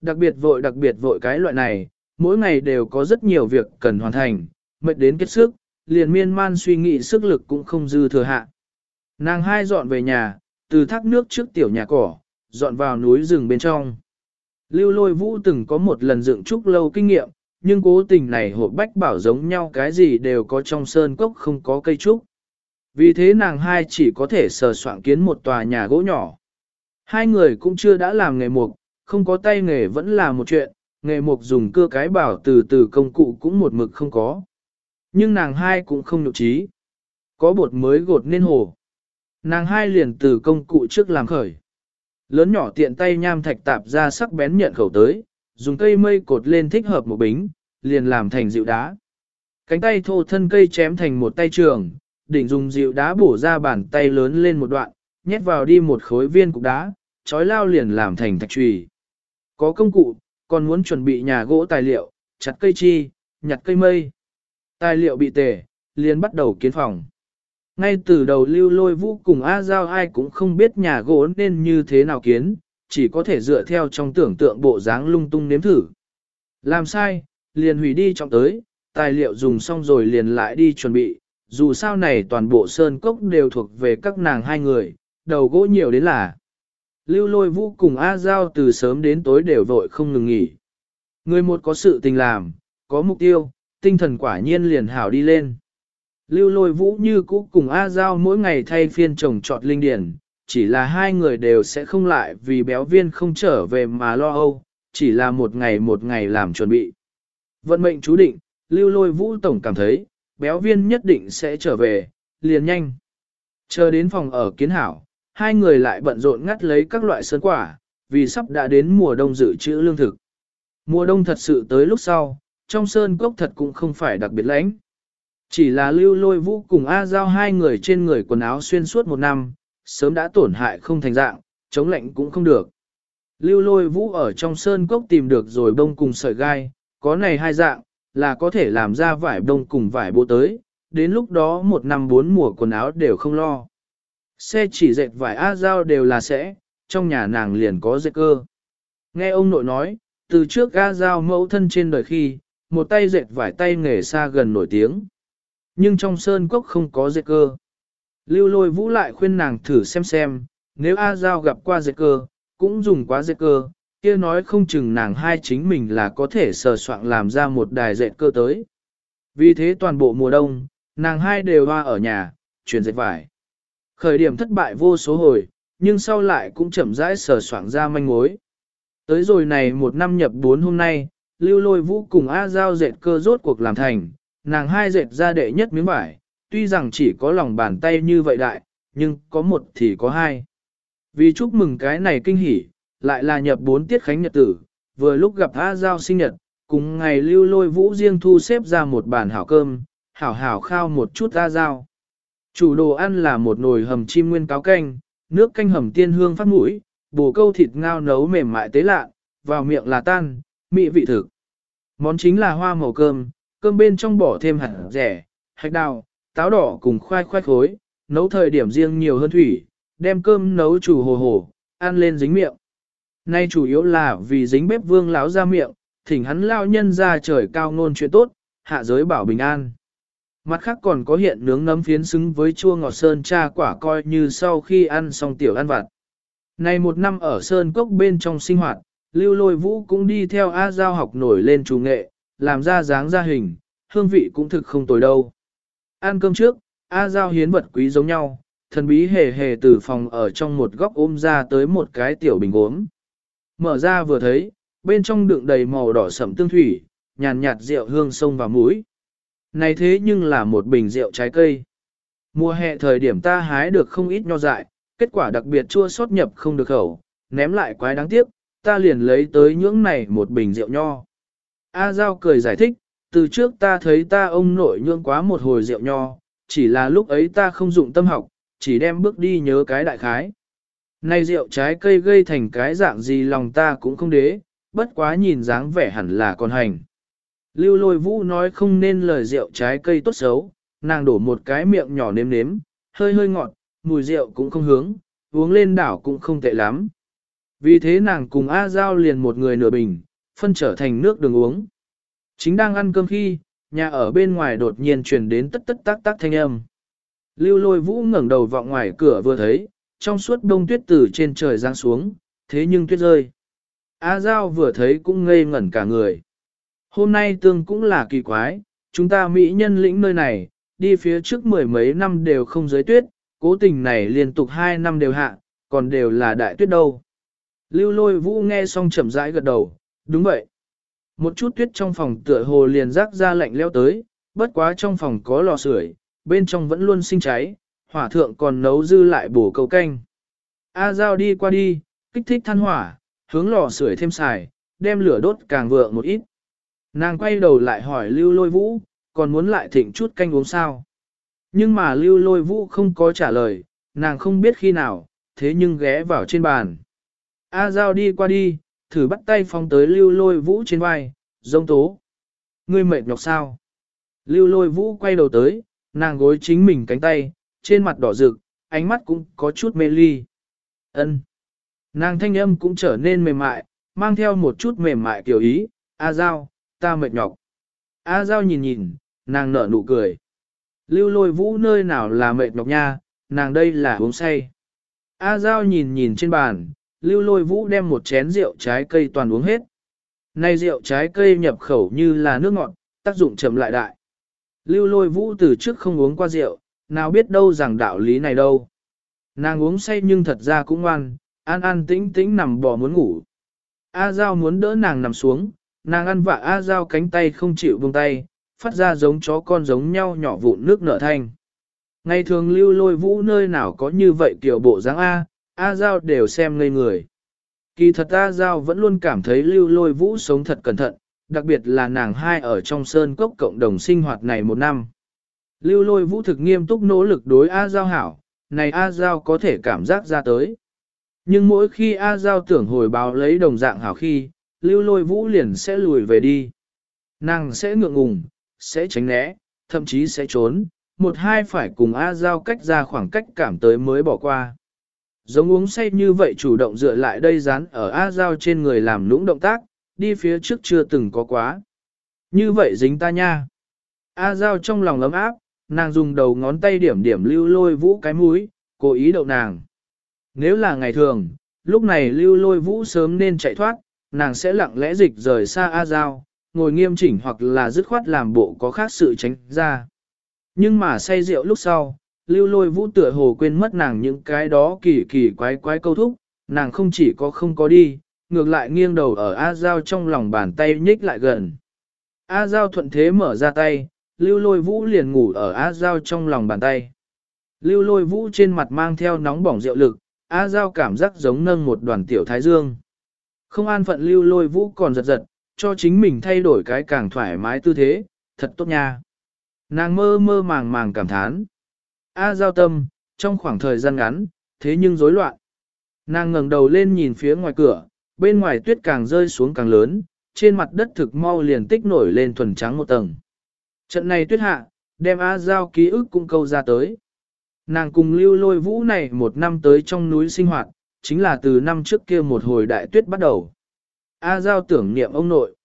Đặc biệt vội đặc biệt vội cái loại này, mỗi ngày đều có rất nhiều việc cần hoàn thành, mệt đến kết sức, liền miên man suy nghĩ sức lực cũng không dư thừa hạ. Nàng hai dọn về nhà, từ thác nước trước tiểu nhà cỏ, dọn vào núi rừng bên trong. Lưu lôi vũ từng có một lần dựng trúc lâu kinh nghiệm, nhưng cố tình này hộp bách bảo giống nhau cái gì đều có trong sơn cốc không có cây trúc. Vì thế nàng hai chỉ có thể sờ soạn kiến một tòa nhà gỗ nhỏ. Hai người cũng chưa đã làm nghề mục, không có tay nghề vẫn là một chuyện, nghề mục dùng cưa cái bảo từ từ công cụ cũng một mực không có. Nhưng nàng hai cũng không nhục trí. Có bột mới gột nên hồ. Nàng hai liền từ công cụ trước làm khởi. Lớn nhỏ tiện tay nham thạch tạp ra sắc bén nhận khẩu tới, dùng cây mây cột lên thích hợp một bính, liền làm thành dịu đá. Cánh tay thô thân cây chém thành một tay trường, đỉnh dùng dịu đá bổ ra bàn tay lớn lên một đoạn, nhét vào đi một khối viên cục đá, chói lao liền làm thành thạch trùy. Có công cụ, còn muốn chuẩn bị nhà gỗ tài liệu, chặt cây chi, nhặt cây mây. Tài liệu bị tề, liền bắt đầu kiến phòng. Ngay từ đầu lưu lôi vũ cùng A Giao ai cũng không biết nhà gỗ nên như thế nào kiến, chỉ có thể dựa theo trong tưởng tượng bộ dáng lung tung nếm thử. Làm sai, liền hủy đi trong tới, tài liệu dùng xong rồi liền lại đi chuẩn bị, dù sao này toàn bộ sơn cốc đều thuộc về các nàng hai người, đầu gỗ nhiều đến là. Lưu lôi vũ cùng A Giao từ sớm đến tối đều vội không ngừng nghỉ. Người một có sự tình làm, có mục tiêu, tinh thần quả nhiên liền hảo đi lên. Lưu lôi vũ như cũ cùng A Giao mỗi ngày thay phiên trồng trọt linh điển, chỉ là hai người đều sẽ không lại vì béo viên không trở về mà lo âu, chỉ là một ngày một ngày làm chuẩn bị. Vận mệnh chú định, lưu lôi vũ tổng cảm thấy, béo viên nhất định sẽ trở về, liền nhanh. Chờ đến phòng ở kiến hảo, hai người lại bận rộn ngắt lấy các loại sơn quả, vì sắp đã đến mùa đông dự trữ lương thực. Mùa đông thật sự tới lúc sau, trong sơn cốc thật cũng không phải đặc biệt lãnh. Chỉ là lưu lôi vũ cùng A Giao hai người trên người quần áo xuyên suốt một năm, sớm đã tổn hại không thành dạng, chống lạnh cũng không được. Lưu lôi vũ ở trong sơn cốc tìm được rồi bông cùng sợi gai, có này hai dạng, là có thể làm ra vải bông cùng vải bộ tới, đến lúc đó một năm bốn mùa quần áo đều không lo. Xe chỉ dệt vải A Giao đều là sẽ, trong nhà nàng liền có dệt cơ. Nghe ông nội nói, từ trước A Giao mẫu thân trên đời khi, một tay dệt vải tay nghề xa gần nổi tiếng. Nhưng trong sơn cốc không có dệt cơ. Lưu lôi vũ lại khuyên nàng thử xem xem, nếu A Giao gặp qua dệt cơ, cũng dùng quá dệt cơ, kia nói không chừng nàng hai chính mình là có thể sờ soạn làm ra một đài dệt cơ tới. Vì thế toàn bộ mùa đông, nàng hai đều hoa ở nhà, chuyển dệt vải. Khởi điểm thất bại vô số hồi, nhưng sau lại cũng chậm rãi sờ soạn ra manh mối. Tới rồi này một năm nhập bốn hôm nay, lưu lôi vũ cùng A Giao dệt cơ rốt cuộc làm thành, nàng hai dệt ra đệ nhất miếng vải, tuy rằng chỉ có lòng bàn tay như vậy đại, nhưng có một thì có hai. Vì chúc mừng cái này kinh hỉ, lại là nhập bốn tiết khánh nhật tử, vừa lúc gặp A Giao sinh nhật, cùng ngày lưu lôi vũ riêng thu xếp ra một bàn hảo cơm, hảo hảo khao một chút A Giao. Chủ đồ ăn là một nồi hầm chim nguyên cáo canh, nước canh hầm tiên hương phát mũi, bổ câu thịt ngao nấu mềm mại tế lạ, vào miệng là tan, mị vị thực. Món chính là hoa màu cơm, cơm bên trong bỏ thêm hạt rẻ, hạch đào, táo đỏ cùng khoai khoai khối, nấu thời điểm riêng nhiều hơn thủy, đem cơm nấu chủ hồ hồ, ăn lên dính miệng. Nay chủ yếu là vì dính bếp vương láo ra miệng, thỉnh hắn lao nhân ra trời cao ngôn chuyện tốt, hạ giới bảo bình an. Mặt khác còn có hiện nướng nấm phiến xứng với chua ngọt sơn cha quả coi như sau khi ăn xong tiểu ăn vặt. Này một năm ở sơn cốc bên trong sinh hoạt, lưu lôi vũ cũng đi theo A Giao học nổi lên chủ nghệ, làm ra dáng ra hình, hương vị cũng thực không tồi đâu. Ăn cơm trước, A Giao hiến vật quý giống nhau, thần bí hề hề từ phòng ở trong một góc ôm ra tới một cái tiểu bình gốm. Mở ra vừa thấy, bên trong đựng đầy màu đỏ sẫm tương thủy, nhàn nhạt rượu hương sông và mũi. Này thế nhưng là một bình rượu trái cây. Mùa hè thời điểm ta hái được không ít nho dại, kết quả đặc biệt chua sót nhập không được khẩu, ném lại quái đáng tiếc, ta liền lấy tới những này một bình rượu nho. A Giao cười giải thích, từ trước ta thấy ta ông nội nhương quá một hồi rượu nho, chỉ là lúc ấy ta không dụng tâm học, chỉ đem bước đi nhớ cái đại khái. Nay rượu trái cây gây thành cái dạng gì lòng ta cũng không đế, bất quá nhìn dáng vẻ hẳn là con hành. Lưu lôi vũ nói không nên lời rượu trái cây tốt xấu, nàng đổ một cái miệng nhỏ nếm nếm, hơi hơi ngọt, mùi rượu cũng không hướng, uống lên đảo cũng không tệ lắm. Vì thế nàng cùng A Giao liền một người nửa bình, phân trở thành nước đường uống. Chính đang ăn cơm khi, nhà ở bên ngoài đột nhiên truyền đến tất tất tác tác thanh âm. Lưu lôi vũ ngẩng đầu vọng ngoài cửa vừa thấy, trong suốt đông tuyết từ trên trời giáng xuống, thế nhưng tuyết rơi. A Giao vừa thấy cũng ngây ngẩn cả người. Hôm nay tương cũng là kỳ quái, chúng ta Mỹ nhân lĩnh nơi này, đi phía trước mười mấy năm đều không giới tuyết, cố tình này liên tục hai năm đều hạ, còn đều là đại tuyết đâu. Lưu lôi vũ nghe xong chậm rãi gật đầu, đúng vậy. Một chút tuyết trong phòng tựa hồ liền rác ra lạnh leo tới, bất quá trong phòng có lò sưởi, bên trong vẫn luôn sinh cháy, hỏa thượng còn nấu dư lại bổ cầu canh. A Giao đi qua đi, kích thích than hỏa, hướng lò sưởi thêm xài, đem lửa đốt càng vượng một ít. Nàng quay đầu lại hỏi Lưu Lôi Vũ, còn muốn lại thịnh chút canh uống sao? Nhưng mà Lưu Lôi Vũ không có trả lời, nàng không biết khi nào, thế nhưng ghé vào trên bàn. A Giao đi qua đi, thử bắt tay phong tới Lưu Lôi Vũ trên vai, giống tố. Ngươi mệt nhọc sao? Lưu Lôi Vũ quay đầu tới, nàng gối chính mình cánh tay, trên mặt đỏ rực, ánh mắt cũng có chút mê ly. Ân. Nàng thanh âm cũng trở nên mềm mại, mang theo một chút mềm mại kiểu ý, A Giao, ta mệt nhọc. A Giao nhìn nhìn, nàng nở nụ cười. Lưu lôi vũ nơi nào là mệt nhọc nha, nàng đây là uống say. A Giao nhìn nhìn trên bàn, lưu lôi vũ đem một chén rượu trái cây toàn uống hết. Nay rượu trái cây nhập khẩu như là nước ngọt, tác dụng chậm lại đại. Lưu lôi vũ từ trước không uống qua rượu, nào biết đâu rằng đạo lý này đâu. Nàng uống say nhưng thật ra cũng ngoan, an an tĩnh tĩnh nằm bò muốn ngủ. A Giao muốn đỡ nàng nằm xuống, nàng ăn vạ A Giao cánh tay không chịu buông tay, phát ra giống chó con giống nhau nhỏ vụn nước nở thanh. Ngày thường lưu lôi vũ nơi nào có như vậy kiểu bộ dáng A, A Giao đều xem ngây người. Kỳ thật A Giao vẫn luôn cảm thấy lưu lôi vũ sống thật cẩn thận, đặc biệt là nàng hai ở trong sơn cốc cộng đồng sinh hoạt này một năm. Lưu lôi vũ thực nghiêm túc nỗ lực đối A Giao hảo, này A Giao có thể cảm giác ra tới. Nhưng mỗi khi A Giao tưởng hồi báo lấy đồng dạng hảo khi, lưu lôi vũ liền sẽ lùi về đi. Nàng sẽ ngượng ngùng, sẽ tránh né, thậm chí sẽ trốn, một hai phải cùng A Giao cách ra khoảng cách cảm tới mới bỏ qua. Giống uống say như vậy chủ động dựa lại đây dán ở A Giao trên người làm lũng động tác, đi phía trước chưa từng có quá. Như vậy dính ta nha. A Giao trong lòng ấm áp, nàng dùng đầu ngón tay điểm điểm lưu lôi vũ cái mũi, cố ý đậu nàng. Nếu là ngày thường, lúc này lưu lôi vũ sớm nên chạy thoát, nàng sẽ lặng lẽ dịch rời xa A Giao, ngồi nghiêm chỉnh hoặc là dứt khoát làm bộ có khác sự tránh ra. Nhưng mà say rượu lúc sau, lưu lôi vũ tựa hồ quên mất nàng những cái đó kỳ kỳ quái quái câu thúc, nàng không chỉ có không có đi, ngược lại nghiêng đầu ở A Giao trong lòng bàn tay nhích lại gần. A Giao thuận thế mở ra tay, lưu lôi vũ liền ngủ ở A Giao trong lòng bàn tay. Lưu lôi vũ trên mặt mang theo nóng bỏng rượu lực, A Giao cảm giác giống nâng một đoàn tiểu thái dương. Không an phận lưu lôi vũ còn giật giật, cho chính mình thay đổi cái càng thoải mái tư thế, thật tốt nha. Nàng mơ mơ màng màng cảm thán. A Giao tâm, trong khoảng thời gian ngắn, thế nhưng rối loạn. Nàng ngẩng đầu lên nhìn phía ngoài cửa, bên ngoài tuyết càng rơi xuống càng lớn, trên mặt đất thực mau liền tích nổi lên thuần trắng một tầng. Trận này tuyết hạ, đem A Giao ký ức cũng câu ra tới. Nàng cùng lưu lôi vũ này một năm tới trong núi sinh hoạt, chính là từ năm trước kia một hồi đại tuyết bắt đầu. A Giao tưởng niệm ông nội.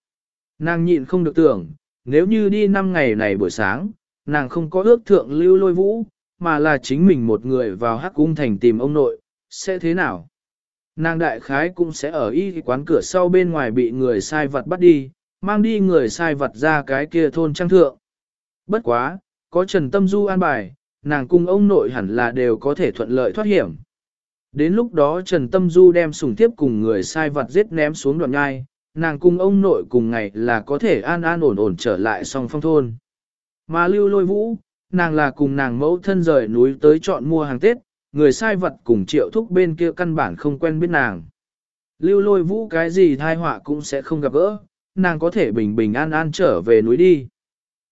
Nàng nhịn không được tưởng, nếu như đi năm ngày này buổi sáng, nàng không có ước thượng lưu lôi vũ, mà là chính mình một người vào hắc cung thành tìm ông nội, sẽ thế nào? Nàng đại khái cũng sẽ ở y quán cửa sau bên ngoài bị người sai vật bắt đi, mang đi người sai vật ra cái kia thôn trang thượng. Bất quá, có Trần Tâm Du an bài, nàng cùng ông nội hẳn là đều có thể thuận lợi thoát hiểm. Đến lúc đó Trần Tâm Du đem sùng tiếp cùng người sai vật giết ném xuống đoạn ngai, nàng cùng ông nội cùng ngày là có thể an an ổn ổn trở lại song phong thôn. Mà lưu lôi vũ, nàng là cùng nàng mẫu thân rời núi tới chọn mua hàng Tết, người sai vật cùng triệu thúc bên kia căn bản không quen biết nàng. Lưu lôi vũ cái gì thai họa cũng sẽ không gặp gỡ, nàng có thể bình bình an an trở về núi đi.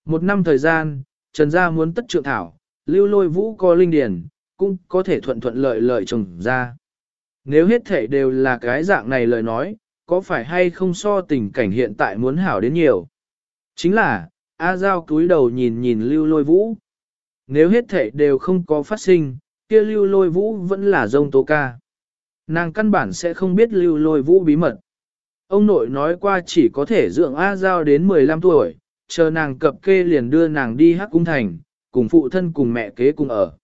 Một năm thời gian, Trần Gia muốn tất trượng thảo, lưu lôi vũ có linh điển, cũng có thể thuận thuận lợi lợi trồng ra. Nếu hết thể đều là cái dạng này lời nói, có phải hay không so tình cảnh hiện tại muốn hảo đến nhiều? Chính là, A Giao cúi đầu nhìn nhìn lưu lôi vũ. Nếu hết thể đều không có phát sinh, kia lưu lôi vũ vẫn là dông tố ca. Nàng căn bản sẽ không biết lưu lôi vũ bí mật. Ông nội nói qua chỉ có thể dưỡng A Giao đến 15 tuổi, chờ nàng cập kê liền đưa nàng đi hắc cung thành, cùng phụ thân cùng mẹ kế cùng ở.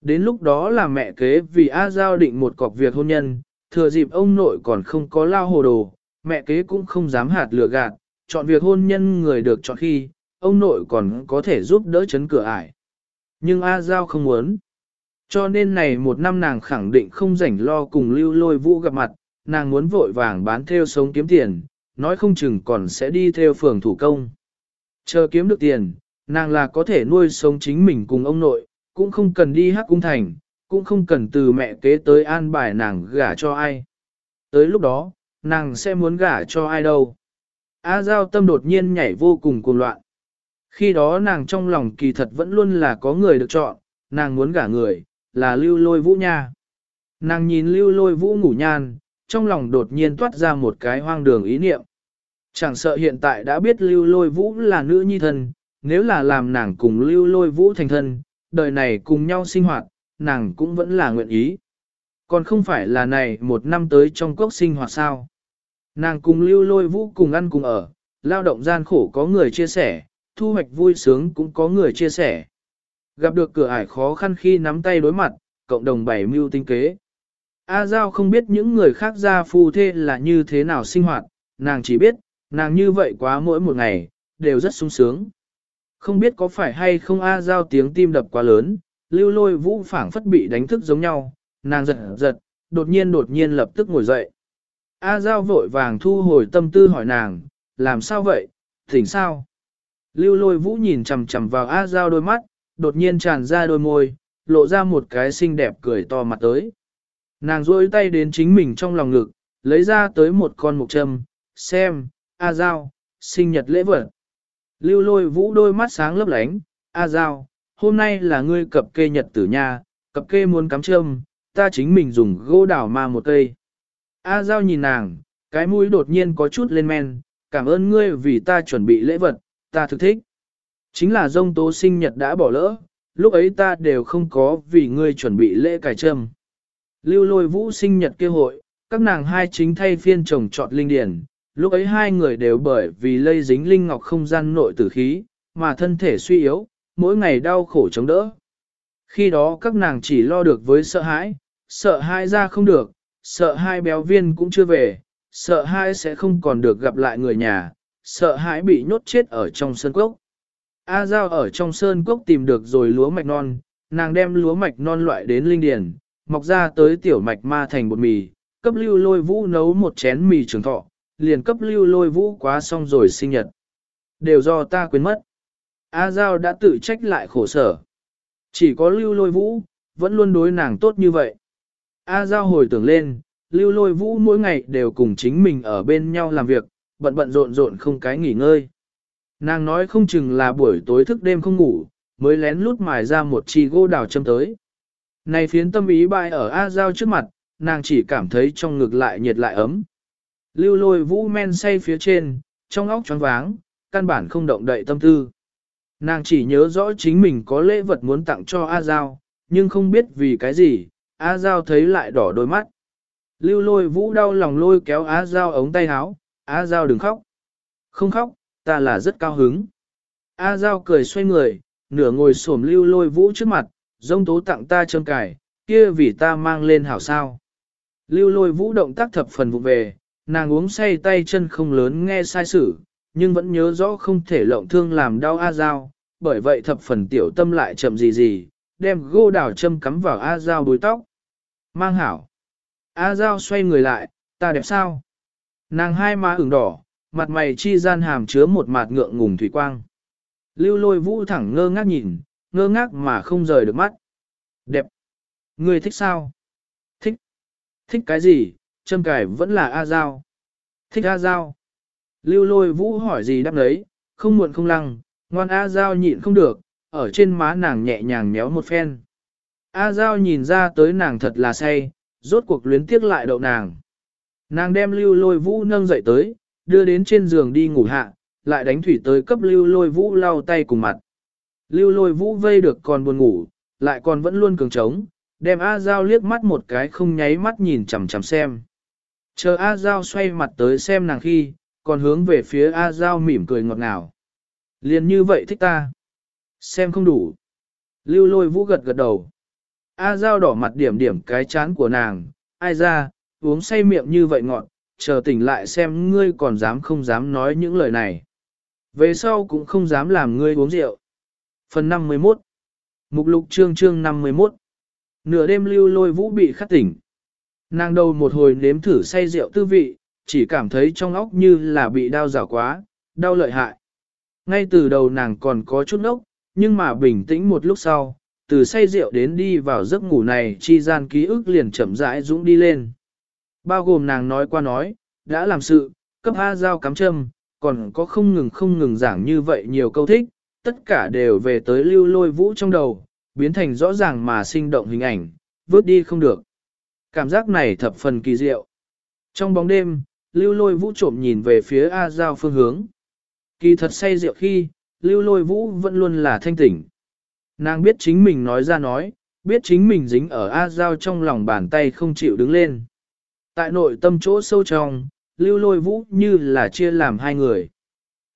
Đến lúc đó là mẹ kế vì A Giao định một cọc việc hôn nhân, thừa dịp ông nội còn không có lao hồ đồ, mẹ kế cũng không dám hạt lừa gạt, chọn việc hôn nhân người được chọn khi, ông nội còn có thể giúp đỡ chấn cửa ải. Nhưng A Giao không muốn. Cho nên này một năm nàng khẳng định không rảnh lo cùng lưu lôi vũ gặp mặt, nàng muốn vội vàng bán theo sống kiếm tiền, nói không chừng còn sẽ đi theo phường thủ công. Chờ kiếm được tiền, nàng là có thể nuôi sống chính mình cùng ông nội, cũng không cần đi hắc cung thành, cũng không cần từ mẹ kế tới an bài nàng gả cho ai. Tới lúc đó, nàng sẽ muốn gả cho ai đâu. A Giao tâm đột nhiên nhảy vô cùng cuồng loạn. Khi đó nàng trong lòng kỳ thật vẫn luôn là có người được chọn, nàng muốn gả người, là lưu lôi vũ nha. Nàng nhìn lưu lôi vũ ngủ nhan, trong lòng đột nhiên toát ra một cái hoang đường ý niệm. Chẳng sợ hiện tại đã biết lưu lôi vũ là nữ nhi thân, nếu là làm nàng cùng lưu lôi vũ thành thân, đời này cùng nhau sinh hoạt, nàng cũng vẫn là nguyện ý. Còn không phải là này một năm tới trong cốc sinh hoạt sao. Nàng cùng lưu lôi vũ cùng ăn cùng ở, lao động gian khổ có người chia sẻ, thu hoạch vui sướng cũng có người chia sẻ. Gặp được cửa ải khó khăn khi nắm tay đối mặt, cộng đồng bảy mưu tinh kế. A Giao không biết những người khác ra phu thê là như thế nào sinh hoạt, nàng chỉ biết, nàng như vậy quá mỗi một ngày, đều rất sung sướng. Không biết có phải hay không A Giao tiếng tim đập quá lớn, lưu lôi vũ phảng phất bị đánh thức giống nhau, nàng giật giật, đột nhiên đột nhiên lập tức ngồi dậy. A Giao vội vàng thu hồi tâm tư hỏi nàng, làm sao vậy, thỉnh sao? Lưu lôi vũ nhìn chằm chằm vào A Giao đôi mắt, đột nhiên tràn ra đôi môi, lộ ra một cái xinh đẹp cười to mặt tới. Nàng rôi tay đến chính mình trong lòng ngực, lấy ra tới một con mục châm, xem, A Giao, sinh nhật lễ vật. Lưu lôi vũ đôi mắt sáng lấp lánh, A Giao, hôm nay là ngươi cập kê nhật tử nha, cập kê muốn cắm châm, ta chính mình dùng gỗ đảo ma một cây. A Giao nhìn nàng, cái mũi đột nhiên có chút lên men, cảm ơn ngươi vì ta chuẩn bị lễ vật, ta thực thích. Chính là dông tố sinh nhật đã bỏ lỡ, lúc ấy ta đều không có vì ngươi chuẩn bị lễ cải trâm. Lưu lôi vũ sinh nhật kêu hội, các nàng hai chính thay phiên chồng chọn linh điển, lúc ấy hai người đều bởi vì lây dính linh ngọc không gian nội tử khí, mà thân thể suy yếu, mỗi ngày đau khổ chống đỡ. Khi đó các nàng chỉ lo được với sợ hãi, sợ hai ra không được, sợ hai béo viên cũng chưa về, sợ hai sẽ không còn được gặp lại người nhà, sợ hãi bị nhốt chết ở trong sơn cốc. A Giao ở trong sơn cốc tìm được rồi lúa mạch non, nàng đem lúa mạch non loại đến linh điền, mọc ra tới tiểu mạch ma thành bột mì, cấp lưu lôi vũ nấu một chén mì trường thọ, liền cấp lưu lôi vũ quá xong rồi sinh nhật. Đều do ta quên mất. A Giao đã tự trách lại khổ sở. Chỉ có lưu lôi vũ, vẫn luôn đối nàng tốt như vậy. A Giao hồi tưởng lên, lưu lôi vũ mỗi ngày đều cùng chính mình ở bên nhau làm việc, bận bận rộn rộn không cái nghỉ ngơi. Nàng nói không chừng là buổi tối thức đêm không ngủ, mới lén lút mài ra một chi gỗ đào châm tới. Này phiến tâm ý bại ở A Giao trước mặt, nàng chỉ cảm thấy trong ngực lại nhiệt lại ấm. Lưu lôi vũ men say phía trên, trong óc choáng váng, căn bản không động đậy tâm tư. Nàng chỉ nhớ rõ chính mình có lễ vật muốn tặng cho A Giao, nhưng không biết vì cái gì, A Giao thấy lại đỏ đôi mắt. Lưu lôi vũ đau lòng lôi kéo A Giao ống tay áo, A Giao đừng khóc. Không khóc, ta là rất cao hứng. A Giao cười xoay người, nửa ngồi xổm lưu lôi vũ trước mặt, dông tố tặng ta châm cải, kia vì ta mang lên hảo sao. Lưu lôi vũ động tác thập phần vụ về, nàng uống say tay chân không lớn nghe sai sử, nhưng vẫn nhớ rõ không thể lộng thương làm đau A Giao, bởi vậy thập phần tiểu tâm lại chậm gì gì, đem gô đào châm cắm vào A Giao đuôi tóc. Mang hảo. A Giao xoay người lại, ta đẹp sao? Nàng hai má ửng đỏ, mặt mày chi gian hàm chứa một mạt ngượng ngùng thủy quang. Lưu lôi vũ thẳng ngơ ngác nhìn, ngơ ngác mà không rời được mắt. Đẹp. Ngươi thích sao? Thích. Thích cái gì? Châm cải vẫn là A Giao. Thích A Giao. Lưu lôi vũ hỏi gì đáp đấy, không muộn không lăng, ngoan A Giao nhịn không được, ở trên má nàng nhẹ nhàng méo một phen. A Giao nhìn ra tới nàng thật là say, rốt cuộc luyến tiếc lại đậu nàng. Nàng đem lưu lôi vũ nâng dậy tới, đưa đến trên giường đi ngủ hạ, lại đánh thủy tới cấp lưu lôi vũ lau tay cùng mặt. Lưu lôi vũ vây được còn buồn ngủ, lại còn vẫn luôn cường trống, đem A Giao liếc mắt một cái không nháy mắt nhìn chằm chằm xem. Chờ A Giao xoay mặt tới xem nàng khi, còn hướng về phía A Giao mỉm cười ngọt ngào. Liền như vậy thích ta. Xem không đủ. Lưu lôi vũ gật gật đầu. A Giao đỏ mặt điểm điểm cái chán của nàng. Ai ra, uống say miệng như vậy ngọt, chờ tỉnh lại xem ngươi còn dám không dám nói những lời này. Về sau cũng không dám làm ngươi uống rượu. Phần 51 Mục lục chương chương 51 Nửa đêm lưu lôi vũ bị khát tỉnh. Nàng đầu một hồi nếm thử say rượu tư vị, chỉ cảm thấy trong óc như là bị đau rào quá, đau lợi hại. Ngay từ đầu nàng còn có chút ốc, nhưng mà bình tĩnh một lúc sau, từ say rượu đến đi vào giấc ngủ này chi gian ký ức liền chậm rãi dũng đi lên. Bao gồm nàng nói qua nói, đã làm sự, cấp A giao cắm châm, còn có không ngừng không ngừng giảng như vậy nhiều câu thích, tất cả đều về tới lưu lôi vũ trong đầu, biến thành rõ ràng mà sinh động hình ảnh, vớt đi không được. Cảm giác này thập phần kỳ diệu. Trong bóng đêm, lưu lôi vũ trộm nhìn về phía A Giao phương hướng. Kỳ thật say rượu khi, lưu lôi vũ vẫn luôn là thanh tỉnh. Nàng biết chính mình nói ra nói, biết chính mình dính ở A Giao trong lòng bàn tay không chịu đứng lên. Tại nội tâm chỗ sâu trong, lưu lôi vũ như là chia làm hai người.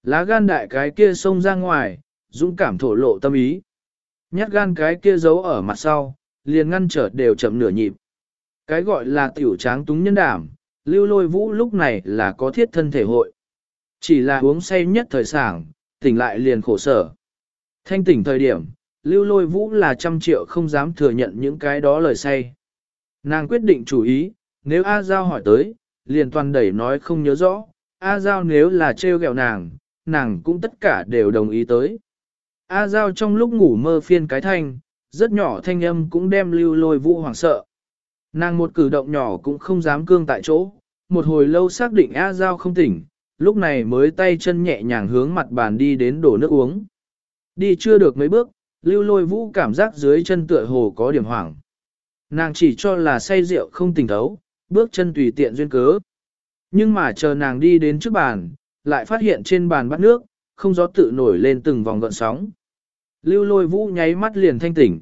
Lá gan đại cái kia xông ra ngoài, dũng cảm thổ lộ tâm ý. Nhát gan cái kia giấu ở mặt sau, liền ngăn trở đều chậm nửa nhịp. Cái gọi là tiểu tráng túng nhân đảm, lưu lôi vũ lúc này là có thiết thân thể hội. Chỉ là uống say nhất thời sảng, tỉnh lại liền khổ sở. Thanh tỉnh thời điểm, lưu lôi vũ là trăm triệu không dám thừa nhận những cái đó lời say. Nàng quyết định chủ ý, nếu A Giao hỏi tới, liền toàn đẩy nói không nhớ rõ, A Giao nếu là trêu ghẹo nàng, nàng cũng tất cả đều đồng ý tới. A Giao trong lúc ngủ mơ phiên cái thanh, rất nhỏ thanh âm cũng đem lưu lôi vũ hoảng sợ. Nàng một cử động nhỏ cũng không dám cương tại chỗ, một hồi lâu xác định A Giao không tỉnh, lúc này mới tay chân nhẹ nhàng hướng mặt bàn đi đến đổ nước uống. Đi chưa được mấy bước, lưu lôi vũ cảm giác dưới chân tựa hồ có điểm hoảng. Nàng chỉ cho là say rượu không tỉnh thấu, bước chân tùy tiện duyên cớ. Nhưng mà chờ nàng đi đến trước bàn, lại phát hiện trên bàn bát nước, không gió tự nổi lên từng vòng gợn sóng. Lưu lôi vũ nháy mắt liền thanh tỉnh.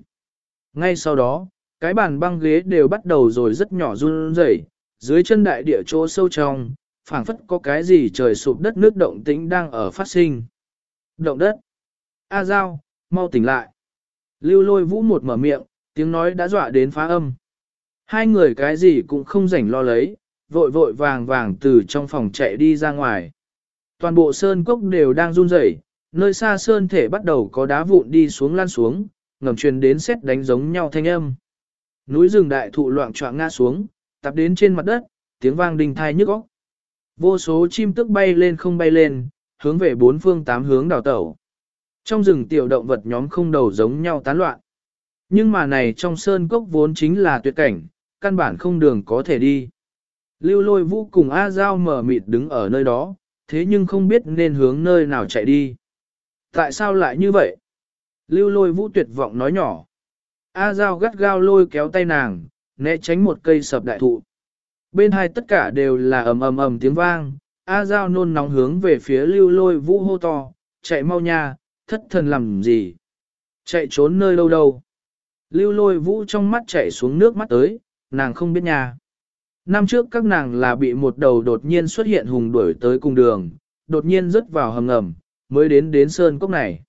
Ngay sau đó, cái bàn băng ghế đều bắt đầu rồi rất nhỏ run rẩy, dưới chân đại địa chỗ sâu trong, phảng phất có cái gì trời sụp đất nước động tĩnh đang ở phát sinh. Động đất. A Giao, mau tỉnh lại. Lưu lôi vũ một mở miệng, tiếng nói đã dọa đến phá âm. Hai người cái gì cũng không rảnh lo lấy, vội vội vàng vàng từ trong phòng chạy đi ra ngoài. Toàn bộ sơn cốc đều đang run rẩy, nơi xa sơn thể bắt đầu có đá vụn đi xuống lan xuống, ngầm truyền đến xét đánh giống nhau thanh âm. Núi rừng đại thụ loạn trọng ngã xuống, tập đến trên mặt đất, tiếng vang đình thai nhức óc. Vô số chim tức bay lên không bay lên, hướng về bốn phương tám hướng đào tẩu. Trong rừng tiểu động vật nhóm không đầu giống nhau tán loạn. Nhưng mà này trong sơn cốc vốn chính là tuyệt cảnh, căn bản không đường có thể đi. Lưu lôi vũ cùng A Giao mở mịt đứng ở nơi đó, thế nhưng không biết nên hướng nơi nào chạy đi. Tại sao lại như vậy? Lưu lôi vũ tuyệt vọng nói nhỏ. A Giao gắt gao lôi kéo tay nàng, né tránh một cây sập đại thụ. Bên hai tất cả đều là ầm ầm ầm tiếng vang, A Giao nôn nóng hướng về phía lưu lôi vũ hô to, chạy mau nha, thất thần làm gì? Chạy trốn nơi đâu đâu? Lưu lôi vũ trong mắt chạy xuống nước mắt tới, nàng không biết nha. Năm trước các nàng là bị một đầu đột nhiên xuất hiện hùng đuổi tới cùng đường, đột nhiên rớt vào hầm ngầm, mới đến đến sơn cốc này.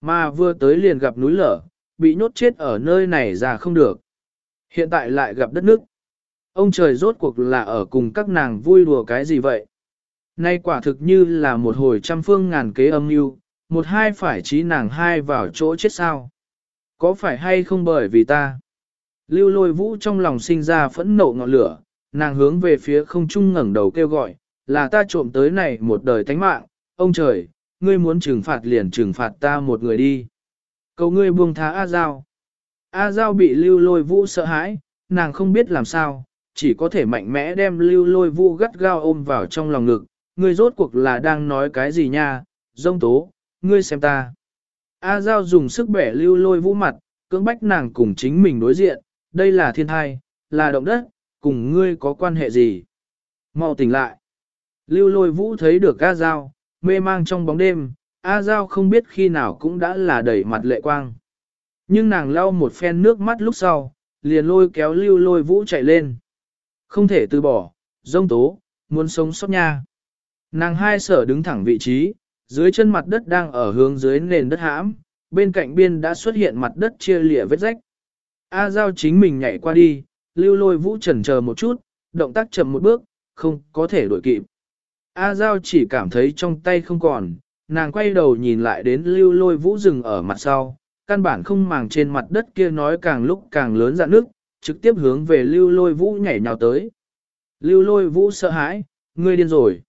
Mà vừa tới liền gặp núi lở, bị nhốt chết ở nơi này ra không được. Hiện tại lại gặp đất nước. Ông trời rốt cuộc là ở cùng các nàng vui đùa cái gì vậy? Nay quả thực như là một hồi trăm phương ngàn kế âm mưu, một hai phải trí nàng hai vào chỗ chết sao? Có phải hay không bởi vì ta? Lưu lôi vũ trong lòng sinh ra phẫn nộ ngọn lửa, nàng hướng về phía không trung ngẩng đầu kêu gọi, là ta trộm tới này một đời thánh mạng, ông trời, ngươi muốn trừng phạt liền trừng phạt ta một người đi. Cầu ngươi buông tha A Giao. A Giao bị lưu lôi vũ sợ hãi, nàng không biết làm sao, chỉ có thể mạnh mẽ đem lưu lôi vũ gắt gao ôm vào trong lòng ngực. Ngươi rốt cuộc là đang nói cái gì nha, dông tố, ngươi xem ta. A Giao dùng sức bẻ lưu lôi vũ mặt, cưỡng bách nàng cùng chính mình đối diện, đây là thiên thai, là động đất, cùng ngươi có quan hệ gì? Mau tỉnh lại. Lưu lôi vũ thấy được A Giao, mê mang trong bóng đêm, A Giao không biết khi nào cũng đã là đẩy mặt lệ quang. Nhưng nàng lau một phen nước mắt lúc sau, liền lôi kéo lưu lôi vũ chạy lên. Không thể từ bỏ, dông tố, muốn sống sót nha. Nàng hai sở đứng thẳng vị trí, dưới chân mặt đất đang ở hướng dưới nền đất hãm, bên cạnh biên đã xuất hiện mặt đất chia lịa vết rách. A Giao chính mình nhảy qua đi, lưu lôi vũ chần chờ một chút, động tác chậm một bước, không có thể đuổi kịp. A Giao chỉ cảm thấy trong tay không còn, nàng quay đầu nhìn lại đến lưu lôi vũ rừng ở mặt sau, căn bản không màng trên mặt đất kia nói càng lúc càng lớn dạn nước, trực tiếp hướng về lưu lôi vũ nhảy nhào tới. Lưu lôi vũ sợ hãi, ngươi điên rồi.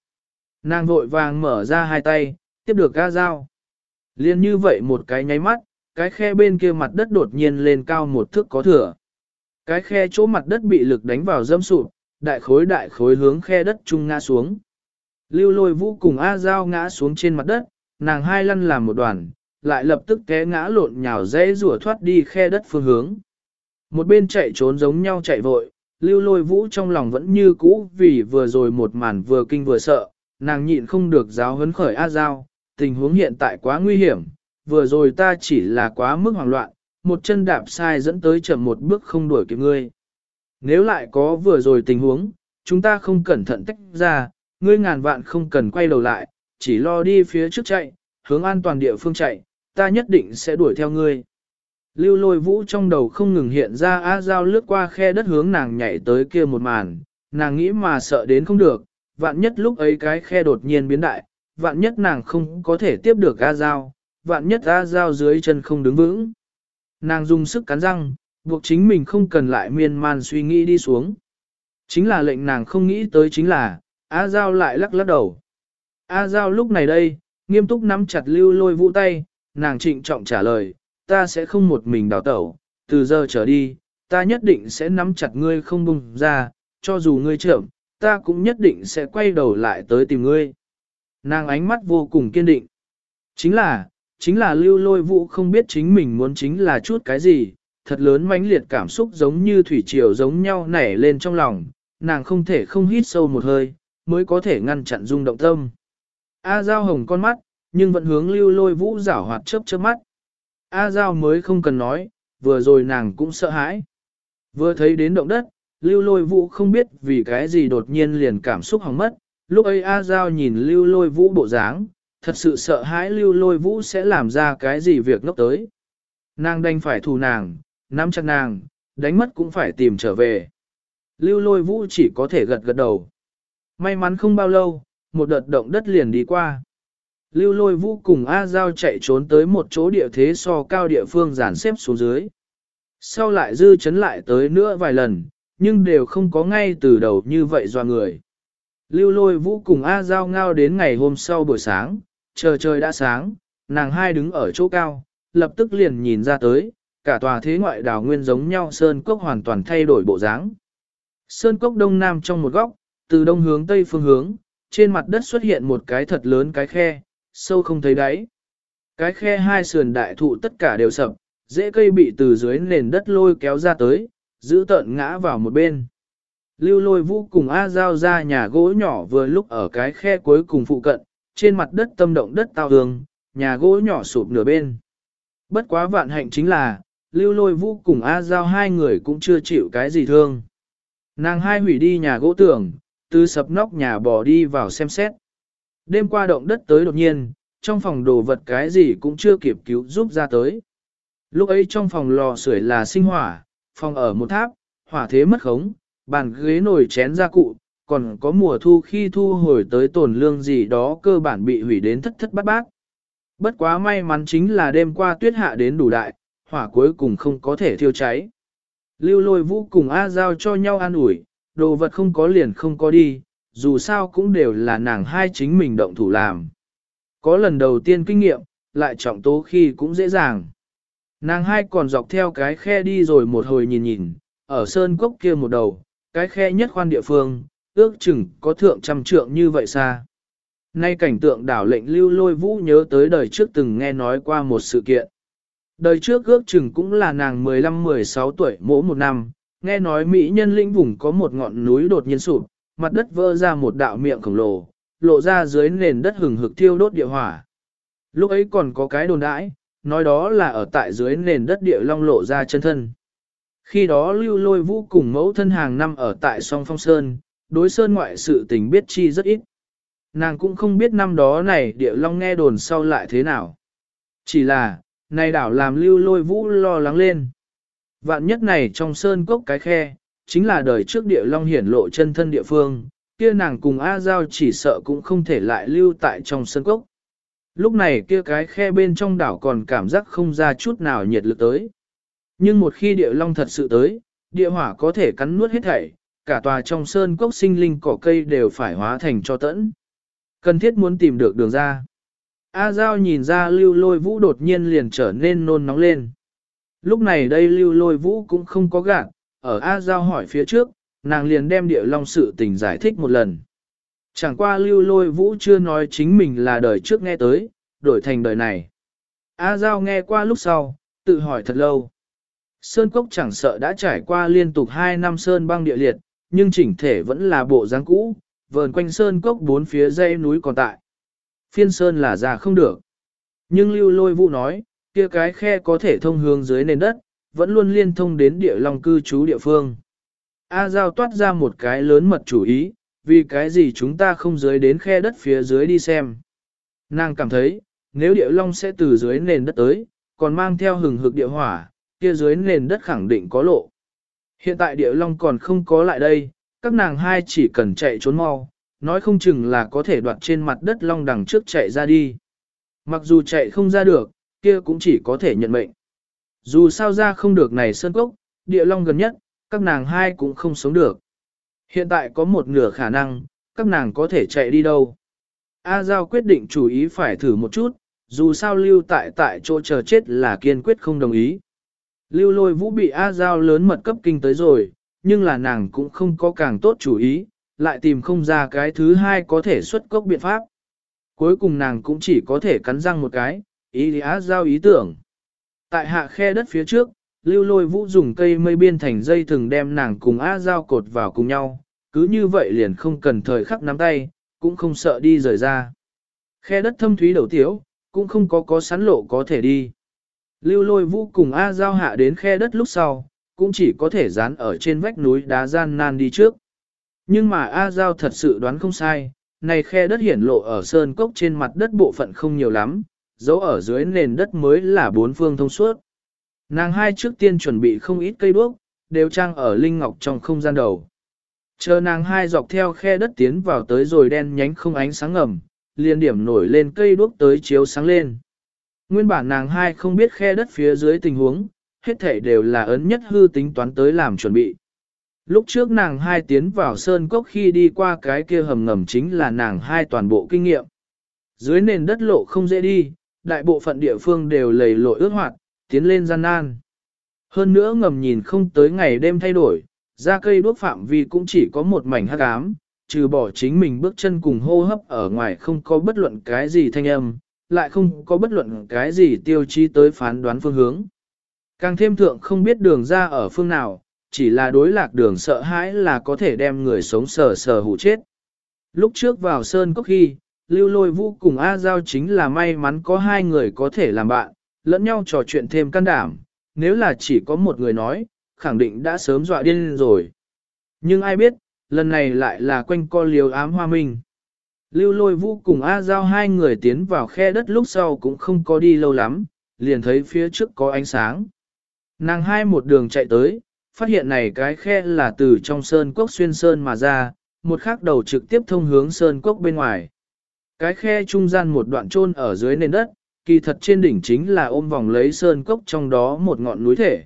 Nàng vội vàng mở ra hai tay, tiếp được ga dao. Liên như vậy một cái nháy mắt, cái khe bên kia mặt đất đột nhiên lên cao một thước có thừa. Cái khe chỗ mặt đất bị lực đánh vào dâm sụp, đại khối đại khối hướng khe đất trung ngã xuống. Lưu lôi vũ cùng A Giao ngã xuống trên mặt đất, nàng hai lăn làm một đoàn, lại lập tức té ngã lộn nhào dễ rủa thoát đi khe đất phương hướng. Một bên chạy trốn giống nhau chạy vội, lưu lôi vũ trong lòng vẫn như cũ vì vừa rồi một màn vừa kinh vừa sợ, nàng nhịn không được giáo hấn khởi A Giao, tình huống hiện tại quá nguy hiểm, vừa rồi ta chỉ là quá mức hoảng loạn, một chân đạp sai dẫn tới chậm một bước không đuổi kịp ngươi. Nếu lại có vừa rồi tình huống, chúng ta không cẩn thận tách ra, ngươi ngàn vạn không cần quay đầu lại, chỉ lo đi phía trước chạy, hướng an toàn địa phương chạy, ta nhất định sẽ đuổi theo ngươi. Lưu lôi vũ trong đầu không ngừng hiện ra á dao lướt qua khe đất hướng nàng nhảy tới kia một màn, nàng nghĩ mà sợ đến không được, vạn nhất lúc ấy cái khe đột nhiên biến đại, vạn nhất nàng không có thể tiếp được á dao, vạn nhất á dao dưới chân không đứng vững. Nàng dùng sức cắn răng, buộc chính mình không cần lại miên man suy nghĩ đi xuống. Chính là lệnh nàng không nghĩ tới chính là, A Giao lại lắc lắc đầu. A Giao lúc này đây, nghiêm túc nắm chặt lưu lôi vũ tay, nàng trịnh trọng trả lời, ta sẽ không một mình đào tẩu, từ giờ trở đi, ta nhất định sẽ nắm chặt ngươi không bùng ra, cho dù ngươi chậm, ta cũng nhất định sẽ quay đầu lại tới tìm ngươi. Nàng ánh mắt vô cùng kiên định. Chính là, chính là lưu lôi vũ không biết chính mình muốn chính là chút cái gì, thật lớn mãnh liệt cảm xúc giống như thủy triều giống nhau nảy lên trong lòng, nàng không thể không hít sâu một hơi, mới có thể ngăn chặn rung động tâm. A Giao hồng con mắt, nhưng vẫn hướng lưu lôi vũ giảo hoạt chớp chớp mắt. A Giao mới không cần nói, vừa rồi nàng cũng sợ hãi. Vừa thấy đến động đất, lưu lôi vũ không biết vì cái gì đột nhiên liền cảm xúc hỏng mất. Lúc ấy A Giao nhìn lưu lôi vũ bộ dáng, thật sự sợ hãi lưu lôi vũ sẽ làm ra cái gì việc ngốc tới. Nàng đành phải thù nàng, nắm chặt nàng, đánh mất cũng phải tìm trở về. Lưu lôi vũ chỉ có thể gật gật đầu. May mắn không bao lâu, một đợt động đất liền đi qua. Lưu lôi vũ cùng A Giao chạy trốn tới một chỗ địa thế so cao địa phương dàn xếp xuống dưới. Sau lại dư chấn lại tới nữa vài lần, nhưng đều không có ngay từ đầu như vậy do người. Lưu lôi vũ cùng A Giao ngao đến ngày hôm sau buổi sáng, chờ trời đã sáng, nàng hai đứng ở chỗ cao, lập tức liền nhìn ra tới, cả tòa thế ngoại đảo nguyên giống nhau Sơn Cốc hoàn toàn thay đổi bộ dáng. Sơn Cốc đông nam trong một góc, từ đông hướng tây phương hướng, trên mặt đất xuất hiện một cái thật lớn cái khe, sâu không thấy đáy. Cái khe hai sườn đại thụ tất cả đều sập, dễ cây bị từ dưới nền đất lôi kéo ra tới, giữ tợn ngã vào một bên. Lưu lôi vũ cùng A Giao ra nhà gỗ nhỏ vừa lúc ở cái khe cuối cùng phụ cận, trên mặt đất tâm động đất tao hương, nhà gỗ nhỏ sụp nửa bên. Bất quá vạn hạnh chính là, lưu lôi vũ cùng A Giao hai người cũng chưa chịu cái gì thương. Nàng hai hủy đi nhà gỗ tưởng từ sập nóc nhà bò đi vào xem xét. Đêm qua động đất tới đột nhiên, trong phòng đồ vật cái gì cũng chưa kịp cứu giúp ra tới. Lúc ấy trong phòng lò sưởi là sinh hỏa, phòng ở một tháp, hỏa thế mất khống, bàn ghế nồi chén gia cụ, còn có mùa thu khi thu hồi tới tổn lương gì đó cơ bản bị hủy đến thất thất bát bát. Bất quá may mắn chính là đêm qua tuyết hạ đến đủ đại, hỏa cuối cùng không có thể thiêu cháy. Lưu lôi vũ cùng A Giao cho nhau an ủi, đồ vật không có liền không có đi, dù sao cũng đều là nàng hai chính mình động thủ làm. Có lần đầu tiên kinh nghiệm, lại trọng tố khi cũng dễ dàng. Nàng hai còn dọc theo cái khe đi rồi một hồi nhìn nhìn, ở sơn cốc kia một đầu, cái khe nhất khoan địa phương, ước chừng có thượng trăm trượng như vậy xa. Nay cảnh tượng đảo lệnh lưu lôi vũ nhớ tới đời trước từng nghe nói qua một sự kiện. Đời trước ước chừng cũng là nàng 15-16 tuổi mỗi một năm, nghe nói Mỹ nhân lĩnh vùng có một ngọn núi đột nhiên sụp, mặt đất vỡ ra một đạo miệng khổng lồ, lộ ra dưới nền đất hừng hực thiêu đốt địa hỏa. Lúc ấy còn có cái đồn đãi, nói đó là ở tại dưới nền đất địa long lộ ra chân thân. Khi đó lưu lôi vũ cùng mẫu thân hàng năm ở tại song phong sơn, đối sơn ngoại sự tình biết chi rất ít. Nàng cũng không biết năm đó này địa long nghe đồn sau lại thế nào. Chỉ là, này đảo làm lưu lôi vũ lo lắng lên. Vạn nhất này trong sơn cốc cái khe, chính là đời trước địa long hiển lộ chân thân địa phương, kia nàng cùng A Giao chỉ sợ cũng không thể lại lưu tại trong sơn cốc. Lúc này kia cái khe bên trong đảo còn cảm giác không ra chút nào nhiệt lực tới. Nhưng một khi địa long thật sự tới, địa hỏa có thể cắn nuốt hết thảy, cả tòa trong sơn cốc sinh linh cỏ cây đều phải hóa thành cho tẫn. Cần thiết muốn tìm được đường ra. A Giao nhìn ra lưu lôi vũ đột nhiên liền trở nên nôn nóng lên. Lúc này đây lưu lôi vũ cũng không có gạn ở A Giao hỏi phía trước, nàng liền đem địa long sự tình giải thích một lần. Chẳng qua lưu lôi vũ chưa nói chính mình là đời trước nghe tới, đổi thành đời này. A Giao nghe qua lúc sau, tự hỏi thật lâu. Sơn Cốc chẳng sợ đã trải qua liên tục 2 năm Sơn băng địa liệt, nhưng chỉnh thể vẫn là bộ dáng cũ, vờn quanh Sơn Cốc bốn phía dây núi còn tại. Phiên Sơn là già không được. Nhưng lưu lôi vũ nói, kia cái khe có thể thông hướng dưới nền đất, vẫn luôn liên thông đến địa long cư trú địa phương. A Giao toát ra một cái lớn mật chủ ý, vì cái gì chúng ta không dưới đến khe đất phía dưới đi xem. Nàng cảm thấy, nếu địa long sẽ từ dưới nền đất tới, còn mang theo hừng hực địa hỏa, kia dưới nền đất khẳng định có lộ. Hiện tại địa long còn không có lại đây, các nàng hai chỉ cần chạy trốn mau, nói không chừng là có thể đoạt trên mặt đất long đằng trước chạy ra đi. Mặc dù chạy không ra được, kia cũng chỉ có thể nhận mệnh. Dù sao ra không được này sơn cốc, địa long gần nhất, các nàng hai cũng không sống được. Hiện tại có một nửa khả năng, các nàng có thể chạy đi đâu. A Giao quyết định chủ ý phải thử một chút, dù sao lưu tại tại chỗ chờ chết là kiên quyết không đồng ý. Lưu lôi vũ bị A Giao lớn mật cấp kinh tới rồi, nhưng là nàng cũng không có càng tốt chủ ý, lại tìm không ra cái thứ hai có thể xuất cốc biện pháp. Cuối cùng nàng cũng chỉ có thể cắn răng một cái, ý á Giao ý tưởng. Tại hạ khe đất phía trước, lưu lôi vũ dùng cây mây biên thành dây thừng đem nàng cùng Á Giao cột vào cùng nhau, cứ như vậy liền không cần thời khắc nắm tay, cũng không sợ đi rời ra. Khe đất thâm thúy đầu tiếu, cũng không có có sắn lộ có thể đi. Lưu lôi vũ cùng A Giao hạ đến khe đất lúc sau, cũng chỉ có thể dán ở trên vách núi đá gian nan đi trước. Nhưng mà A Giao thật sự đoán không sai, này khe đất hiển lộ ở sơn cốc trên mặt đất bộ phận không nhiều lắm, dấu ở dưới nền đất mới là bốn phương thông suốt. Nàng hai trước tiên chuẩn bị không ít cây đuốc, đều trang ở linh ngọc trong không gian đầu. Chờ nàng hai dọc theo khe đất tiến vào tới rồi đen nhánh không ánh sáng ngầm, liền điểm nổi lên cây đuốc tới chiếu sáng lên. Nguyên bản nàng hai không biết khe đất phía dưới tình huống, hết thể đều là ấn nhất hư tính toán tới làm chuẩn bị. Lúc trước nàng hai tiến vào sơn cốc khi đi qua cái kia hầm ngầm chính là nàng hai toàn bộ kinh nghiệm. Dưới nền đất lộ không dễ đi, đại bộ phận địa phương đều lầy lội ướt hoạt, tiến lên gian nan. Hơn nữa ngầm nhìn không tới ngày đêm thay đổi, ra cây đuốc phạm vi cũng chỉ có một mảnh hắc ám, trừ bỏ chính mình bước chân cùng hô hấp ở ngoài không có bất luận cái gì thanh âm, lại không có bất luận cái gì tiêu chí tới phán đoán phương hướng. Càng thêm thượng không biết đường ra ở phương nào, chỉ là đối lạc đường sợ hãi là có thể đem người sống sờ sờ hụ chết. Lúc trước vào sơn có khi, lưu lôi vũ cùng A Giao chính là may mắn có hai người có thể làm bạn, lẫn nhau trò chuyện thêm can đảm, nếu là chỉ có một người nói, khẳng định đã sớm dọa điên rồi. Nhưng ai biết, lần này lại là quanh co liều ám hoa minh. Lưu lôi vũ cùng A Giao hai người tiến vào khe đất lúc sau cũng không có đi lâu lắm, liền thấy phía trước có ánh sáng. Nàng hai một đường chạy tới, phát hiện này cái khe là từ trong sơn cốc xuyên sơn mà ra, một khắc đầu trực tiếp thông hướng sơn cốc bên ngoài. Cái khe trung gian một đoạn trôn ở dưới nền đất, kỳ thật trên đỉnh chính là ôm vòng lấy sơn cốc trong đó một ngọn núi thể.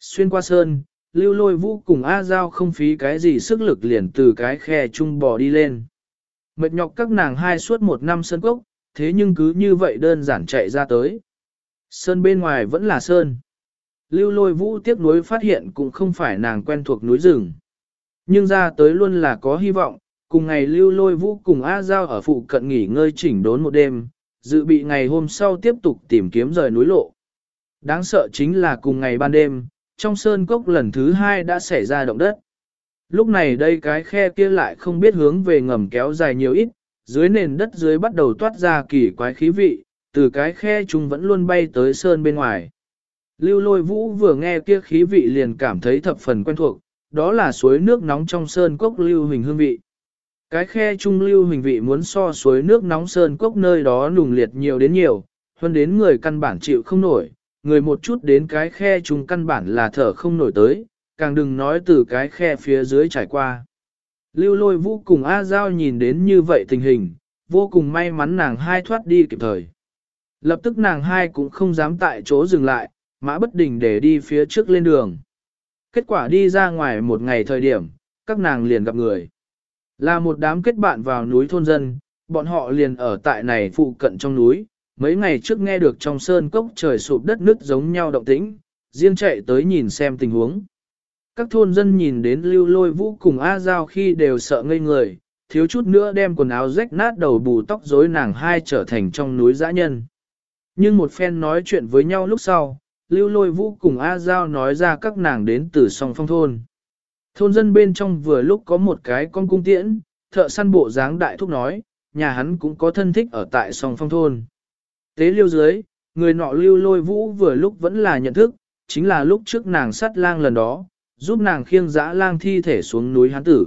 Xuyên qua sơn, lưu lôi vũ cùng A Giao không phí cái gì sức lực liền từ cái khe trung bò đi lên. Mệt nhọc các nàng hai suốt một năm sơn cốc, thế nhưng cứ như vậy đơn giản chạy ra tới. Sơn bên ngoài vẫn là sơn. Lưu lôi vũ tiếc nuối phát hiện cũng không phải nàng quen thuộc núi rừng. Nhưng ra tới luôn là có hy vọng, cùng ngày lưu lôi vũ cùng A Giao ở phụ cận nghỉ ngơi chỉnh đốn một đêm, dự bị ngày hôm sau tiếp tục tìm kiếm rời núi lộ. Đáng sợ chính là cùng ngày ban đêm, trong sơn cốc lần thứ hai đã xảy ra động đất. Lúc này đây cái khe kia lại không biết hướng về ngầm kéo dài nhiều ít, dưới nền đất dưới bắt đầu toát ra kỳ quái khí vị, từ cái khe chúng vẫn luôn bay tới sơn bên ngoài. Lưu lôi vũ vừa nghe kia khí vị liền cảm thấy thập phần quen thuộc, đó là suối nước nóng trong sơn cốc lưu hình hương vị. Cái khe trung lưu hình vị muốn so suối nước nóng sơn cốc nơi đó nùng liệt nhiều đến nhiều, hơn đến người căn bản chịu không nổi, người một chút đến cái khe trung căn bản là thở không nổi tới, càng đừng nói từ cái khe phía dưới trải qua. Lưu lôi vũ cùng A Giao nhìn đến như vậy tình hình, vô cùng may mắn nàng hai thoát đi kịp thời. Lập tức nàng hai cũng không dám tại chỗ dừng lại, mã bất đình để đi phía trước lên đường. Kết quả đi ra ngoài một ngày thời điểm, các nàng liền gặp người. Là một đám kết bạn vào núi thôn dân, bọn họ liền ở tại này phụ cận trong núi, mấy ngày trước nghe được trong sơn cốc trời sụp đất nứt giống nhau động tĩnh, riêng chạy tới nhìn xem tình huống. Các thôn dân nhìn đến lưu lôi vũ cùng A Giao khi đều sợ ngây người, thiếu chút nữa đem quần áo rách nát đầu bù tóc rối nàng hai trở thành trong núi dã nhân. Nhưng một phen nói chuyện với nhau lúc sau, lưu lôi vũ cùng A Giao nói ra các nàng đến từ song phong thôn. Thôn dân bên trong vừa lúc có một cái con cung tiễn, thợ săn bộ dáng đại thúc nói, nhà hắn cũng có thân thích ở tại song phong thôn. Tế liêu dưới, người nọ lưu lôi vũ vừa lúc vẫn là nhận thức, chính là lúc trước nàng sát lang lần đó, giúp nàng khiêng dã lang thi thể xuống núi hán tử.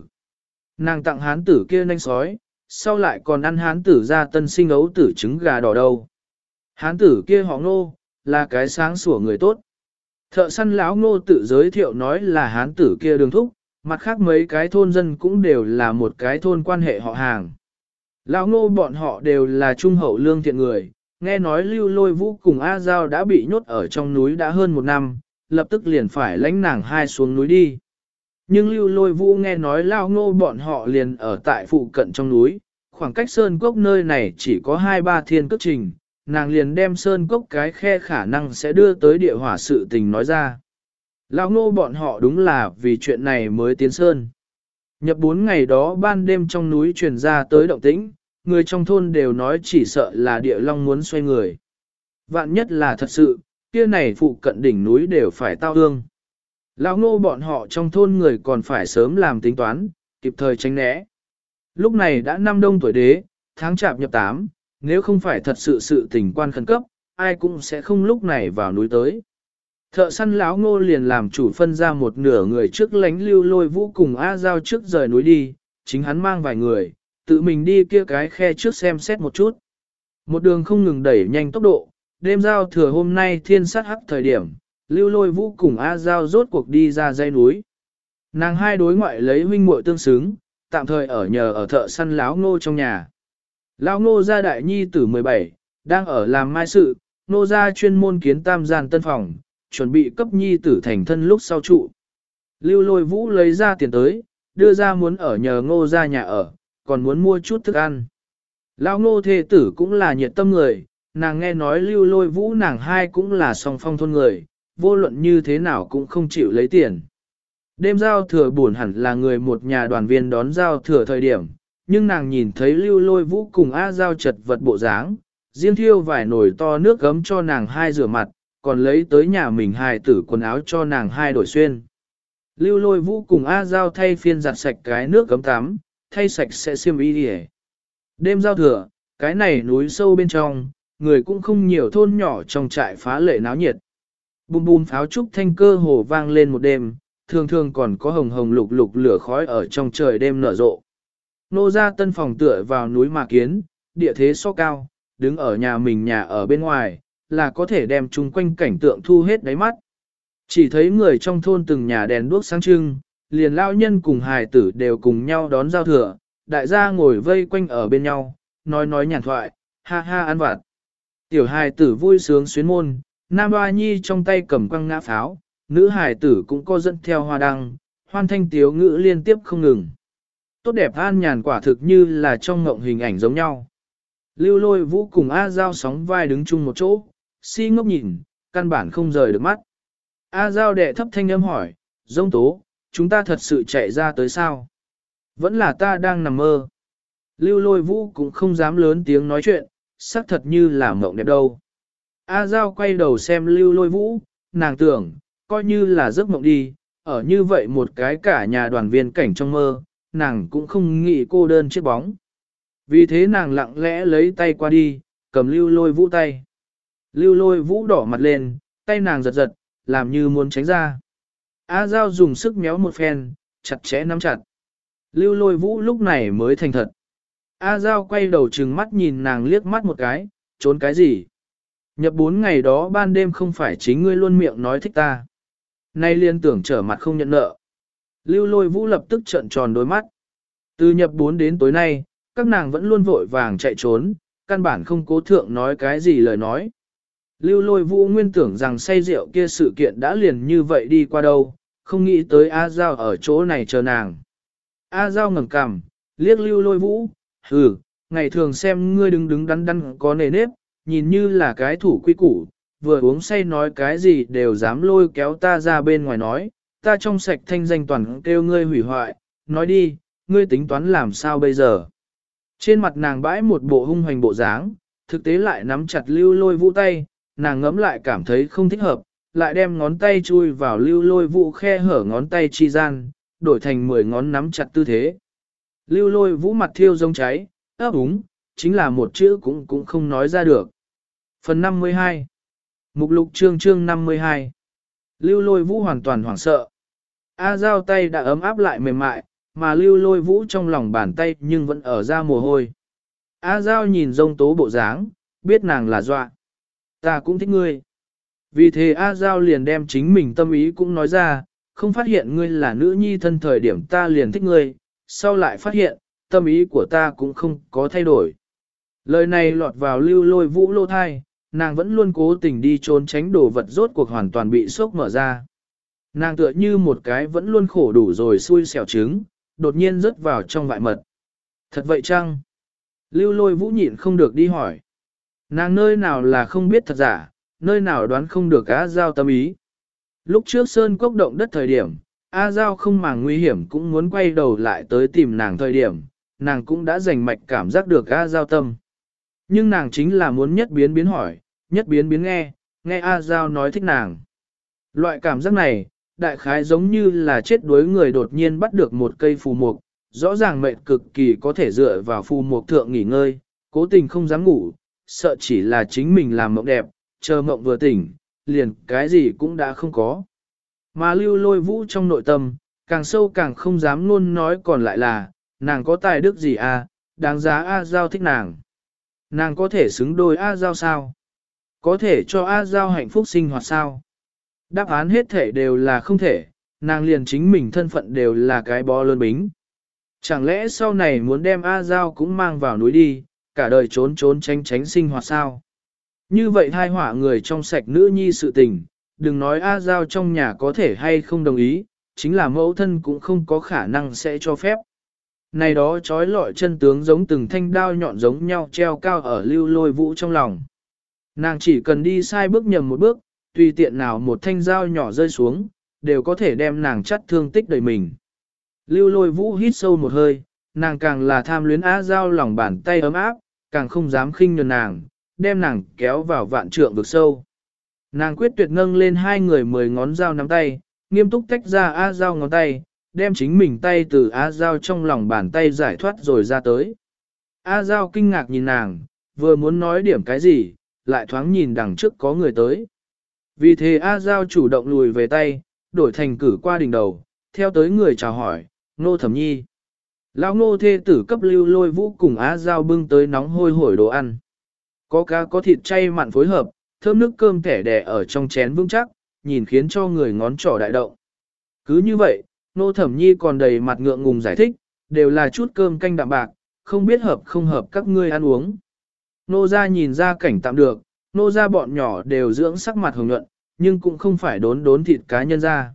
Nàng tặng hán tử kia nanh sói, sau lại còn ăn hán tử ra tân sinh ấu tử trứng gà đỏ đâu. Hán tử kia họ ngô, là cái sáng sủa người tốt. Thợ săn lão ngô tự giới thiệu nói là hán tử kia đường thúc, mặt khác mấy cái thôn dân cũng đều là một cái thôn quan hệ họ hàng. Lão ngô bọn họ đều là trung hậu lương thiện người, nghe nói lưu lôi vũ cùng A Giao đã bị nhốt ở trong núi đã hơn một năm, lập tức liền phải lãnh nàng hai xuống núi đi. Nhưng lưu lôi vũ nghe nói lao ngô bọn họ liền ở tại phụ cận trong núi, khoảng cách sơn cốc nơi này chỉ có hai ba thiên cước trình, nàng liền đem sơn cốc cái khe khả năng sẽ đưa tới địa hỏa sự tình nói ra. Lao ngô bọn họ đúng là vì chuyện này mới tiến sơn. Nhập bốn ngày đó ban đêm trong núi truyền ra tới động tĩnh, người trong thôn đều nói chỉ sợ là địa long muốn xoay người. Vạn nhất là thật sự, kia này phụ cận đỉnh núi đều phải tao ương. Lão ngô bọn họ trong thôn người còn phải sớm làm tính toán, kịp thời tránh né. Lúc này đã năm đông tuổi đế, tháng chạp nhập tám, nếu không phải thật sự sự tình quan khẩn cấp, ai cũng sẽ không lúc này vào núi tới. Thợ săn lão ngô liền làm chủ phân ra một nửa người trước lánh lưu lôi vũ cùng A Giao trước rời núi đi, chính hắn mang vài người, tự mình đi kia cái khe trước xem xét một chút. Một đường không ngừng đẩy nhanh tốc độ, đêm giao thừa hôm nay thiên sát hắc thời điểm, lưu lôi vũ cùng A Giao rốt cuộc đi ra dây núi. Nàng hai đối ngoại lấy huynh muội tương xứng, tạm thời ở nhờ ở thợ săn lão ngô trong nhà. Lão ngô gia đại nhi tử 17, đang ở làm mai sự, nô gia chuyên môn kiến tam gian tân phòng, chuẩn bị cấp nhi tử thành thân lúc sau trụ. Lưu lôi vũ lấy ra tiền tới, đưa ra muốn ở nhờ ngô gia nhà ở, còn muốn mua chút thức ăn. Lão ngô thê tử cũng là nhiệt tâm người, nàng nghe nói lưu lôi vũ nàng hai cũng là song phong thôn người, vô luận như thế nào cũng không chịu lấy tiền. Đêm giao thừa buồn hẳn là người một nhà đoàn viên đón giao thừa thời điểm, nhưng nàng nhìn thấy lưu lôi vũ cùng A giao chật vật bộ dáng, riêng thiêu vài nồi to nước gấm cho nàng hai rửa mặt, còn lấy tới nhà mình hài tử quần áo cho nàng hai đổi xuyên. Lưu lôi vũ cùng A giao thay phiên giặt sạch cái nước cấm tắm, thay sạch sẽ xiêm y đi Đêm giao thừa, cái này núi sâu bên trong, người cũng không nhiều thôn nhỏ trong trại phá lệ náo nhiệt. Bùm bùm pháo trúc thanh cơ hồ vang lên một đêm, thường thường còn có hồng hồng lục lục lửa khói ở trong trời đêm nở rộ. Nô ra tân phòng tựa vào núi mà kiến, địa thế so cao, đứng ở nhà mình nhà ở bên ngoài, là có thể đem chung quanh cảnh tượng thu hết đáy mắt. Chỉ thấy người trong thôn từng nhà đèn đuốc sáng trưng, liền lao nhân cùng hài tử đều cùng nhau đón giao thừa, đại gia ngồi vây quanh ở bên nhau, nói nói nhàn thoại, ha ha ăn vặt. Tiểu hài tử vui sướng xuyến môn, nam hoa nhi trong tay cầm quăng ngã pháo, nữ hài tử cũng có dẫn theo hoa đăng, hoan thanh tiếu ngữ liên tiếp không ngừng. Tốt đẹp an nhàn quả thực như là trong ngộng hình ảnh giống nhau. Lưu lôi vũ cùng A Giao sóng vai đứng chung một chỗ, si ngốc nhìn, căn bản không rời được mắt. A Giao đệ thấp thanh âm hỏi, dông tố, chúng ta thật sự chạy ra tới sao? Vẫn là ta đang nằm mơ. Lưu lôi vũ cũng không dám lớn tiếng nói chuyện, xác thật như là mộng đẹp đâu. A Giao quay đầu xem lưu lôi vũ, nàng tưởng, coi như là giấc mộng đi, ở như vậy một cái cả nhà đoàn viên cảnh trong mơ, nàng cũng không nghĩ cô đơn chiếc bóng. Vì thế nàng lặng lẽ lấy tay qua đi, cầm lưu lôi vũ tay. Lưu lôi vũ đỏ mặt lên, tay nàng giật giật, làm như muốn tránh ra. A Giao dùng sức méo một phen, chặt chẽ nắm chặt. Lưu lôi vũ lúc này mới thành thật. A Giao quay đầu trừng mắt nhìn nàng liếc mắt một cái, trốn cái gì? Nhập bốn ngày đó ban đêm không phải chính ngươi luôn miệng nói thích ta. Nay liên tưởng trở mặt không nhận nợ. Lưu lôi vũ lập tức trợn tròn đôi mắt. Từ nhập bốn đến tối nay, các nàng vẫn luôn vội vàng chạy trốn, căn bản không cố thượng nói cái gì lời nói. Lưu lôi vũ nguyên tưởng rằng say rượu kia sự kiện đã liền như vậy đi qua đâu, không nghĩ tới A Giao ở chỗ này chờ nàng. A Giao ngẩng cằm, liếc lưu lôi vũ, hừ, ngày thường xem ngươi đứng đứng đắn đắn có nề nếp, nhìn như là cái thủ quy củ, vừa uống say nói cái gì đều dám lôi kéo ta ra bên ngoài nói, ta trong sạch thanh danh toàn kêu ngươi hủy hoại, nói đi, ngươi tính toán làm sao bây giờ. Trên mặt nàng bãi một bộ hung hoành bộ dáng, thực tế lại nắm chặt lưu lôi vũ tay, nàng ngấm lại cảm thấy không thích hợp, lại đem ngón tay chui vào lưu lôi vũ khe hở ngón tay chi gian, đổi thành 10 ngón nắm chặt tư thế. Lưu lôi vũ mặt thiêu rông cháy, ấp úng, chính là một chữ cũng cũng không nói ra được. Phần 52 Mục lục chương chương 52 Lưu lôi vũ hoàn toàn hoảng sợ. A giao tay đã ấm áp lại mềm mại, mà lưu lôi vũ trong lòng bàn tay nhưng vẫn ở ra mồ hôi. A giao nhìn rông tố bộ dáng, biết nàng là dọa. Ta cũng thích ngươi. Vì thế A giao liền đem chính mình tâm ý cũng nói ra, không phát hiện ngươi là nữ nhi thân thời điểm ta liền thích ngươi, sau lại phát hiện, tâm ý của ta cũng không có thay đổi. Lời này lọt vào lưu lôi vũ lô thai, nàng vẫn luôn cố tình đi trốn tránh đồ vật rốt cuộc hoàn toàn bị sốc mở ra. Nàng tựa như một cái vẫn luôn khổ đủ rồi xui xẻo trứng, đột nhiên rớt vào trong vại mật. Thật vậy chăng? Lưu lôi vũ nhịn không được đi hỏi. Nàng nơi nào là không biết thật giả, nơi nào đoán không được A Giao tâm ý. Lúc trước Sơn Cốc động đất thời điểm, A Giao không màng nguy hiểm cũng muốn quay đầu lại tới tìm nàng thời điểm, nàng cũng đã dành mạch cảm giác được A Giao tâm. Nhưng nàng chính là muốn nhất biến biến hỏi, nhất biến biến nghe, nghe A Giao nói thích nàng. Loại cảm giác này, đại khái giống như là chết đuối người đột nhiên bắt được một cây phù mục, rõ ràng mệnh cực kỳ có thể dựa vào phù mục thượng nghỉ ngơi, cố tình không dám ngủ, sợ chỉ là chính mình làm mộng đẹp, chờ mộng vừa tỉnh, liền cái gì cũng đã không có. Mà lưu lôi vũ trong nội tâm, càng sâu càng không dám luôn nói còn lại là, nàng có tài đức gì à, đáng giá A Giao thích nàng. Nàng có thể xứng đôi A Giao sao? Có thể cho A Giao hạnh phúc sinh hoạt sao? Đáp án hết thể đều là không thể, nàng liền chính mình thân phận đều là cái bó lớn bính. Chẳng lẽ sau này muốn đem A Giao cũng mang vào núi đi, cả đời trốn trốn tránh tránh sinh hoạt sao? Như vậy thai họa người trong sạch nữ nhi sự tình, đừng nói A Giao trong nhà có thể hay không đồng ý, chính là mẫu thân cũng không có khả năng sẽ cho phép. Này đó trói lọi chân tướng giống từng thanh đao nhọn giống nhau treo cao ở lưu lôi vũ trong lòng. Nàng chỉ cần đi sai bước nhầm một bước, tùy tiện nào một thanh dao nhỏ rơi xuống, đều có thể đem nàng chắt thương tích đầy mình. Lưu lôi vũ hít sâu một hơi, nàng càng là tham luyến á dao lòng bàn tay ấm áp, càng không dám khinh nhường nàng, đem nàng kéo vào vạn trượng vực sâu. Nàng quyết tuyệt nâng lên hai người mười ngón dao nắm tay, nghiêm túc tách ra a dao ngón tay, đem chính mình tay từ a dao trong lòng bàn tay giải thoát rồi ra tới. A dao kinh ngạc nhìn nàng, vừa muốn nói điểm cái gì, lại thoáng nhìn đằng trước có người tới. Vì thế A Giao chủ động lùi về tay, đổi thành cử qua đỉnh đầu, theo tới người chào hỏi, nô thẩm nhi. Lão nô thê tử cấp lưu lôi vũ cùng á Giao bưng tới nóng hôi hổi đồ ăn. Có cá có thịt chay mặn phối hợp, thơm nước cơm thẻ đẻ ở trong chén vững chắc, nhìn khiến cho người ngón trỏ đại động. Cứ như vậy, nô thẩm nhi còn đầy mặt ngượng ngùng giải thích, đều là chút cơm canh đạm bạc, không biết hợp không hợp các ngươi ăn uống. Nô ra nhìn ra cảnh tạm được, nô ra bọn nhỏ đều dưỡng sắc mặt hồng nhuận, nhưng cũng không phải đốn đốn thịt cá nhân ra.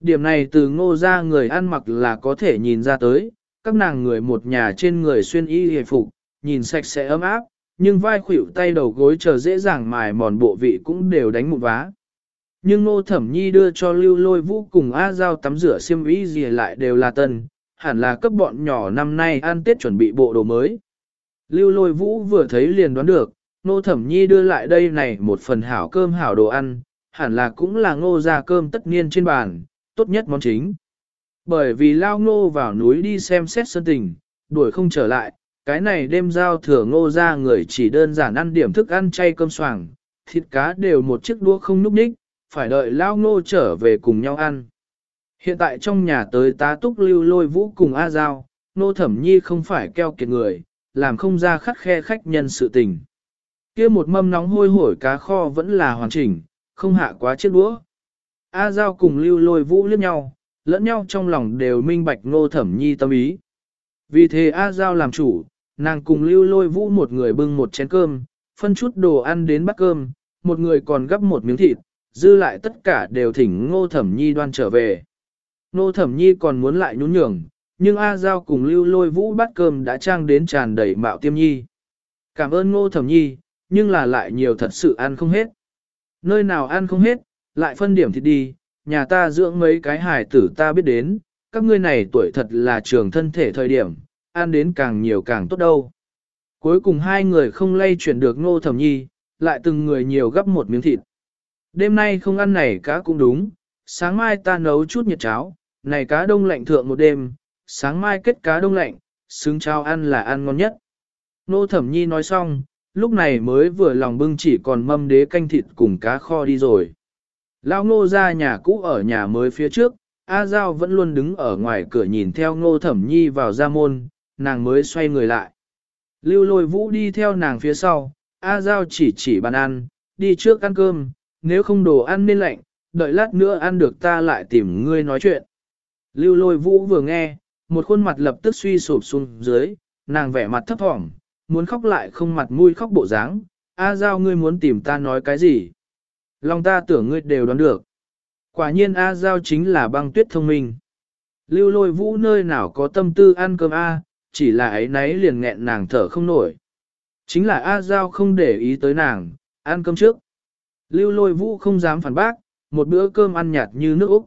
Điểm này từ ngô ra người ăn mặc là có thể nhìn ra tới, các nàng người một nhà trên người xuyên y hề phục, nhìn sạch sẽ ấm áp, nhưng vai khuỷu tay đầu gối chờ dễ dàng mài mòn bộ vị cũng đều đánh một vá. Nhưng ngô thẩm nhi đưa cho lưu lôi vũ cùng A Giao tắm rửa xiêm y gì lại đều là tân, hẳn là cấp bọn nhỏ năm nay ăn tết chuẩn bị bộ đồ mới. Lưu lôi vũ vừa thấy liền đoán được, Ngô Thẩm Nhi đưa lại đây này một phần hảo cơm hảo đồ ăn, hẳn là cũng là ngô ra cơm tất niên trên bàn, tốt nhất món chính. Bởi vì lao ngô vào núi đi xem xét sân tình, đuổi không trở lại, cái này đêm giao thừa ngô ra người chỉ đơn giản ăn điểm thức ăn chay cơm soảng, thịt cá đều một chiếc đũa không núp ních, phải đợi lao ngô trở về cùng nhau ăn. Hiện tại trong nhà tới tá túc lưu lôi vũ cùng A Giao, nô thẩm nhi không phải keo kiệt người, làm không ra khắt khe khách nhân sự tình. kia một mâm nóng hôi hổi cá kho vẫn là hoàn chỉnh, không hạ quá chiếc đũa. A Giao cùng lưu lôi vũ liếc nhau, lẫn nhau trong lòng đều minh bạch Ngô thẩm nhi tâm ý. Vì thế A Giao làm chủ, nàng cùng lưu lôi vũ một người bưng một chén cơm, phân chút đồ ăn đến bát cơm, một người còn gấp một miếng thịt, dư lại tất cả đều thỉnh ngô thẩm nhi đoan trở về. Ngô thẩm nhi còn muốn lại nhún nhường, nhưng A Giao cùng lưu lôi vũ bát cơm đã trang đến tràn đầy mạo tiêm nhi. Cảm ơn ngô thẩm nhi, nhưng là lại nhiều thật sự ăn không hết. Nơi nào ăn không hết, lại phân điểm thịt đi, nhà ta dưỡng mấy cái hài tử ta biết đến, các ngươi này tuổi thật là trường thân thể thời điểm, ăn đến càng nhiều càng tốt đâu. Cuối cùng hai người không lay chuyển được ngô thẩm nhi, lại từng người nhiều gấp một miếng thịt. Đêm nay không ăn này cá cũng đúng, sáng mai ta nấu chút nhiệt cháo, này cá đông lạnh thượng một đêm, sáng mai kết cá đông lạnh, xứng cháo ăn là ăn ngon nhất. Nô thẩm nhi nói xong, lúc này mới vừa lòng bưng chỉ còn mâm đế canh thịt cùng cá kho đi rồi. Lão ngô ra nhà cũ ở nhà mới phía trước, A Giao vẫn luôn đứng ở ngoài cửa nhìn theo ngô thẩm nhi vào ra môn, nàng mới xoay người lại. Lưu lôi vũ đi theo nàng phía sau, A Giao chỉ chỉ bàn ăn, đi trước ăn cơm, nếu không đồ ăn nên lạnh, đợi lát nữa ăn được ta lại tìm ngươi nói chuyện. Lưu lôi vũ vừa nghe, một khuôn mặt lập tức suy sụp xuống dưới, nàng vẻ mặt thấp thỏm, muốn khóc lại không mặt mũi khóc bộ dáng. A Giao ngươi muốn tìm ta nói cái gì? Long ta tưởng ngươi đều đoán được. Quả nhiên A Giao chính là băng tuyết thông minh. Lưu lôi vũ nơi nào có tâm tư ăn cơm A, chỉ là ấy nấy liền nghẹn nàng thở không nổi. Chính là A Giao không để ý tới nàng, ăn cơm trước. Lưu lôi vũ không dám phản bác, một bữa cơm ăn nhạt như nước Úc.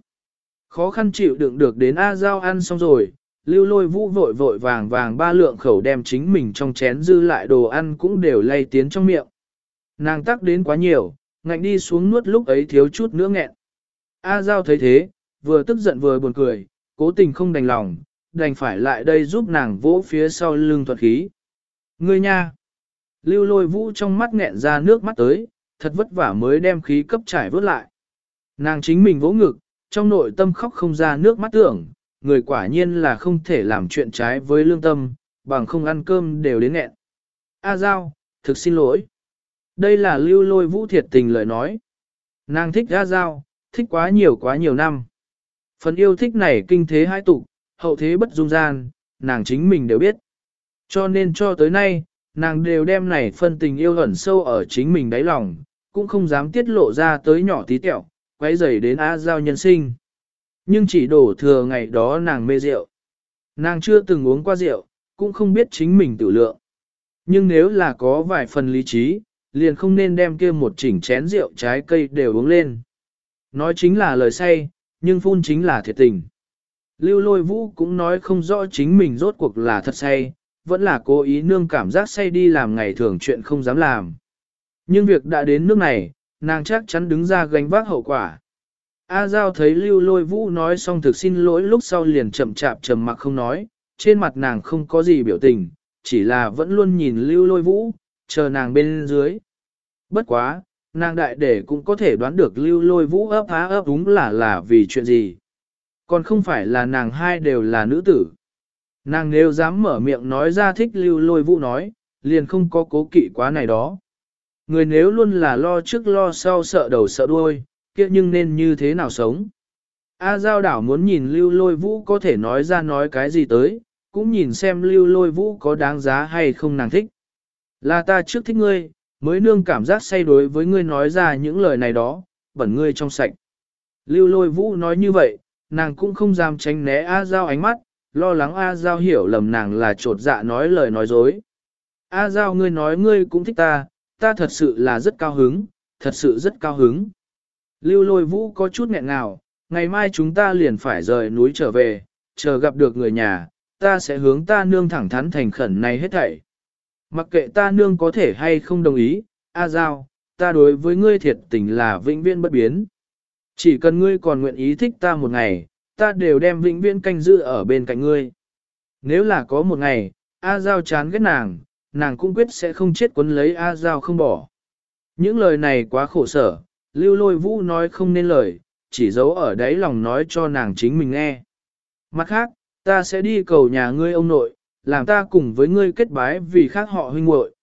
Khó khăn chịu đựng được đến A Giao ăn xong rồi, lưu lôi vũ vội vội vàng vàng ba lượng khẩu đem chính mình trong chén dư lại đồ ăn cũng đều lay tiến trong miệng. Nàng tắc đến quá nhiều, ngạnh đi xuống nuốt lúc ấy thiếu chút nữa nghẹn. A Giao thấy thế, vừa tức giận vừa buồn cười, cố tình không đành lòng, đành phải lại đây giúp nàng vỗ phía sau lưng thuật khí. Ngươi nha! Lưu lôi vũ trong mắt nghẹn ra nước mắt tới, thật vất vả mới đem khí cấp trải vớt lại. Nàng chính mình vỗ ngực, trong nội tâm khóc không ra nước mắt tưởng, người quả nhiên là không thể làm chuyện trái với lương tâm, bằng không ăn cơm đều đến nghẹn. A Giao, thực xin lỗi. Đây là lưu lôi vũ thiệt tình lời nói. Nàng thích A Giao, thích quá nhiều quá nhiều năm. Phần yêu thích này kinh thế hai tục, hậu thế bất dung gian, nàng chính mình đều biết. Cho nên cho tới nay, nàng đều đem này phân tình yêu ẩn sâu ở chính mình đáy lòng, cũng không dám tiết lộ ra tới nhỏ tí tẹo, quấy rầy đến á giao nhân sinh. Nhưng chỉ đổ thừa ngày đó nàng mê rượu. Nàng chưa từng uống qua rượu, cũng không biết chính mình tự lượng. Nhưng nếu là có vài phần lý trí, liền không nên đem kia một chỉnh chén rượu trái cây đều uống lên. Nói chính là lời say, nhưng phun chính là thiệt tình. Lưu lôi vũ cũng nói không rõ chính mình rốt cuộc là thật say, vẫn là cố ý nương cảm giác say đi làm ngày thường chuyện không dám làm. Nhưng việc đã đến nước này, nàng chắc chắn đứng ra gánh vác hậu quả. A Giao thấy lưu lôi vũ nói xong thực xin lỗi lúc sau liền chậm chạp trầm mặc không nói, trên mặt nàng không có gì biểu tình, chỉ là vẫn luôn nhìn lưu lôi vũ, chờ nàng bên dưới. Bất quá, nàng đại để cũng có thể đoán được lưu lôi vũ ấp á ấp đúng là là vì chuyện gì. Còn không phải là nàng hai đều là nữ tử. Nàng nếu dám mở miệng nói ra thích lưu lôi vũ nói, liền không có cố kỵ quá này đó. Người nếu luôn là lo trước lo sau sợ đầu sợ đuôi, kia nhưng nên như thế nào sống? A Giao đảo muốn nhìn lưu lôi vũ có thể nói ra nói cái gì tới, cũng nhìn xem lưu lôi vũ có đáng giá hay không nàng thích. Là ta trước thích ngươi, mới nương cảm giác say đối với ngươi nói ra những lời này đó, bẩn ngươi trong sạch. Lưu lôi vũ nói như vậy, nàng cũng không dám tránh né A Giao ánh mắt, lo lắng A Giao hiểu lầm nàng là trột dạ nói lời nói dối. A Giao ngươi nói ngươi cũng thích ta, ta thật sự là rất cao hứng, thật sự rất cao hứng. Lưu lôi vũ có chút nghẹn ngào, ngày mai chúng ta liền phải rời núi trở về, chờ gặp được người nhà, ta sẽ hướng ta nương thẳng thắn thành khẩn này hết thảy. Mặc kệ ta nương có thể hay không đồng ý, A Giao, ta đối với ngươi thiệt tình là vĩnh viễn bất biến. Chỉ cần ngươi còn nguyện ý thích ta một ngày, ta đều đem vĩnh viễn canh giữ ở bên cạnh ngươi. Nếu là có một ngày, A Giao chán ghét nàng, nàng cũng quyết sẽ không chết quấn lấy A Giao không bỏ. Những lời này quá khổ sở, lưu lôi vũ nói không nên lời, chỉ giấu ở đấy lòng nói cho nàng chính mình nghe. Mặt khác, ta sẽ đi cầu nhà ngươi ông nội, làm ta cùng với ngươi kết bái vì khác họ huynh muội.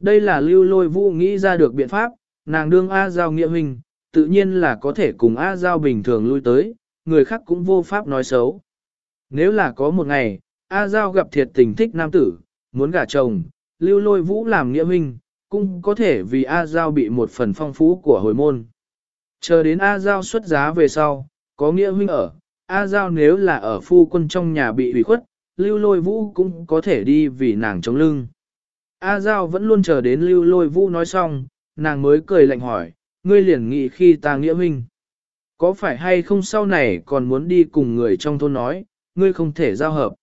Đây là lưu lôi vũ nghĩ ra được biện pháp, nàng đương A Giao nghĩa huynh, tự nhiên là có thể cùng A Giao bình thường lui tới, người khác cũng vô pháp nói xấu. Nếu là có một ngày, A Giao gặp thiệt tình thích nam tử, muốn gả chồng, lưu lôi vũ làm nghĩa huynh, cũng có thể vì A Giao bị một phần phong phú của hồi môn. Chờ đến A Giao xuất giá về sau, có nghĩa huynh ở, A Giao nếu là ở phu quân trong nhà bị ủy khuất, lưu lôi vũ cũng có thể đi vì nàng chống lưng. A Giao vẫn luôn chờ đến lưu lôi vũ nói xong, nàng mới cười lạnh hỏi, ngươi liền nghĩ khi ta nghĩa huynh. Có phải hay không sau này còn muốn đi cùng người trong thôn nói, ngươi không thể giao hợp.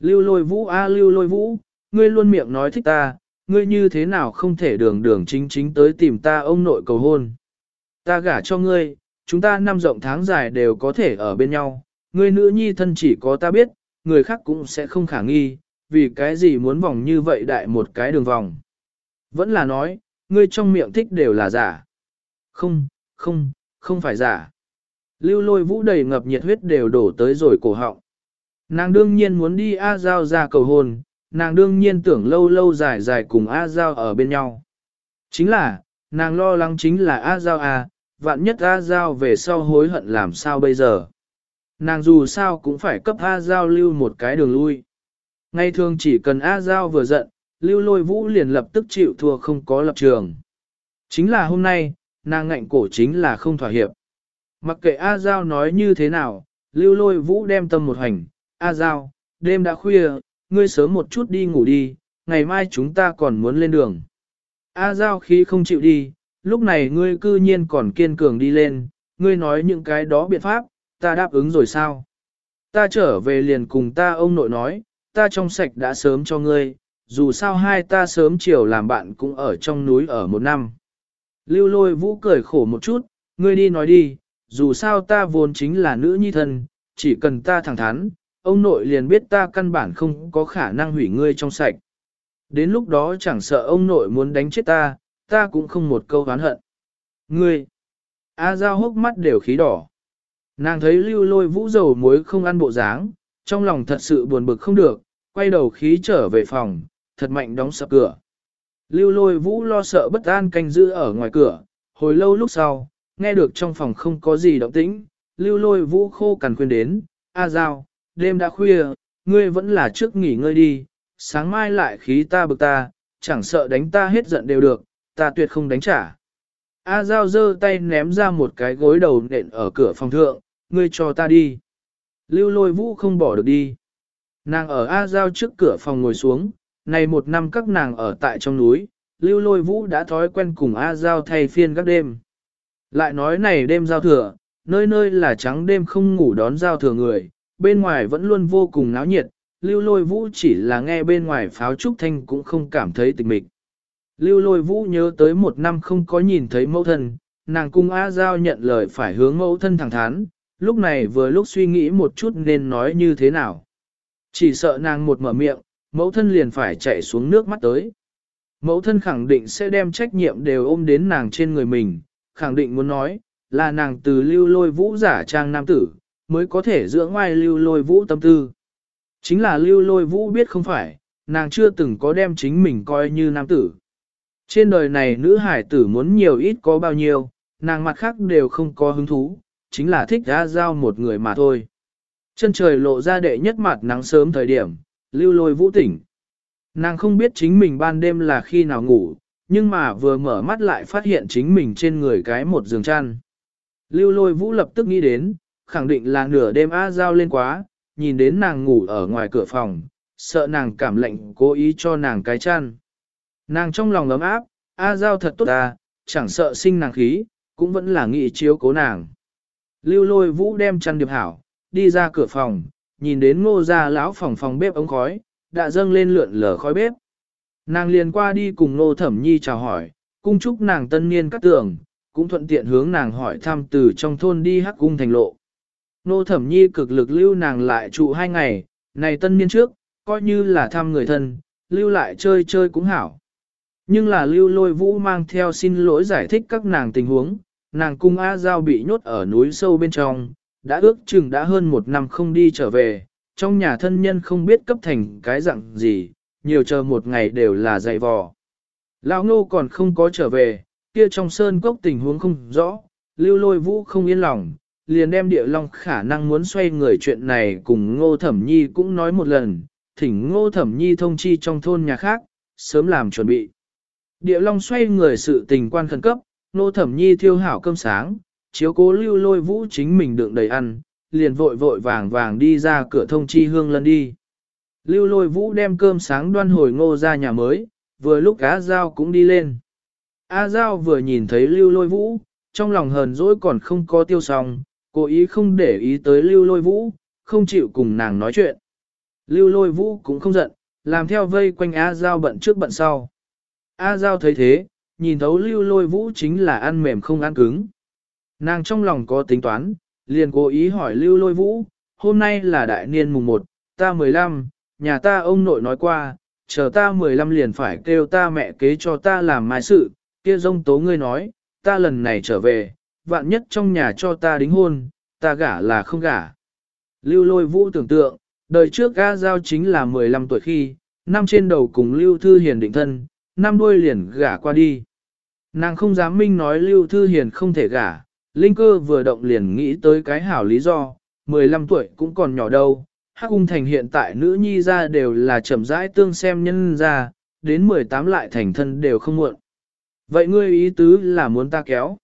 Lưu lôi vũ a lưu lôi vũ, ngươi luôn miệng nói thích ta, ngươi như thế nào không thể đường đường chính chính tới tìm ta ông nội cầu hôn. Ta gả cho ngươi, chúng ta năm rộng tháng dài đều có thể ở bên nhau, ngươi nữ nhi thân chỉ có ta biết, người khác cũng sẽ không khả nghi, vì cái gì muốn vòng như vậy đại một cái đường vòng. Vẫn là nói, ngươi trong miệng thích đều là giả. Không, không, không phải giả. Lưu lôi vũ đầy ngập nhiệt huyết đều đổ tới rồi cổ họng. Nàng đương nhiên muốn đi A Giao ra cầu hôn, nàng đương nhiên tưởng lâu lâu dài dài cùng A Giao ở bên nhau. Chính là, nàng lo lắng chính là A Giao à, vạn nhất A Giao về sau hối hận làm sao bây giờ. Nàng dù sao cũng phải cấp A Giao lưu một cái đường lui. Ngay thường chỉ cần A Giao vừa giận, lưu lôi vũ liền lập tức chịu thua không có lập trường. Chính là hôm nay, nàng ngạnh cổ chính là không thỏa hiệp. Mặc kệ A Giao nói như thế nào, lưu lôi vũ đem tâm một hành, A Giao, đêm đã khuya, ngươi sớm một chút đi ngủ đi, ngày mai chúng ta còn muốn lên đường. A Giao khi không chịu đi, lúc này ngươi cư nhiên còn kiên cường đi lên, ngươi nói những cái đó biện pháp, ta đáp ứng rồi sao? Ta trở về liền cùng ta ông nội nói, ta trong sạch đã sớm cho ngươi, dù sao hai ta sớm chiều làm bạn cũng ở trong núi ở một năm. Lưu lôi vũ cười khổ một chút, ngươi đi nói đi, dù sao ta vốn chính là nữ nhi thân, chỉ cần ta thẳng thắn, ông nội liền biết ta căn bản không có khả năng hủy ngươi trong sạch. Đến lúc đó chẳng sợ ông nội muốn đánh chết ta, ta cũng không một câu oán hận. Ngươi! A Giao hốc mắt đều khí đỏ. Nàng thấy lưu lôi vũ dầu muối không ăn bộ dáng, trong lòng thật sự buồn bực không được, quay đầu khí trở về phòng, thật mạnh đóng sập cửa. Lưu lôi vũ lo sợ bất an canh giữ ở ngoài cửa, hồi lâu lúc sau, nghe được trong phòng không có gì động tĩnh, lưu lôi vũ khô cằn khuyên đến, A Giao, đêm đã khuya, ngươi vẫn là trước nghỉ ngơi đi, sáng mai lại khí ta bực ta, chẳng sợ đánh ta hết giận đều được, ta tuyệt không đánh trả. A Giao giơ tay ném ra một cái gối đầu nện ở cửa phòng thượng, ngươi cho ta đi. Lưu lôi vũ không bỏ được đi. Nàng ở A Giao trước cửa phòng ngồi xuống, này một năm các nàng ở tại trong núi, lưu lôi vũ đã thói quen cùng A Giao thay phiên các đêm. Lại nói này đêm giao thừa, nơi nơi là trắng đêm không ngủ đón giao thừa người, bên ngoài vẫn luôn vô cùng náo nhiệt, lưu lôi vũ chỉ là nghe bên ngoài pháo trúc thanh cũng không cảm thấy tịch mịch. Lưu lôi vũ nhớ tới một năm không có nhìn thấy mẫu thân, nàng cung A Giao nhận lời phải hướng mẫu thân thẳng thắn, lúc này vừa lúc suy nghĩ một chút nên nói như thế nào. Chỉ sợ nàng một mở miệng, mẫu thân liền phải chạy xuống nước mắt tới. Mẫu thân khẳng định sẽ đem trách nhiệm đều ôm đến nàng trên người mình, khẳng định muốn nói, là nàng từ lưu lôi vũ giả trang nam tử, mới có thể dưỡng ngoài lưu lôi vũ tâm tư. Chính là lưu lôi vũ biết không phải, nàng chưa từng có đem chính mình coi như nam tử. Trên đời này nữ hải tử muốn nhiều ít có bao nhiêu, nàng mặt khác đều không có hứng thú, chính là thích ra giao một người mà thôi. Chân trời lộ ra đệ nhất mặt nắng sớm thời điểm, lưu lôi vũ tỉnh. Nàng không biết chính mình ban đêm là khi nào ngủ, nhưng mà vừa mở mắt lại phát hiện chính mình trên người cái một giường chăn. Lưu lôi vũ lập tức nghĩ đến, khẳng định là nửa đêm A Giao lên quá, nhìn đến nàng ngủ ở ngoài cửa phòng, sợ nàng cảm lạnh cố ý cho nàng cái chăn. Nàng trong lòng ấm áp, A Giao thật tốt à, chẳng sợ sinh nàng khí, cũng vẫn là nghị chiếu cố nàng. Lưu lôi vũ đem chăn điệp hảo, đi ra cửa phòng, nhìn đến ngô ra lão phòng phòng bếp ống khói, đã dâng lên lượn lờ khói bếp. Nàng liền qua đi cùng ngô thẩm nhi chào hỏi, cung chúc nàng tân niên cắt tường, cũng thuận tiện hướng nàng hỏi thăm từ trong thôn đi hắc cung thành lộ. Ngô thẩm nhi cực lực lưu nàng lại trụ hai ngày, này tân niên trước, coi như là thăm người thân, lưu lại chơi chơi cũng hảo. Nhưng là lưu lôi vũ mang theo xin lỗi giải thích các nàng tình huống, nàng cung A Giao bị nhốt ở núi sâu bên trong, đã ước chừng đã hơn một năm không đi trở về, trong nhà thân nhân không biết cấp thành cái dạng gì, nhiều chờ một ngày đều là dày vò. Lão ngô còn không có trở về, kia trong sơn cốc tình huống không rõ, lưu lôi vũ không yên lòng, liền đem địa long khả năng muốn xoay người chuyện này cùng ngô thẩm nhi cũng nói một lần, thỉnh ngô thẩm nhi thông chi trong thôn nhà khác, sớm làm chuẩn bị. Địa long xoay người sự tình quan khẩn cấp, nô thẩm nhi thiêu hảo cơm sáng, chiếu cố lưu lôi vũ chính mình đựng đầy ăn, liền vội vội vàng vàng đi ra cửa thông chi hương lân đi. Lưu lôi vũ đem cơm sáng đoan hồi ngô ra nhà mới, vừa lúc á giao cũng đi lên. A giao vừa nhìn thấy lưu lôi vũ, trong lòng hờn dỗi còn không có tiêu xong, cố ý không để ý tới lưu lôi vũ, không chịu cùng nàng nói chuyện. Lưu lôi vũ cũng không giận, làm theo vây quanh A giao bận trước bận sau. A giao thấy thế, nhìn thấu lưu lôi vũ chính là ăn mềm không ăn cứng. Nàng trong lòng có tính toán, liền cố ý hỏi lưu lôi vũ, hôm nay là đại niên mùng 1, ta 15, nhà ta ông nội nói qua, chờ ta 15 liền phải kêu ta mẹ kế cho ta làm mai sự, kia dông tố ngươi nói, ta lần này trở về, vạn nhất trong nhà cho ta đính hôn, ta gả là không gả. Lưu lôi vũ tưởng tượng, đời trước ga giao chính là 15 tuổi khi, năm trên đầu cùng Lưu Thư Hiền định thân, năm đuôi liền gả qua đi. Nàng không dám minh nói Lưu Thư Hiền không thể gả, Linh cơ vừa động liền nghĩ tới cái hảo lý do, 15 tuổi cũng còn nhỏ đâu. Hắc cung thành hiện tại nữ nhi ra đều là chậm rãi tương xem nhân ra, đến 18 lại thành thân đều không muộn. Vậy ngươi ý tứ là muốn ta kéo?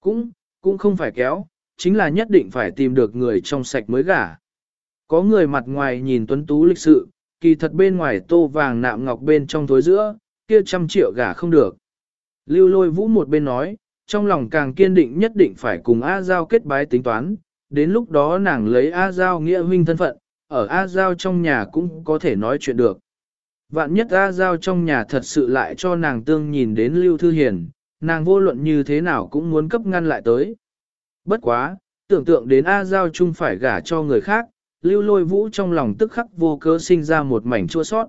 Cũng, cũng không phải kéo, chính là nhất định phải tìm được người trong sạch mới gả. Có người mặt ngoài nhìn tuấn tú lịch sự, kỳ thật bên ngoài tô vàng nạm ngọc bên trong thối giữa, kia trăm triệu gả không được. Lưu lôi vũ một bên nói, trong lòng càng kiên định nhất định phải cùng A Giao kết bái tính toán, đến lúc đó nàng lấy A Giao nghĩa huynh thân phận, ở A Giao trong nhà cũng có thể nói chuyện được. Vạn nhất A Giao trong nhà thật sự lại cho nàng tương nhìn đến Lưu Thư Hiền, nàng vô luận như thế nào cũng muốn cấp ngăn lại tới. Bất quá, tưởng tượng đến A Giao chung phải gả cho người khác, Lưu Lôi Vũ trong lòng tức khắc vô cớ sinh ra một mảnh chua sót.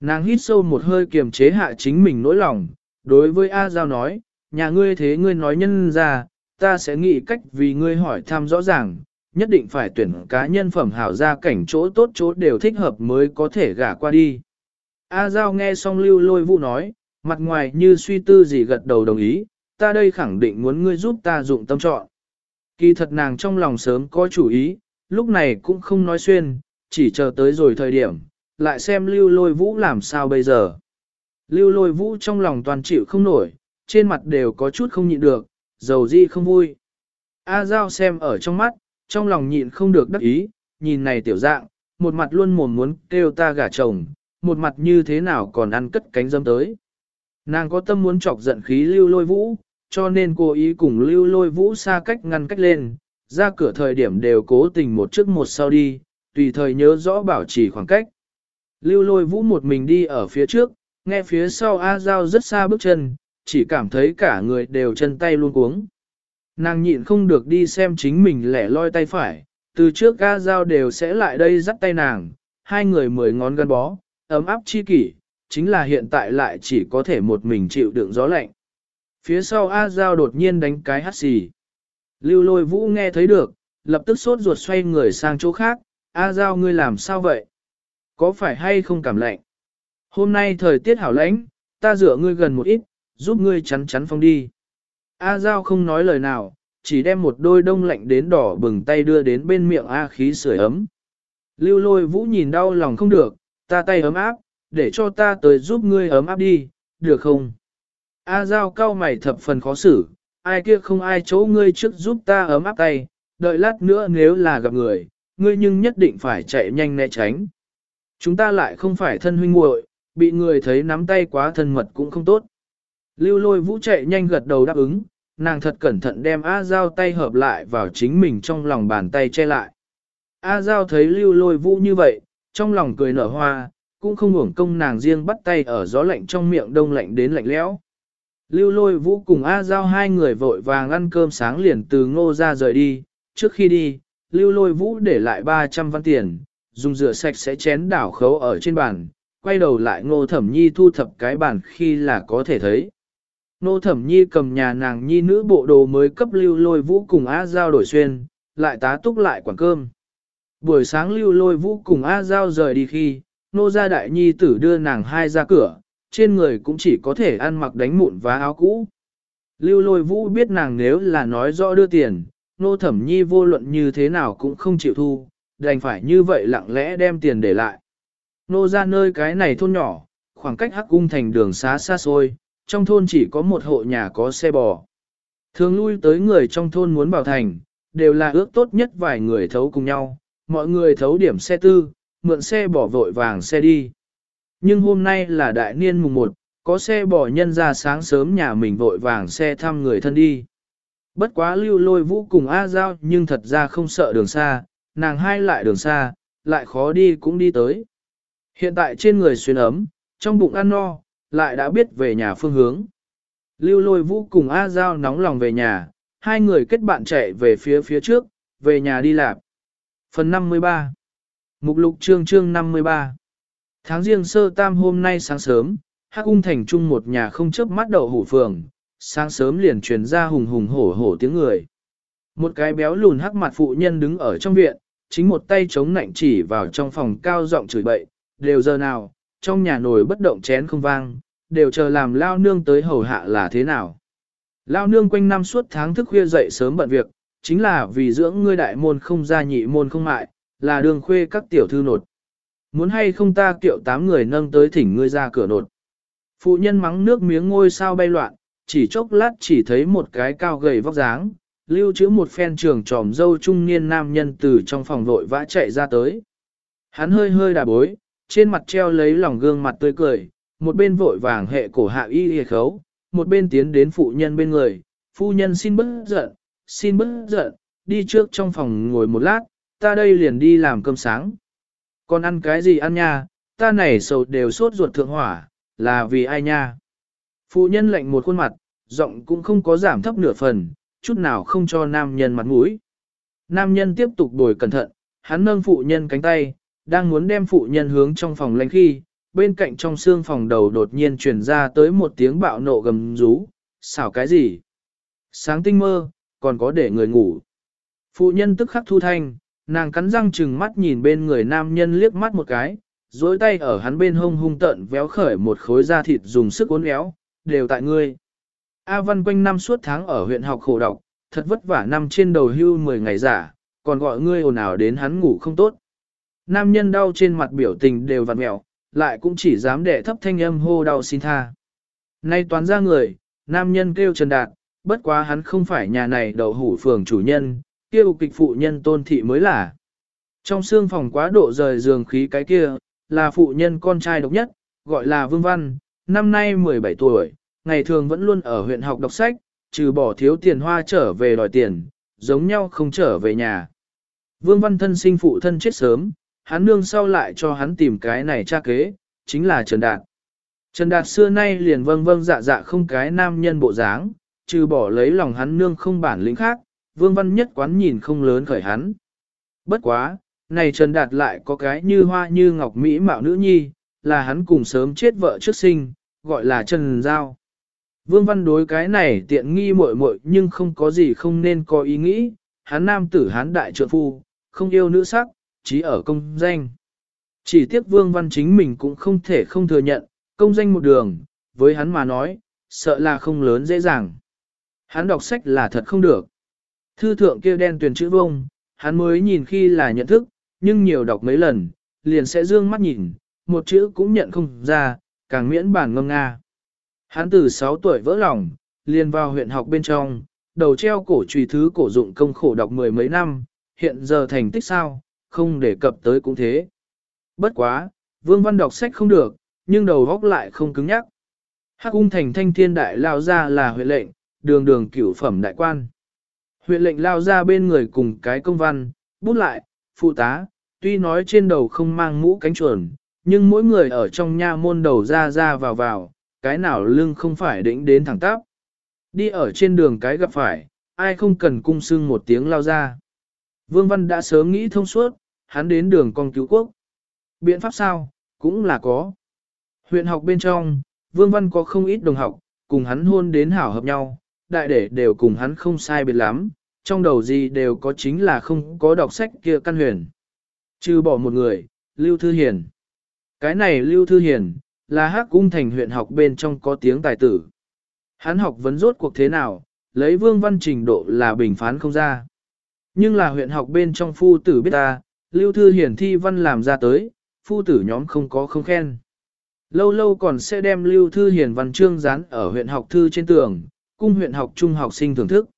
Nàng hít sâu một hơi kiềm chế hạ chính mình nỗi lòng, đối với A Giao nói, nhà ngươi thế ngươi nói nhân ra, ta sẽ nghĩ cách vì ngươi hỏi thăm rõ ràng, nhất định phải tuyển cá nhân phẩm hảo ra cảnh chỗ tốt chỗ đều thích hợp mới có thể gả qua đi. A Giao nghe xong lưu lôi vũ nói, mặt ngoài như suy tư gì gật đầu đồng ý, ta đây khẳng định muốn ngươi giúp ta dụng tâm chọn. Kỳ thật nàng trong lòng sớm có chủ ý, lúc này cũng không nói xuyên, chỉ chờ tới rồi thời điểm, lại xem lưu lôi vũ làm sao bây giờ. Lưu lôi vũ trong lòng toàn chịu không nổi, trên mặt đều có chút không nhịn được, dầu di không vui. A Giao xem ở trong mắt, trong lòng nhịn không được đắc ý, nhìn này tiểu dạng, một mặt luôn mồm muốn kêu ta gả chồng, một mặt như thế nào còn ăn cất cánh dâm tới. Nàng có tâm muốn chọc giận khí lưu lôi vũ, cho nên cố ý cùng lưu lôi vũ xa cách ngăn cách lên, ra cửa thời điểm đều cố tình một trước một sau đi, tùy thời nhớ rõ bảo trì khoảng cách. Lưu lôi vũ một mình đi ở phía trước, nghe phía sau A Giao rất xa bước chân, chỉ cảm thấy cả người đều chân tay luôn cuống. Nàng nhịn không được đi xem chính mình lẻ loi tay phải, từ trước A Giao đều sẽ lại đây dắt tay nàng, hai người mười ngón gắn bó, ấm áp chi kỷ, chính là hiện tại lại chỉ có thể một mình chịu đựng gió lạnh. Phía sau A Giao đột nhiên đánh cái hắt xì. Lưu lôi vũ nghe thấy được, lập tức sốt ruột xoay người sang chỗ khác, A Giao ngươi làm sao vậy? Có phải hay không cảm lạnh? Hôm nay thời tiết hảo lãnh, ta rửa ngươi gần một ít, giúp ngươi chắn chắn phong đi. A Giao không nói lời nào, chỉ đem một đôi đông lạnh đến đỏ bừng tay đưa đến bên miệng A khí sưởi ấm. Lưu lôi vũ nhìn đau lòng không được, ta tay ấm áp, để cho ta tới giúp ngươi ấm áp đi, được không? A Giao cao mày thập phần khó xử, ai kia không ai chỗ ngươi trước giúp ta ấm áp tay, đợi lát nữa nếu là gặp người, ngươi nhưng nhất định phải chạy nhanh né tránh. Chúng ta lại không phải thân huynh muội, bị người thấy nắm tay quá thân mật cũng không tốt. Lưu lôi vũ chạy nhanh gật đầu đáp ứng, nàng thật cẩn thận đem A Giao tay hợp lại vào chính mình trong lòng bàn tay che lại. A Giao thấy lưu lôi vũ như vậy, trong lòng cười nở hoa, cũng không hưởng công nàng riêng bắt tay ở gió lạnh trong miệng đông lạnh đến lạnh lẽo. Lưu lôi vũ cùng A Giao hai người vội vàng ăn cơm sáng liền từ ngô ra rời đi, trước khi đi, lưu lôi vũ để lại 300 văn tiền, dùng rửa sạch sẽ chén đảo khấu ở trên bàn, quay đầu lại ngô thẩm nhi thu thập cái bản khi là có thể thấy. Nô thẩm nhi cầm nhà nàng nhi nữ bộ đồ mới cấp lưu lôi vũ cùng A Giao đổi xuyên, lại tá túc lại quản cơm. Buổi sáng lưu lôi vũ cùng A Giao rời đi khi, nô gia đại nhi tử đưa nàng hai ra cửa, trên người cũng chỉ có thể ăn mặc đánh mụn và áo cũ. Lưu lôi vũ biết nàng nếu là nói rõ đưa tiền, nô thẩm nhi vô luận như thế nào cũng không chịu thu, đành phải như vậy lặng lẽ đem tiền để lại. Nô ra nơi cái này thôn nhỏ, khoảng cách hắc cung thành đường xá xa xôi, trong thôn chỉ có một hộ nhà có xe bò. Thường lui tới người trong thôn muốn bảo thành, đều là ước tốt nhất vài người thấu cùng nhau, mọi người thấu điểm xe tư, mượn xe bỏ vội vàng xe đi. Nhưng hôm nay là đại niên mùng 1, có xe bỏ nhân ra sáng sớm nhà mình vội vàng xe thăm người thân đi. Bất quá lưu lôi vũ cùng A Giao nhưng thật ra không sợ đường xa, nàng hai lại đường xa, lại khó đi cũng đi tới. Hiện tại trên người xuyên ấm, trong bụng ăn no, lại đã biết về nhà phương hướng. Lưu lôi vũ cùng A Giao nóng lòng về nhà, hai người kết bạn chạy về phía phía trước, về nhà đi làm. Phần 53 Mục lục chương chương 53 Tháng riêng sơ tam hôm nay sáng sớm, Hắc ung thành trung một nhà không chớp mắt đậu hủ phường, sáng sớm liền truyền ra hùng hùng hổ hổ tiếng người. Một cái béo lùn hắc mặt phụ nhân đứng ở trong viện, chính một tay chống nạnh chỉ vào trong phòng cao giọng chửi bậy, đều giờ nào, trong nhà nồi bất động chén không vang, đều chờ làm lao nương tới hầu hạ là thế nào. Lao nương quanh năm suốt tháng thức khuya dậy sớm bận việc, chính là vì dưỡng ngươi đại môn không ra nhị môn không mại, là đường khuê các tiểu thư nột. Muốn hay không ta kiệu tám người nâng tới thỉnh ngươi ra cửa nột. Phụ nhân mắng nước miếng ngôi sao bay loạn, chỉ chốc lát chỉ thấy một cái cao gầy vóc dáng, lưu trữ một phen trường tròm dâu trung niên nam nhân từ trong phòng vội vã chạy ra tới. Hắn hơi hơi đà bối, trên mặt treo lấy lòng gương mặt tươi cười, một bên vội vàng hệ cổ hạ y y khấu, một bên tiến đến phụ nhân bên người, phu nhân xin bớt giận, xin bớt giận, đi trước trong phòng ngồi một lát, ta đây liền đi làm cơm sáng. Còn ăn cái gì ăn nha, ta này sầu đều sốt ruột thượng hỏa, là vì ai nha? Phụ nhân lệnh một khuôn mặt, giọng cũng không có giảm thấp nửa phần, chút nào không cho nam nhân mặt mũi. Nam nhân tiếp tục đổi cẩn thận, hắn nâng phụ nhân cánh tay, đang muốn đem phụ nhân hướng trong phòng lánh khi, bên cạnh trong xương phòng đầu đột nhiên truyền ra tới một tiếng bạo nộ gầm rú, xảo cái gì? Sáng tinh mơ, còn có để người ngủ. Phụ nhân tức khắc thu thanh, nàng cắn răng chừng mắt nhìn bên người nam nhân liếc mắt một cái, dối tay ở hắn bên hông hung tợn véo khởi một khối da thịt dùng sức uốn éo, đều tại ngươi. A Văn quanh năm suốt tháng ở huyện học khổ đọc, thật vất vả năm trên đầu hưu 10 ngày giả, còn gọi ngươi ồn ào đến hắn ngủ không tốt. Nam nhân đau trên mặt biểu tình đều vặt mẹo, lại cũng chỉ dám để thấp thanh âm hô đau xin tha. Nay toán ra người, nam nhân kêu Trần Đạt, bất quá hắn không phải nhà này đậu hủ phường chủ nhân, kêu kịch phụ nhân tôn thị mới là. Trong xương phòng quá độ rời giường khí cái kia, là phụ nhân con trai độc nhất, gọi là Vương Văn, năm nay 17 tuổi, ngày thường vẫn luôn ở huyện học đọc sách, trừ bỏ thiếu tiền hoa trở về đòi tiền, giống nhau không trở về nhà. Vương Văn thân sinh phụ thân chết sớm, hắn nương sau lại cho hắn tìm cái này cha kế, chính là Trần Đạt. Trần Đạt xưa nay liền vâng vâng dạ dạ không cái nam nhân bộ dáng, trừ bỏ lấy lòng hắn nương không bản lĩnh khác, Vương Văn nhất quán nhìn không lớn khởi hắn. Bất quá, này Trần Đạt lại có cái như hoa như ngọc mỹ mạo nữ nhi, là hắn cùng sớm chết vợ trước sinh, gọi là Trần Giao. Vương Văn đối cái này tiện nghi muội muội nhưng không có gì không nên có ý nghĩ, hắn nam tử hắn đại trượng phu, không yêu nữ sắc, chí ở công danh. Chỉ tiếc Vương Văn chính mình cũng không thể không thừa nhận, công danh một đường, với hắn mà nói, sợ là không lớn dễ dàng. Hắn đọc sách là thật không được. Thư thượng kia đen tuyển chữ vông, hắn mới nhìn khi là nhận thức, nhưng nhiều đọc mấy lần, liền sẽ dương mắt nhìn, một chữ cũng nhận không ra, càng miễn bản ngâm nga. Hắn từ 6 tuổi vỡ lòng, liền vào huyện học bên trong, đầu treo cổ trùy thứ cổ dụng công khổ đọc mười mấy năm, hiện giờ thành tích sao, không đề cập tới cũng thế. Bất quá, vương văn đọc sách không được, nhưng đầu góc lại không cứng nhắc. Hắc ung thành thanh thiên đại lao ra là huyện lệnh, đường đường cửu phẩm đại quan. Huyện lệnh lao ra bên người cùng cái công văn, bút lại, phụ tá, tuy nói trên đầu không mang mũ cánh chuồn, nhưng mỗi người ở trong nha môn đầu ra ra vào vào, cái nào lưng không phải đỉnh đến thẳng tắp. Đi ở trên đường cái gặp phải, ai không cần cung sưng một tiếng lao ra. Vương Văn đã sớm nghĩ thông suốt, hắn đến đường con cứu quốc. Biện pháp sao, cũng là có. Huyện học bên trong, Vương Văn có không ít đồng học, cùng hắn hôn đến hảo hợp nhau, đại để đều cùng hắn không sai biệt lắm, trong đầu gì đều có chính là không có đọc sách kia căn huyền. Trừ bỏ một người, Lưu Thư Hiền. Cái này Lưu Thư Hiền, là hắc cung thành huyện học bên trong có tiếng tài tử. Hắn học vấn rốt cuộc thế nào, lấy vương văn trình độ là bình phán không ra. Nhưng là huyện học bên trong phu tử biết ta, Lưu Thư Hiển thi văn làm ra tới, phu tử nhóm không có không khen. Lâu lâu còn sẽ đem Lưu Thư Hiển văn chương dán ở huyện học thư trên tường, cung huyện học trung học sinh thưởng thức.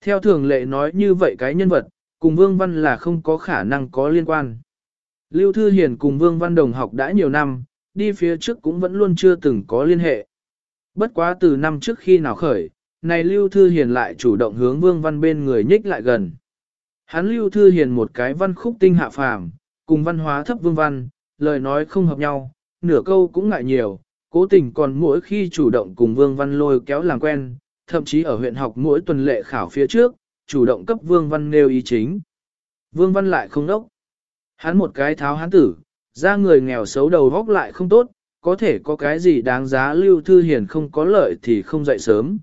Theo thường lệ nói như vậy cái nhân vật, cùng Vương Văn là không có khả năng có liên quan. Lưu Thư Hiền cùng Vương Văn đồng học đã nhiều năm, đi phía trước cũng vẫn luôn chưa từng có liên hệ. Bất quá từ năm trước khi nào khởi, này Lưu Thư Hiền lại chủ động hướng Vương Văn bên người nhích lại gần. Hắn Lưu Thư Hiền một cái văn khúc tinh hạ phàm, cùng văn hóa thấp Vương Văn, lời nói không hợp nhau, nửa câu cũng ngại nhiều, cố tình còn mỗi khi chủ động cùng Vương Văn lôi kéo làm quen, thậm chí ở huyện học mỗi tuần lệ khảo phía trước, chủ động cấp Vương Văn nêu ý chính. Vương Văn lại không đốc. Hắn một cái tháo hắn tử, ra người nghèo xấu đầu góc lại không tốt, có thể có cái gì đáng giá Lưu Thư Hiền không có lợi thì không dậy sớm.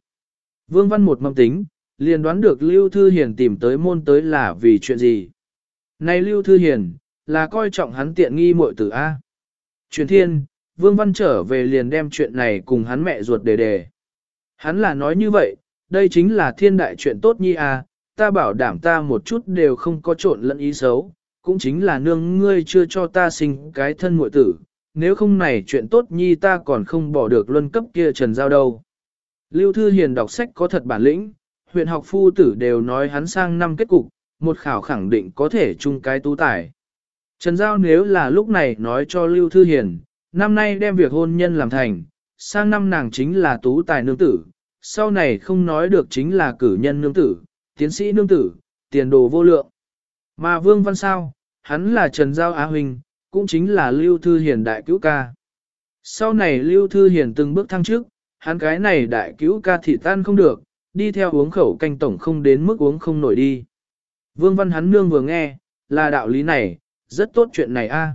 Vương Văn một mâm tính, liền đoán được Lưu Thư Hiền tìm tới môn tới là vì chuyện gì. Này Lưu Thư Hiền, là coi trọng hắn tiện nghi muội tử A. Truyền thiên, Vương Văn trở về liền đem chuyện này cùng hắn mẹ ruột đề đề. Hắn là nói như vậy, đây chính là thiên đại chuyện tốt nhi A, ta bảo đảm ta một chút đều không có trộn lẫn ý xấu, cũng chính là nương ngươi chưa cho ta sinh cái thân muội tử, nếu không này chuyện tốt nhi ta còn không bỏ được luân cấp kia trần giao đâu. Lưu Thư Hiền đọc sách có thật bản lĩnh, huyện học phu tử đều nói hắn sang năm kết cục, một khảo khẳng định có thể chung cái tú tài. Trần Giao nếu là lúc này nói cho Lưu Thư Hiền, năm nay đem việc hôn nhân làm thành, sang năm nàng chính là tú tài nương tử, sau này không nói được chính là cử nhân nương tử, tiến sĩ nương tử, tiền đồ vô lượng. Mà Vương Văn Sao, hắn là Trần Giao Á Huynh, cũng chính là Lưu Thư Hiền đại cứu ca. Sau này Lưu Thư Hiền từng bước thăng trước, hắn cái này đại cứu ca thị tan không được, đi theo uống khẩu canh tổng không đến mức uống không nổi đi. Vương Văn hắn nương vừa nghe, là đạo lý này, rất tốt chuyện này a.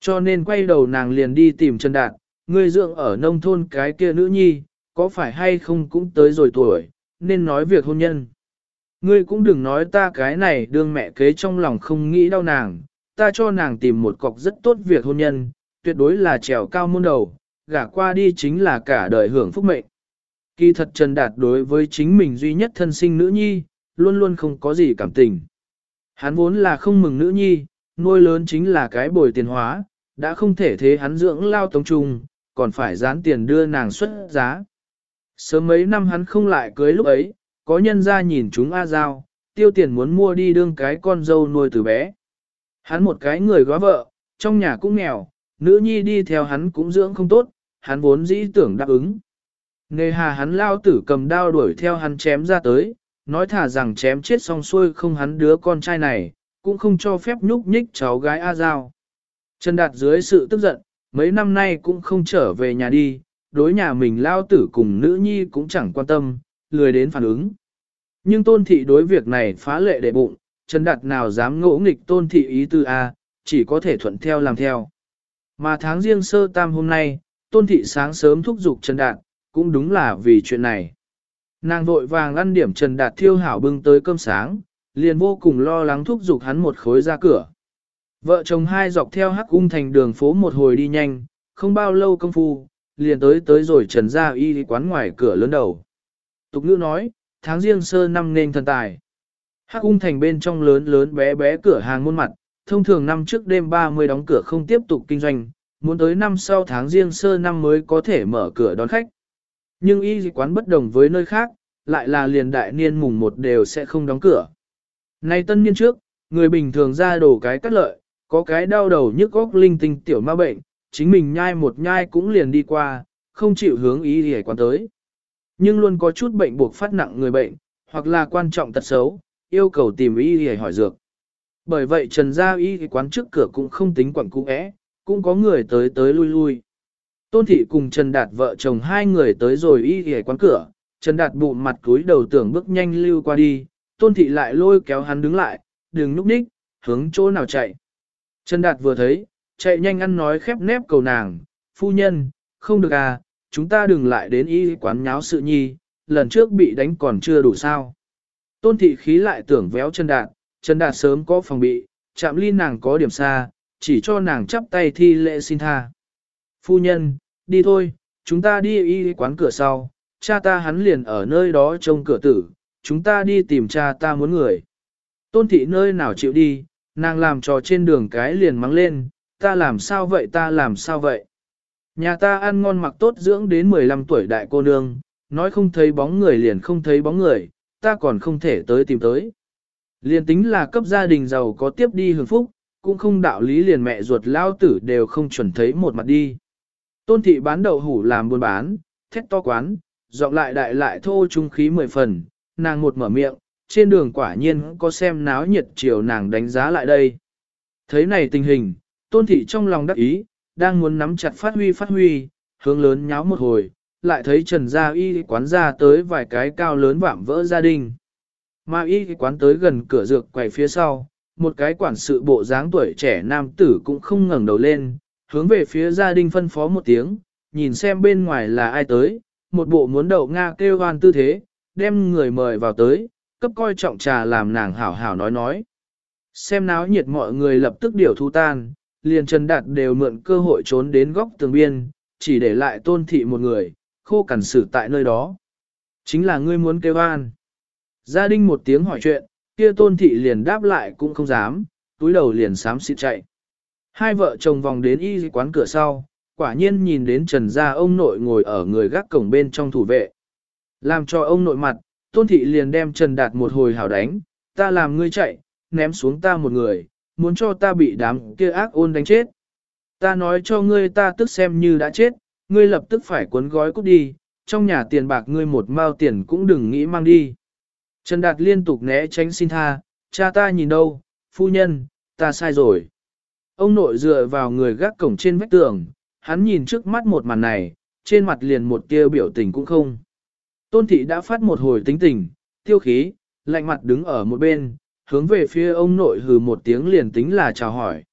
Cho nên quay đầu nàng liền đi tìm Trần Đạt, người dưỡng ở nông thôn cái kia nữ nhi, có phải hay không cũng tới rồi tuổi, nên nói việc hôn nhân. Ngươi cũng đừng nói ta cái này đương mẹ kế trong lòng không nghĩ đau nàng, ta cho nàng tìm một cọc rất tốt việc hôn nhân, tuyệt đối là trèo cao môn đầu, gả qua đi chính là cả đời hưởng phúc mệnh. Kỳ thật Trần Đạt đối với chính mình duy nhất thân sinh nữ nhi, luôn luôn không có gì cảm tình. Hắn vốn là không mừng nữ nhi, nuôi lớn chính là cái bồi tiền hóa, đã không thể thế hắn dưỡng lao tống trung, còn phải dán tiền đưa nàng xuất giá. Sớm mấy năm hắn không lại cưới lúc ấy, có nhân ra nhìn chúng A Giao, tiêu tiền muốn mua đi đương cái con dâu nuôi từ bé. Hắn một cái người góa vợ, trong nhà cũng nghèo, nữ nhi đi theo hắn cũng dưỡng không tốt, hắn vốn dĩ tưởng đáp ứng. Nề hà hắn lao tử cầm đao đuổi theo hắn chém ra tới, nói thả rằng chém chết xong xuôi không hắn đứa con trai này, cũng không cho phép nhúc nhích cháu gái A Giao. Trần Đạt dưới sự tức giận, mấy năm nay cũng không trở về nhà đi, đối nhà mình lao tử cùng nữ nhi cũng chẳng quan tâm, lười đến phản ứng. Nhưng tôn thị đối việc này phá lệ đệ bụng, Trần Đạt nào dám ngỗ nghịch tôn thị ý tư A, chỉ có thể thuận theo làm theo. Mà tháng riêng sơ tam hôm nay, tôn thị sáng sớm thúc giục Trần Đạt, cũng đúng là vì chuyện này. Nàng vội vàng ăn điểm Trần Đạt thiêu hảo bưng tới cơm sáng, liền vô cùng lo lắng thúc giục hắn một khối ra cửa. Vợ chồng hai dọc theo hắc Cung thành đường phố một hồi đi nhanh, không bao lâu công phu, liền tới tới rồi Trần ra y quán ngoài cửa lớn đầu. Tục ngữ nói, tháng riêng sơ năm nên thần tài. Hắc Cung thành bên trong lớn lớn bé bé cửa hàng muôn mặt, thông thường năm trước đêm 30 đóng cửa không tiếp tục kinh doanh, muốn tới năm sau tháng riêng sơ năm mới có thể mở cửa đón khách. Nhưng y quán bất đồng với nơi khác, lại là liền đại niên mùng một đều sẽ không đóng cửa. Nay tân niên trước, người bình thường ra đổ cái cắt lợi, có cái đau đầu nhức góc linh tinh tiểu ma bệnh, chính mình nhai một nhai cũng liền đi qua, không chịu hướng y hề quán tới. Nhưng luôn có chút bệnh buộc phát nặng người bệnh, hoặc là quan trọng tật xấu, yêu cầu tìm y hề hỏi dược. Bởi vậy trần gia y quán trước cửa cũng không tính quẩn cung é, cũng có người tới tới lui lui. Tôn thị cùng Trần Đạt vợ chồng hai người tới rồi y ghề quán cửa, Trần Đạt bụng mặt cúi đầu tưởng bước nhanh lưu qua đi, Tôn thị lại lôi kéo hắn đứng lại, đừng núp ních, hướng chỗ nào chạy. Trần Đạt vừa thấy, chạy nhanh ăn nói khép nép cầu nàng, phu nhân, không được à, chúng ta đừng lại đến y quán nháo sự nhi, lần trước bị đánh còn chưa đủ sao. Tôn thị khí lại tưởng véo Trần đạt, Trần đạt sớm có phòng bị, chạm ly nàng có điểm xa, chỉ cho nàng chắp tay thi lễ xin tha. Phu nhân, đi thôi, chúng ta đi y quán cửa sau, cha ta hắn liền ở nơi đó trông cửa tử, chúng ta đi tìm cha ta muốn người. Tôn thị nơi nào chịu đi, nàng làm trò trên đường cái liền mắng lên, ta làm sao vậy ta làm sao vậy. Nhà ta ăn ngon mặc tốt dưỡng đến 15 tuổi đại cô nương, nói không thấy bóng người liền không thấy bóng người, ta còn không thể tới tìm tới. Liền tính là cấp gia đình giàu có tiếp đi hưởng phúc, cũng không đạo lý liền mẹ ruột lao tử đều không chuẩn thấy một mặt đi. Tôn thị bán đậu hủ làm buôn bán, thét to quán, dọn lại đại lại thô trung khí mười phần, nàng một mở miệng, trên đường quả nhiên có xem náo nhiệt chiều nàng đánh giá lại đây. Thấy này tình hình, tôn thị trong lòng đắc ý, đang muốn nắm chặt phát huy phát huy, hướng lớn nháo một hồi, lại thấy Trần Gia Y quán ra tới vài cái cao lớn vạm vỡ gia đình. Mà Y quán tới gần cửa dược quầy phía sau, một cái quản sự bộ dáng tuổi trẻ nam tử cũng không ngẩng đầu lên, hướng về phía gia đình phân phó một tiếng, nhìn xem bên ngoài là ai tới, một bộ muốn đậu Nga kêu hoan tư thế, đem người mời vào tới, cấp coi trọng trà làm nàng hảo hảo nói nói. Xem náo nhiệt mọi người lập tức điều thu tan, liền Trần Đạt đều mượn cơ hội trốn đến góc tường biên, chỉ để lại tôn thị một người, khô cằn xử tại nơi đó. Chính là ngươi muốn kêu an. Gia đình một tiếng hỏi chuyện, kia tôn thị liền đáp lại cũng không dám, túi đầu liền sám xịt chạy. Hai vợ chồng vòng đến y quán cửa sau, quả nhiên nhìn đến trần gia ông nội ngồi ở người gác cổng bên trong thủ vệ. Làm cho ông nội mặt, tôn thị liền đem trần đạt một hồi hảo đánh, ta làm ngươi chạy, ném xuống ta một người, muốn cho ta bị đám kia ác ôn đánh chết. Ta nói cho ngươi ta tức xem như đã chết, ngươi lập tức phải cuốn gói cút đi, trong nhà tiền bạc ngươi một mao tiền cũng đừng nghĩ mang đi. Trần Đạt liên tục né tránh xin tha, cha ta nhìn đâu, phu nhân, ta sai rồi. Ông nội dựa vào người gác cổng trên vách tường, hắn nhìn trước mắt một màn này, trên mặt liền một tia biểu tình cũng không. Tôn thị đã phát một hồi tính tình, tiêu khí, lạnh mặt đứng ở một bên, hướng về phía ông nội hừ một tiếng liền tính là chào hỏi.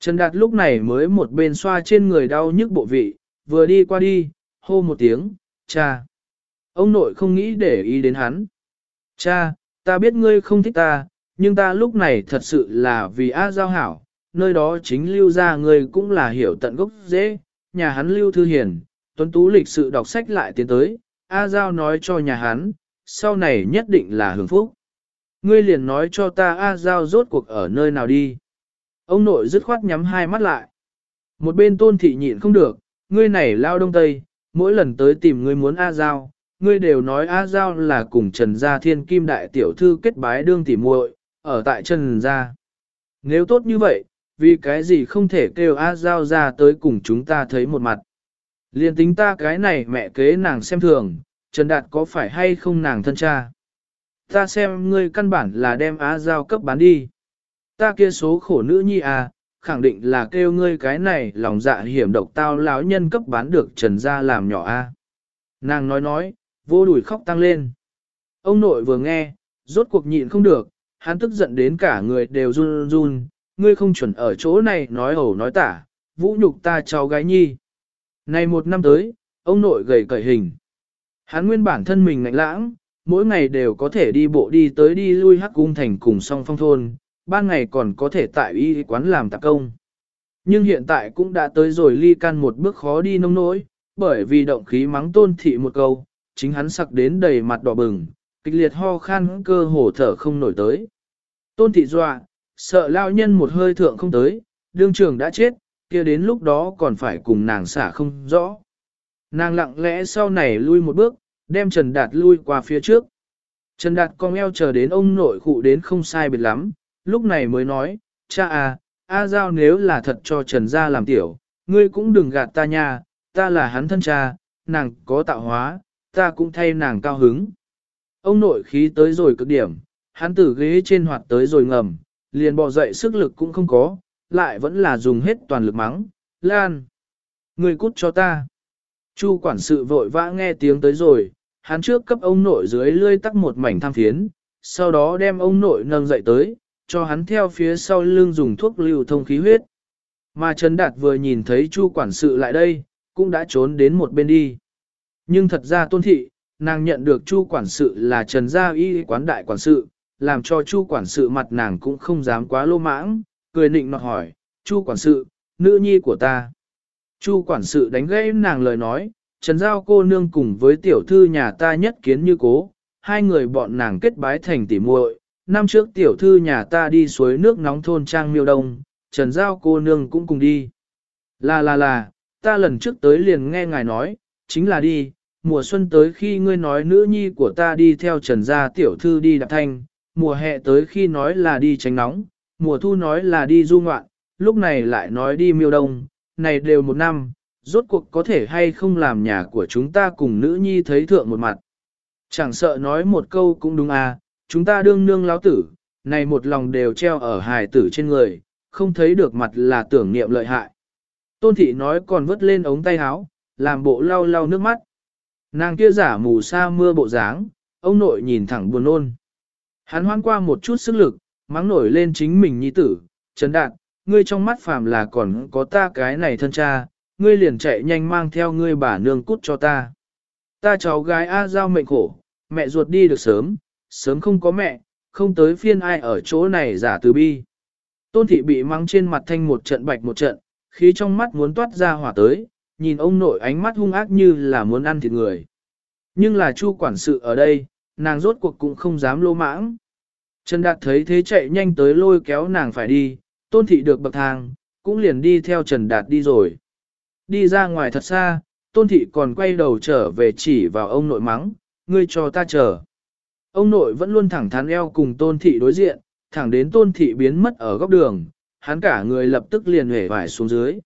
Trần Đạt lúc này mới một bên xoa trên người đau nhức bộ vị, vừa đi qua đi, hô một tiếng, cha. Ông nội không nghĩ để ý đến hắn. Cha, ta biết ngươi không thích ta, nhưng ta lúc này thật sự là vì A Giao hảo, nơi đó chính lưu ra người cũng là hiểu tận gốc dễ, nhà hắn lưu thư hiền, tuấn tú lịch sự đọc sách lại tiến tới, A Giao nói cho nhà hắn, sau này nhất định là hưởng phúc. Ngươi liền nói cho ta A Giao rốt cuộc ở nơi nào đi. Ông nội dứt khoát nhắm hai mắt lại. Một bên tôn thị nhịn không được, ngươi này lao đông tây, mỗi lần tới tìm ngươi muốn A Giao, ngươi đều nói A Giao là cùng Trần Gia Thiên Kim Đại Tiểu Thư kết bái đương tỉ muội ở tại Trần Gia. Nếu tốt như vậy, vì cái gì không thể kêu A Giao ra tới cùng chúng ta thấy một mặt. Liên tính ta cái này mẹ kế nàng xem thường, Trần Đạt có phải hay không nàng thân cha. Ta xem ngươi căn bản là đem A Giao cấp bán đi. Ta kia số khổ nữ nhi à, khẳng định là kêu ngươi cái này lòng dạ hiểm độc tao lão nhân cấp bán được Trần gia làm nhỏ a. Nàng nói nói, vô đùi khóc tăng lên. Ông nội vừa nghe, rốt cuộc nhịn không được, hắn tức giận đến cả người đều run run, ngươi không chuẩn ở chỗ này nói ẩu nói tả, vũ nhục ta cháu gái nhi. Này một năm tới, ông nội gầy cởi hình. Hắn nguyên bản thân mình ngạnh lãng, mỗi ngày đều có thể đi bộ đi tới đi lui hắc cung thành cùng song phong thôn, ban ngày còn có thể tại y quán làm tạp công. Nhưng hiện tại cũng đã tới rồi ly can một bước khó đi nông nỗi, bởi vì động khí mắng tôn thị một câu, chính hắn sặc đến đầy mặt đỏ bừng, kịch liệt ho khan cơ hồ thở không nổi tới. Tôn thị dọa, sợ lao nhân một hơi thượng không tới, đương trường đã chết, kia đến lúc đó còn phải cùng nàng xả không rõ. Nàng lặng lẽ sau này lui một bước, đem Trần Đạt lui qua phía trước. Trần Đạt con eo chờ đến ông nội khụ đến không sai biệt lắm, lúc này mới nói, cha à, A Giao nếu là thật cho Trần Gia làm tiểu, ngươi cũng đừng gạt ta nha, ta là hắn thân cha, nàng có tạo hóa, ta cũng thay nàng cao hứng. Ông nội khí tới rồi cực điểm, hắn từ ghế trên hoạt tới rồi ngầm, liền bò dậy sức lực cũng không có, lại vẫn là dùng hết toàn lực mắng, Lan. người cút cho ta. Chu quản sự vội vã nghe tiếng tới rồi, hắn trước cấp ông nội dưới lươi tắc một mảnh tham phiến, sau đó đem ông nội nâng dậy tới, cho hắn theo phía sau lưng dùng thuốc lưu thông khí huyết. Mà Trần Đạt vừa nhìn thấy Chu quản sự lại đây, cũng đã trốn đến một bên đi. Nhưng thật ra tôn thị, nàng nhận được chu quản sự là trần gia y quán đại quản sự, làm cho chu quản sự mặt nàng cũng không dám quá lô mãng, cười nịnh nọt hỏi, chu quản sự, nữ nhi của ta. Chu quản sự đánh gãy nàng lời nói, Trần Giao cô nương cùng với tiểu thư nhà ta nhất kiến như cố, hai người bọn nàng kết bái thành tỉ muội. Năm trước tiểu thư nhà ta đi suối nước nóng thôn trang miêu đông, Trần Giao cô nương cũng cùng đi. Là là là, ta lần trước tới liền nghe ngài nói, chính là đi, mùa xuân tới khi ngươi nói nữ nhi của ta đi theo Trần Gia tiểu thư đi đạp thanh, mùa hè tới khi nói là đi tránh nóng, mùa thu nói là đi du ngoạn, lúc này lại nói đi miêu đông, này đều một năm, rốt cuộc có thể hay không làm nhà của chúng ta cùng nữ nhi thấy thượng một mặt. Chẳng sợ nói một câu cũng đúng à, chúng ta đương nương lão tử, này một lòng đều treo ở hài tử trên người, không thấy được mặt là tưởng niệm lợi hại. Tôn thị nói còn vứt lên ống tay áo, làm bộ lau lau nước mắt. Nàng kia giả mù sa mưa bộ dáng, ông nội nhìn thẳng buồn nôn. Hắn hoan qua một chút sức lực, mắng nổi lên chính mình nhi tử, Trần Đạt, ngươi trong mắt phàm là còn có ta cái này thân cha, ngươi liền chạy nhanh mang theo ngươi bà nương cút cho ta. Ta cháu gái A giao mệnh khổ, mẹ ruột đi được sớm, sớm không có mẹ, không tới phiên ai ở chỗ này giả từ bi. Tôn thị bị mắng trên mặt thanh một trận bạch một trận, khí trong mắt muốn toát ra hỏa tới, nhìn ông nội ánh mắt hung ác như là muốn ăn thịt người. Nhưng là chu quản sự ở đây, nàng rốt cuộc cũng không dám lô mãng. Trần Đạt thấy thế chạy nhanh tới lôi kéo nàng phải đi, tôn thị được bậc thang, cũng liền đi theo Trần Đạt đi rồi. Đi ra ngoài thật xa, tôn thị còn quay đầu trở về chỉ vào ông nội mắng, ngươi cho ta chờ. Ông nội vẫn luôn thẳng thắn eo cùng tôn thị đối diện, thẳng đến tôn thị biến mất ở góc đường, hắn cả người lập tức liền hể vải xuống dưới.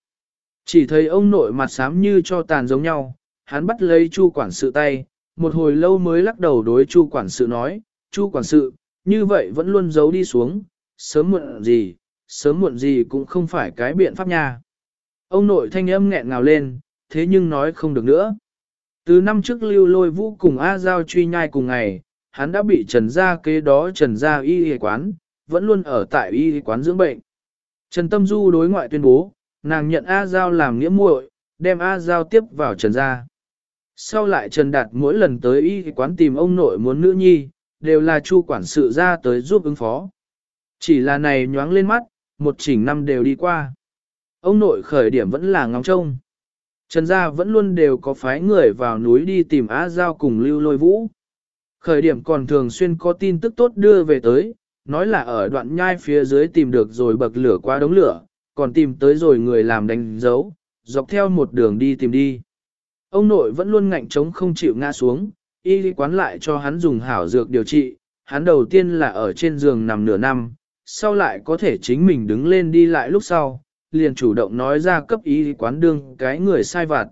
Chỉ thấy ông nội mặt xám như cho tàn giống nhau, hắn bắt lấy chu quản sự tay, một hồi lâu mới lắc đầu đối chu quản sự nói, chu quản sự, như vậy vẫn luôn giấu đi xuống, sớm muộn gì, sớm muộn gì cũng không phải cái biện pháp nha. Ông nội thanh âm nghẹn ngào lên, thế nhưng nói không được nữa. Từ năm trước lưu lôi vũ cùng A Giao truy nhai cùng ngày, hắn đã bị trần gia kế đó trần gia y y quán, vẫn luôn ở tại y y quán dưỡng bệnh. Trần Tâm Du đối ngoại tuyên bố, nàng nhận A Giao làm nghĩa muội, đem A Giao tiếp vào trần gia. Sau lại Trần Đạt mỗi lần tới y quán tìm ông nội muốn nữ nhi, đều là chu quản sự ra tới giúp ứng phó. Chỉ là này nhoáng lên mắt, một chỉnh năm đều đi qua. Ông nội khởi điểm vẫn là ngóng trông. Trần gia vẫn luôn đều có phái người vào núi đi tìm Á Giao cùng lưu lôi vũ. Khởi điểm còn thường xuyên có tin tức tốt đưa về tới, nói là ở đoạn nhai phía dưới tìm được rồi bậc lửa qua đống lửa, còn tìm tới rồi người làm đánh dấu, dọc theo một đường đi tìm đi. Ông nội vẫn luôn ngạnh chống không chịu ngã xuống, y quán lại cho hắn dùng hảo dược điều trị, hắn đầu tiên là ở trên giường nằm nửa năm, sau lại có thể chính mình đứng lên đi lại lúc sau, liền chủ động nói ra cấp y quán đương cái người sai vặt.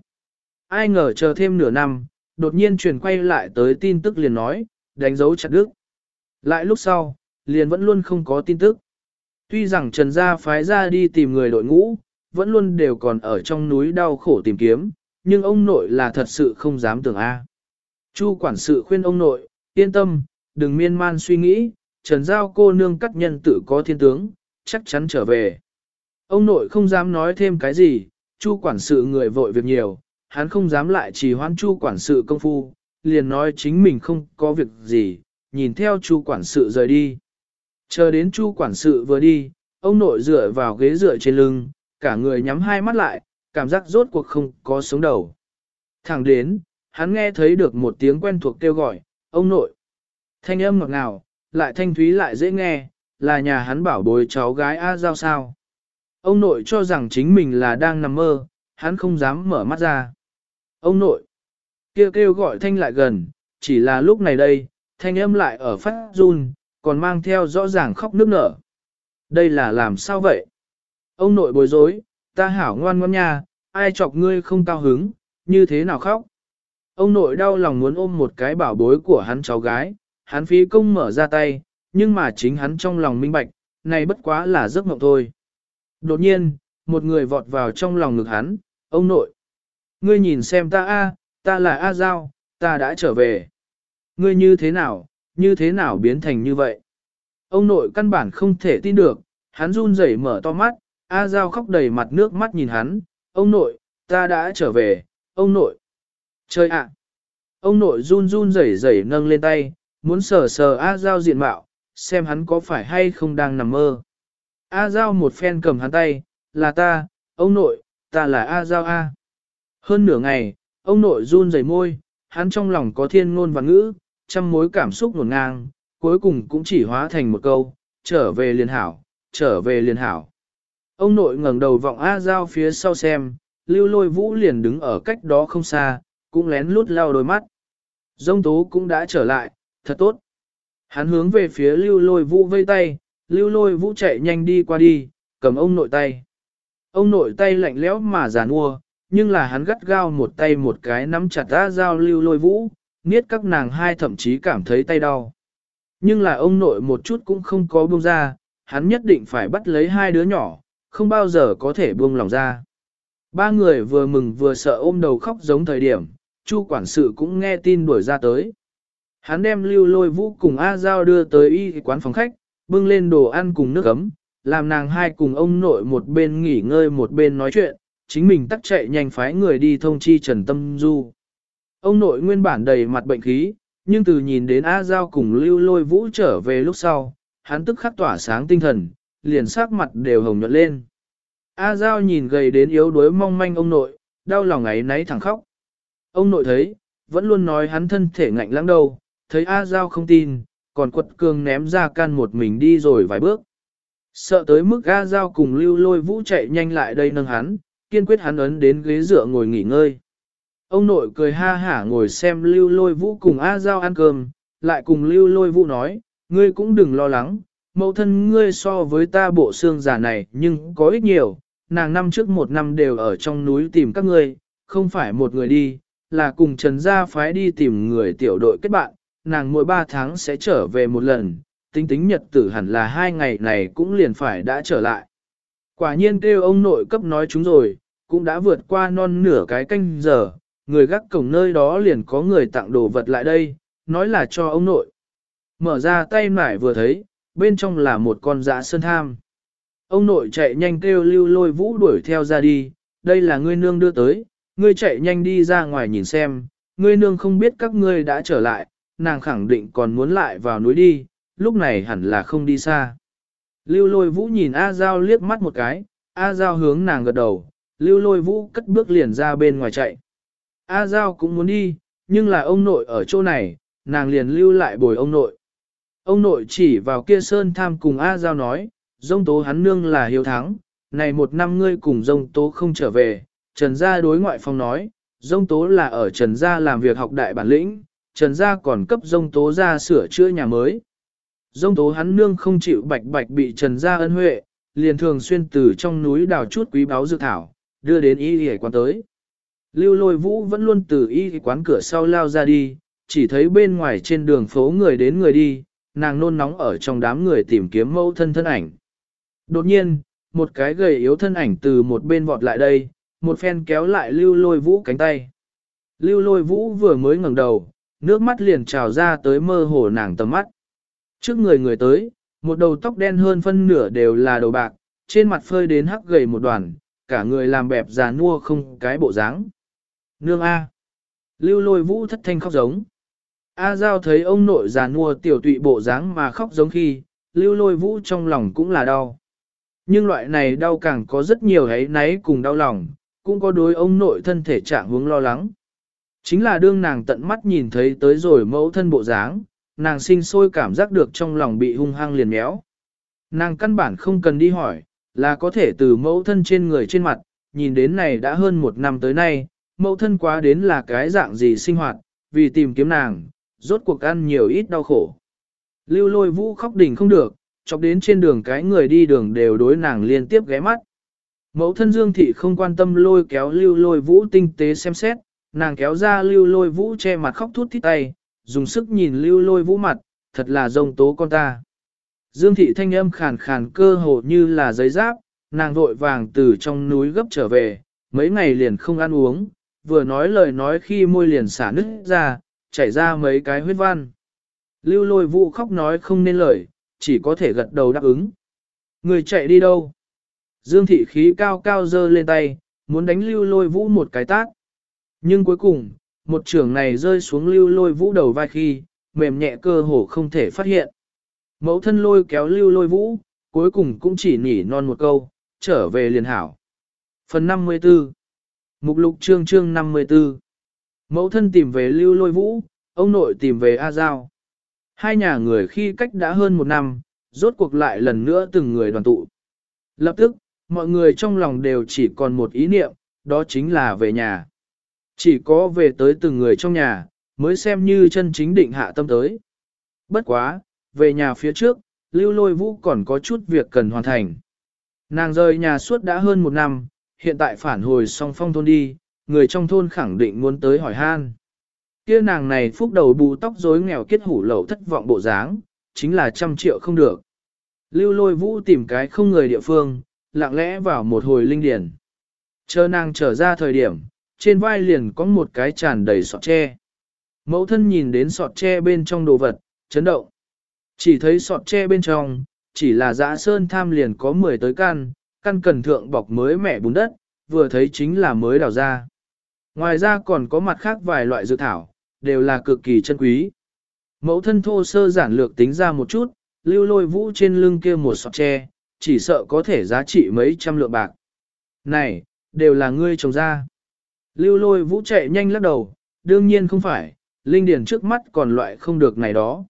Ai ngờ chờ thêm nửa năm, đột nhiên truyền quay lại tới tin tức liền nói, đánh dấu chặt đức. Lại lúc sau, liền vẫn luôn không có tin tức. Tuy rằng Trần Gia phái ra đi tìm người đội ngũ, vẫn luôn đều còn ở trong núi đau khổ tìm kiếm, nhưng ông nội là thật sự không dám tưởng A. Chu quản sự khuyên ông nội, yên tâm, đừng miên man suy nghĩ, Trần Giao cô nương cắt nhân tử có thiên tướng, chắc chắn trở về. Ông nội không dám nói thêm cái gì, chu quản sự người vội việc nhiều, hắn không dám lại trì hoãn chu quản sự công phu, liền nói chính mình không có việc gì, nhìn theo chu quản sự rời đi. Chờ đến chu quản sự vừa đi, ông nội dựa vào ghế dựa trên lưng, cả người nhắm hai mắt lại, cảm giác rốt cuộc không có sống đầu. Thẳng đến, hắn nghe thấy được một tiếng quen thuộc kêu gọi, ông nội. Thanh âm ngọt ngào, lại thanh thúy lại dễ nghe, là nhà hắn bảo bối cháu gái A Giao sao. Ông nội cho rằng chính mình là đang nằm mơ, hắn không dám mở mắt ra. Ông nội, kêu kêu gọi thanh lại gần, chỉ là lúc này đây, thanh âm lại ở phát run, còn mang theo rõ ràng khóc nước nở. Đây là làm sao vậy? Ông nội bối rối, ta hảo ngoan ngoan nha, ai chọc ngươi không cao hứng, như thế nào khóc? Ông nội đau lòng muốn ôm một cái bảo bối của hắn cháu gái, hắn phí công mở ra tay, nhưng mà chính hắn trong lòng minh bạch, này bất quá là giấc mộng thôi. Đột nhiên, một người vọt vào trong lòng ngực hắn, ông nội. Ngươi nhìn xem ta a, ta là A Giao, ta đã trở về. Ngươi như thế nào, như thế nào biến thành như vậy? Ông nội căn bản không thể tin được, hắn run rẩy mở to mắt, A Giao khóc đầy mặt nước mắt nhìn hắn, ông nội, ta đã trở về, ông nội. Trời ạ! Ông nội run run rẩy rẩy nâng lên tay, muốn sờ sờ A Giao diện mạo, xem hắn có phải hay không đang nằm mơ. A Giao một phen cầm hắn tay, là ta, ông nội, ta là A Giao A. Hơn nửa ngày, ông nội run rẩy môi, hắn trong lòng có thiên ngôn và ngữ, trăm mối cảm xúc nguồn ngang, cuối cùng cũng chỉ hóa thành một câu, trở về liền hảo, trở về liền hảo. Ông nội ngẩng đầu vọng A Giao phía sau xem, lưu lôi vũ liền đứng ở cách đó không xa, cũng lén lút lao đôi mắt. Dông tố cũng đã trở lại, thật tốt. Hắn hướng về phía lưu lôi vũ vây tay, lưu lôi vũ chạy nhanh đi qua đi, cầm ông nội tay. Ông nội tay lạnh lẽo mà giàn ua, nhưng là hắn gắt gao một tay một cái nắm chặt ra dao lưu lôi vũ, niết các nàng hai thậm chí cảm thấy tay đau. Nhưng là ông nội một chút cũng không có buông ra, hắn nhất định phải bắt lấy hai đứa nhỏ, không bao giờ có thể buông lòng ra. Ba người vừa mừng vừa sợ ôm đầu khóc giống thời điểm, Chu quản sự cũng nghe tin đuổi ra tới. Hắn đem lưu lôi vũ cùng A Giao đưa tới y quán phòng khách, bưng lên đồ ăn cùng nước ấm, làm nàng hai cùng ông nội một bên nghỉ ngơi một bên nói chuyện, chính mình tắt chạy nhanh phái người đi thông chi Trần Tâm Du. Ông nội nguyên bản đầy mặt bệnh khí, nhưng từ nhìn đến A Giao cùng lưu lôi vũ trở về lúc sau, hắn tức khắc tỏa sáng tinh thần, liền sắc mặt đều hồng nhuận lên. A Giao nhìn gầy đến yếu đuối mong manh ông nội, đau lòng ấy nấy thẳng khóc. Ông nội thấy, vẫn luôn nói hắn thân thể ngạnh lãng đâu, thấy A Giao không tin, còn quật cường ném ra can một mình đi rồi vài bước. Sợ tới mức A Giao cùng lưu lôi vũ chạy nhanh lại đây nâng hắn, kiên quyết hắn ấn đến ghế dựa ngồi nghỉ ngơi. Ông nội cười ha hả ngồi xem lưu lôi vũ cùng A Giao ăn cơm, lại cùng lưu lôi vũ nói, ngươi cũng đừng lo lắng, mẫu thân ngươi so với ta bộ xương giả này nhưng có ít nhiều, nàng năm trước một năm đều ở trong núi tìm các ngươi, không phải một người đi, là cùng Trần Gia phái đi tìm người tiểu đội kết bạn, nàng mỗi ba tháng sẽ trở về một lần, tính tính nhật tử hẳn là hai ngày này cũng liền phải đã trở lại. Quả nhiên kêu ông nội cấp nói chúng rồi, cũng đã vượt qua non nửa cái canh giờ, người gác cổng nơi đó liền có người tặng đồ vật lại đây, nói là cho ông nội. Mở ra tay nải vừa thấy, bên trong là một con dã sơn tham. Ông nội chạy nhanh kêu lưu lôi vũ đuổi theo ra đi, đây là ngươi nương đưa tới, ngươi chạy nhanh đi ra ngoài nhìn xem, ngươi nương không biết các ngươi đã trở lại, nàng khẳng định còn muốn lại vào núi đi, lúc này hẳn là không đi xa. Lưu lôi vũ nhìn A Giao liếc mắt một cái, A Giao hướng nàng gật đầu, lưu lôi vũ cất bước liền ra bên ngoài chạy. A Giao cũng muốn đi, nhưng là ông nội ở chỗ này, nàng liền lưu lại bồi ông nội. Ông nội chỉ vào kia sơn tham cùng A Giao nói, dông tố hắn nương là hiếu thắng, này một năm ngươi cùng dông tố không trở về, Trần Gia đối ngoại phong nói, dông tố là ở Trần Gia làm việc học đại bản lĩnh, Trần Gia còn cấp dông tố ra sửa chữa nhà mới. Dông tố hắn nương không chịu bạch bạch bị Trần Gia ân huệ, liền thường xuyên từ trong núi đào chút quý báu dược thảo, đưa đến y y quán tới. Lưu lôi vũ vẫn luôn từ y quán cửa sau lao ra đi, chỉ thấy bên ngoài trên đường phố người đến người đi, nàng nôn nóng ở trong đám người tìm kiếm mẫu thân thân ảnh. Đột nhiên, một cái gầy yếu thân ảnh từ một bên vọt lại đây, một phen kéo lại lưu lôi vũ cánh tay. Lưu lôi vũ vừa mới ngẩng đầu, nước mắt liền trào ra tới mơ hồ nàng tầm mắt. Trước người người tới, một đầu tóc đen hơn phân nửa đều là đầu bạc, trên mặt phơi đến hắc gầy một đoàn, cả người làm bẹp già nua không cái bộ dáng. Nương A. Lưu lôi vũ thất thanh khóc giống. A Giao thấy ông nội già nua tiểu tụy bộ dáng mà khóc giống khi, lưu lôi vũ trong lòng cũng là đau. Nhưng loại này đau càng có rất nhiều ấy náy cùng đau lòng, cũng có đối ông nội thân thể trạng hướng lo lắng. Chính là đương nàng tận mắt nhìn thấy tới rồi mẫu thân bộ dáng, nàng sinh sôi cảm giác được trong lòng bị hung hăng liền méo. Nàng căn bản không cần đi hỏi, là có thể từ mẫu thân trên người trên mặt, nhìn đến này đã hơn một năm tới nay, mẫu thân quá đến là cái dạng gì sinh hoạt, vì tìm kiếm nàng, rốt cuộc ăn nhiều ít đau khổ. Lưu lôi vũ khóc đỉnh không được, chọc đến trên đường cái người đi đường đều đối nàng liên tiếp ghé mắt. Mẫu thân Dương Thị không quan tâm lôi kéo lưu lôi vũ tinh tế xem xét, nàng kéo ra lưu lôi vũ che mặt khóc thút thít tay, dùng sức nhìn lưu lôi vũ mặt, thật là rông tố con ta. Dương Thị thanh âm khàn khàn cơ hồ như là giấy giáp, nàng vội vàng từ trong núi gấp trở về, mấy ngày liền không ăn uống, vừa nói lời nói khi môi liền xả nứt ra, chảy ra mấy cái huyết văn. Lưu lôi vũ khóc nói không nên lời, chỉ có thể gật đầu đáp ứng. Người chạy đi đâu? Dương thị khí cao cao dơ lên tay, muốn đánh lưu lôi vũ một cái tác, Nhưng cuối cùng, một trưởng này rơi xuống lưu lôi vũ đầu vai khi, mềm nhẹ cơ hồ không thể phát hiện. Mẫu thân lôi kéo lưu lôi vũ, cuối cùng cũng chỉ nỉ non một câu, trở về liền hảo. Phần 54 Mục lục chương chương 54 Mẫu thân tìm về lưu lôi vũ, ông nội tìm về A Giao. Hai nhà người khi cách đã hơn một năm, rốt cuộc lại lần nữa từng người đoàn tụ. Lập tức, mọi người trong lòng đều chỉ còn một ý niệm, đó chính là về nhà. Chỉ có về tới từng người trong nhà, mới xem như chân chính định hạ tâm tới. Bất quá, về nhà phía trước, lưu lôi vũ còn có chút việc cần hoàn thành. Nàng rời nhà suốt đã hơn một năm, hiện tại phản hồi song phong thôn đi, người trong thôn khẳng định muốn tới hỏi han. Kia nàng này phúc đầu bù tóc rối nghèo kết hủ lậu thất vọng bộ dáng, chính là trăm triệu không được. Lưu lôi vũ tìm cái không người địa phương, lặng lẽ vào một hồi linh điển. Chờ nàng trở ra thời điểm, trên vai liền có một cái tràn đầy sọt tre. Mẫu thân nhìn đến sọt tre bên trong đồ vật, chấn động. Chỉ thấy sọt tre bên trong, chỉ là dã sơn tham liền có 10 tới căn, căn cần thượng bọc mới mẻ bùn đất, vừa thấy chính là mới đào ra. Ngoài ra còn có mặt khác vài loại dược thảo, đều là cực kỳ chân quý. Mẫu thân thô sơ giản lược tính ra một chút, lưu lôi vũ trên lưng kia một sọt tre, chỉ sợ có thể giá trị mấy trăm lượng bạc. Này, đều là ngươi trồng ra. Lưu lôi vũ chạy nhanh lắc đầu, đương nhiên không phải, linh điển trước mắt còn loại không được này đó.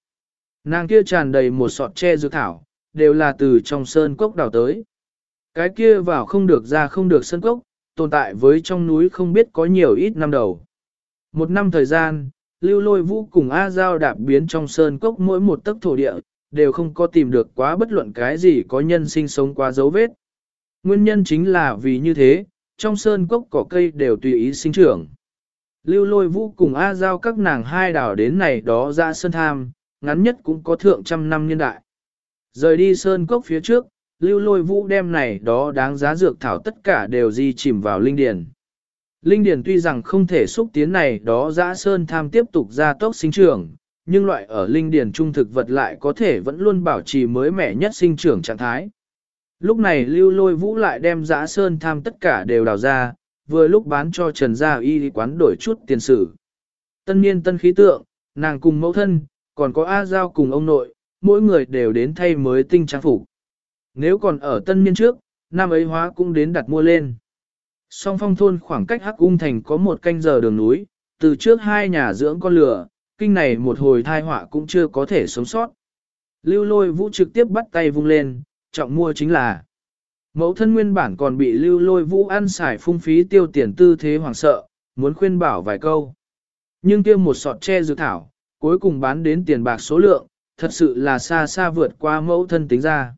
Nàng kia tràn đầy một sọt tre dược thảo, đều là từ trong sơn cốc đào tới. Cái kia vào không được ra không được sơn cốc, tồn tại với trong núi không biết có nhiều ít năm đầu. Một năm thời gian, lưu lôi vũ cùng A Giao đạp biến trong sơn cốc mỗi một tấc thổ địa, đều không có tìm được quá bất luận cái gì có nhân sinh sống qua dấu vết. Nguyên nhân chính là vì như thế, trong sơn cốc cỏ cây đều tùy ý sinh trưởng. Lưu lôi vũ cùng A Giao các nàng hai đảo đến này đó ra sơn tham, ngắn nhất cũng có thượng trăm năm niên đại. Rời đi sơn cốc phía trước, lưu lôi vũ đem này đó đáng giá dược thảo tất cả đều di chìm vào linh điền. Linh điền tuy rằng không thể xúc tiến này đó dã sơn tham tiếp tục ra tốc sinh trưởng, nhưng loại ở linh điền trung thực vật lại có thể vẫn luôn bảo trì mới mẻ nhất sinh trưởng trạng thái. Lúc này lưu lôi vũ lại đem dã sơn tham tất cả đều đào ra, vừa lúc bán cho Trần Gia Y quán đổi chút tiền sử. Tân niên tân khí tượng, nàng cùng mẫu thân, còn có A Giao cùng ông nội, mỗi người đều đến thay mới tinh trang phục. Nếu còn ở tân niên trước, năm ấy hóa cũng đến đặt mua lên. Song phong thôn khoảng cách Hắc Ung Thành có một canh giờ đường núi, từ trước hai nhà dưỡng con lửa, kinh này một hồi thai họa cũng chưa có thể sống sót. Lưu lôi vũ trực tiếp bắt tay vung lên, trọng mua chính là Mẫu thân nguyên bản còn bị lưu lôi vũ ăn xài phung phí tiêu tiền tư thế hoàng sợ, muốn khuyên bảo vài câu. Nhưng kia một sọt tre dược thảo, cuối cùng bán đến tiền bạc số lượng, thật sự là xa xa vượt qua mẫu thân tính ra.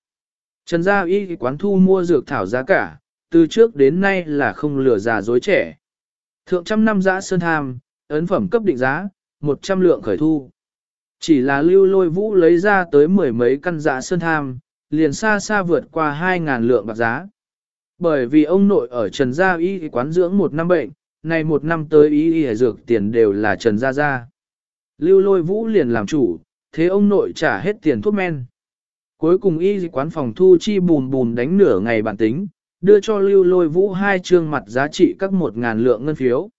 Trần gia y quán thu mua dược thảo giá cả, từ trước đến nay là không lừa già dối trẻ. Thượng trăm năm giã sơn tham, ấn phẩm cấp định giá, 100 lượng khởi thu. Chỉ là lưu lôi vũ lấy ra tới mười mấy căn giã sơn tham, liền xa xa vượt qua 2.000 lượng bạc giá. Bởi vì ông nội ở Trần Gia Y quán dưỡng một năm bệnh, này một năm tới y y dược tiền đều là Trần Gia Gia. Lưu lôi vũ liền làm chủ, thế ông nội trả hết tiền thuốc men. Cuối cùng y quán phòng thu chi bùn bùn đánh nửa ngày bản tính, đưa cho lưu lôi vũ hai trương mặt giá trị các một ngàn lượng ngân phiếu.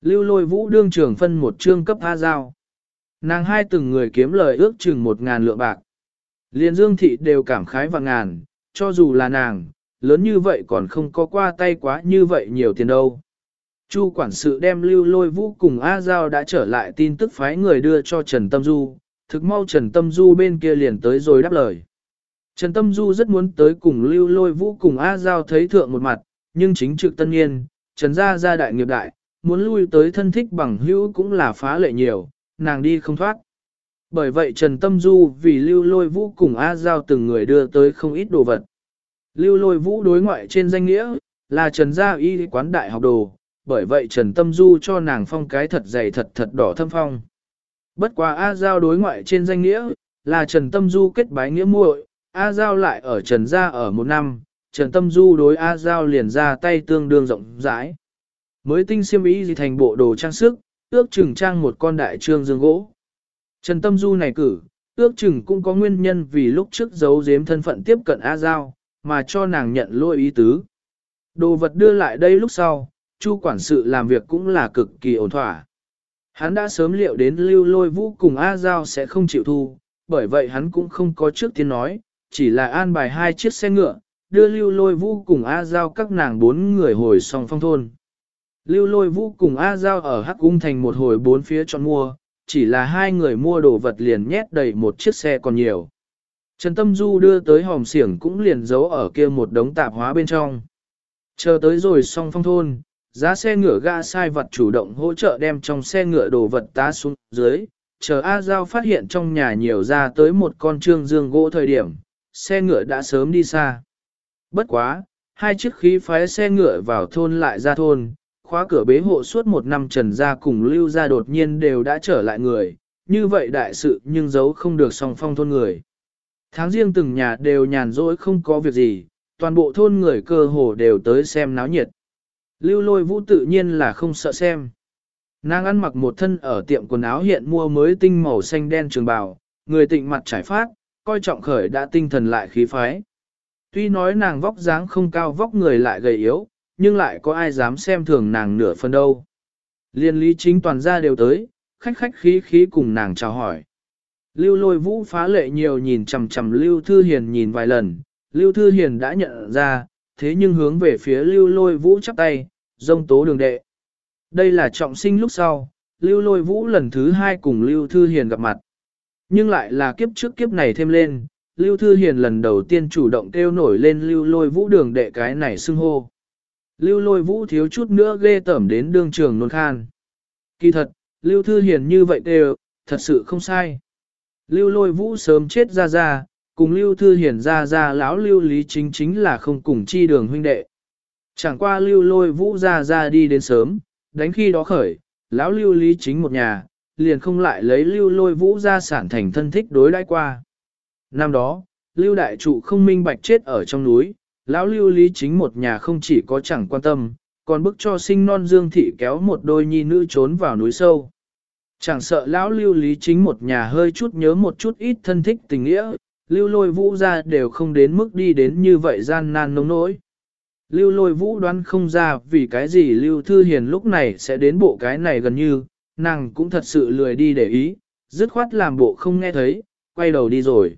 Lưu lôi vũ đương trường phân một trương cấp A giao. Nàng hai từng người kiếm lời ước chừng một ngàn lượng bạc. Liên dương thị đều cảm khái và ngàn, cho dù là nàng, lớn như vậy còn không có qua tay quá như vậy nhiều tiền đâu. Chu quản sự đem lưu lôi vũ cùng A Giao đã trở lại tin tức phái người đưa cho Trần Tâm Du, thực mau Trần Tâm Du bên kia liền tới rồi đáp lời. Trần Tâm Du rất muốn tới cùng lưu lôi vũ cùng A Giao thấy thượng một mặt, nhưng chính trực tân nhiên, Trần gia gia đại nghiệp đại, muốn lui tới thân thích bằng hữu cũng là phá lệ nhiều, nàng đi không thoát. Bởi vậy Trần Tâm Du vì lưu lôi vũ cùng A Giao từng người đưa tới không ít đồ vật. Lưu lôi vũ đối ngoại trên danh nghĩa, là Trần Gia Y quán đại học đồ, bởi vậy Trần Tâm Du cho nàng phong cái thật dày thật thật đỏ thâm phong. Bất quá A Giao đối ngoại trên danh nghĩa, là Trần Tâm Du kết bái nghĩa muội, A Giao lại ở Trần Gia ở một năm, Trần Tâm Du đối A Giao liền ra tay tương đương rộng rãi. Mới tinh siêm ý gì thành bộ đồ trang sức, ước chừng trang một con đại trương dương gỗ. Trần Tâm Du này cử, ước chừng cũng có nguyên nhân vì lúc trước giấu giếm thân phận tiếp cận A Giao, mà cho nàng nhận lỗi ý tứ. Đồ vật đưa lại đây lúc sau, Chu quản sự làm việc cũng là cực kỳ ổn thỏa. Hắn đã sớm liệu đến lưu lôi vũ cùng A Giao sẽ không chịu thu, bởi vậy hắn cũng không có trước tiên nói, chỉ là an bài hai chiếc xe ngựa, đưa lưu lôi vũ cùng A Giao các nàng bốn người hồi song phong thôn. Lưu lôi vũ cùng A Giao ở Hắc Cung thành một hồi bốn phía chọn mua, chỉ là hai người mua đồ vật liền nhét đầy một chiếc xe còn nhiều. Trần Tâm Du đưa tới hòm xiển cũng liền giấu ở kia một đống tạp hóa bên trong. Chờ tới rồi xong phong thôn, giá xe ngựa ga sai vật chủ động hỗ trợ đem trong xe ngựa đồ vật tá xuống dưới, chờ A Giao phát hiện trong nhà nhiều ra tới một con trương dương gỗ thời điểm, xe ngựa đã sớm đi xa. Bất quá, hai chiếc khí phái xe ngựa vào thôn lại ra thôn, khóa cửa bế hộ suốt một năm trần gia cùng lưu gia đột nhiên đều đã trở lại người, như vậy đại sự nhưng giấu không được song phong thôn người. Tháng riêng từng nhà đều nhàn rỗi không có việc gì, toàn bộ thôn người cơ hồ đều tới xem náo nhiệt. Lưu lôi vũ tự nhiên là không sợ xem. Nàng ăn mặc một thân ở tiệm quần áo hiện mua mới tinh màu xanh đen trường bào, người tịnh mặt trải phát, coi trọng khởi đã tinh thần lại khí phái. Tuy nói nàng vóc dáng không cao vóc người lại gầy yếu, nhưng lại có ai dám xem thường nàng nửa phần đâu. Liên lý chính toàn gia đều tới, khách khách khí khí cùng nàng chào hỏi. Lưu lôi vũ phá lệ nhiều nhìn chầm chầm Lưu Thư Hiền nhìn vài lần, Lưu Thư Hiền đã nhận ra, thế nhưng hướng về phía Lưu lôi vũ chắp tay, dông tố đường đệ. Đây là trọng sinh lúc sau, Lưu lôi vũ lần thứ hai cùng Lưu Thư Hiền gặp mặt. Nhưng lại là kiếp trước kiếp này thêm lên, Lưu Thư Hiền lần đầu tiên chủ động kêu nổi lên Lưu lôi vũ đường đệ cái này xưng hô. Lưu lôi vũ thiếu chút nữa ghê tẩm đến đương trường nôn khan. Kỳ thật, Lưu Thư Hiền như vậy đều, thật sự không sai. Lưu lôi vũ sớm chết ra ra, cùng Lưu Thư Hiền ra ra lão Lưu Lý chính chính là không cùng chi đường huynh đệ. Chẳng qua Lưu lôi vũ ra ra đi đến sớm, đánh khi đó khởi, lão Lưu Lý chính một nhà, liền không lại lấy Lưu lôi vũ ra sản thành thân thích đối đãi qua. Năm đó, Lưu Đại Trụ không minh bạch chết ở trong núi, lão Lưu Lý chính một nhà không chỉ có chẳng quan tâm, còn bức cho sinh non dương thị kéo một đôi nhi nữ trốn vào núi sâu. Chẳng sợ lão lưu lý chính một nhà hơi chút nhớ một chút ít thân thích tình nghĩa, lưu lôi vũ ra đều không đến mức đi đến như vậy gian nan nông nỗi. Lưu lôi vũ đoán không ra vì cái gì lưu thư hiền lúc này sẽ đến bộ cái này gần như, nàng cũng thật sự lười đi để ý, dứt khoát làm bộ không nghe thấy, quay đầu đi rồi.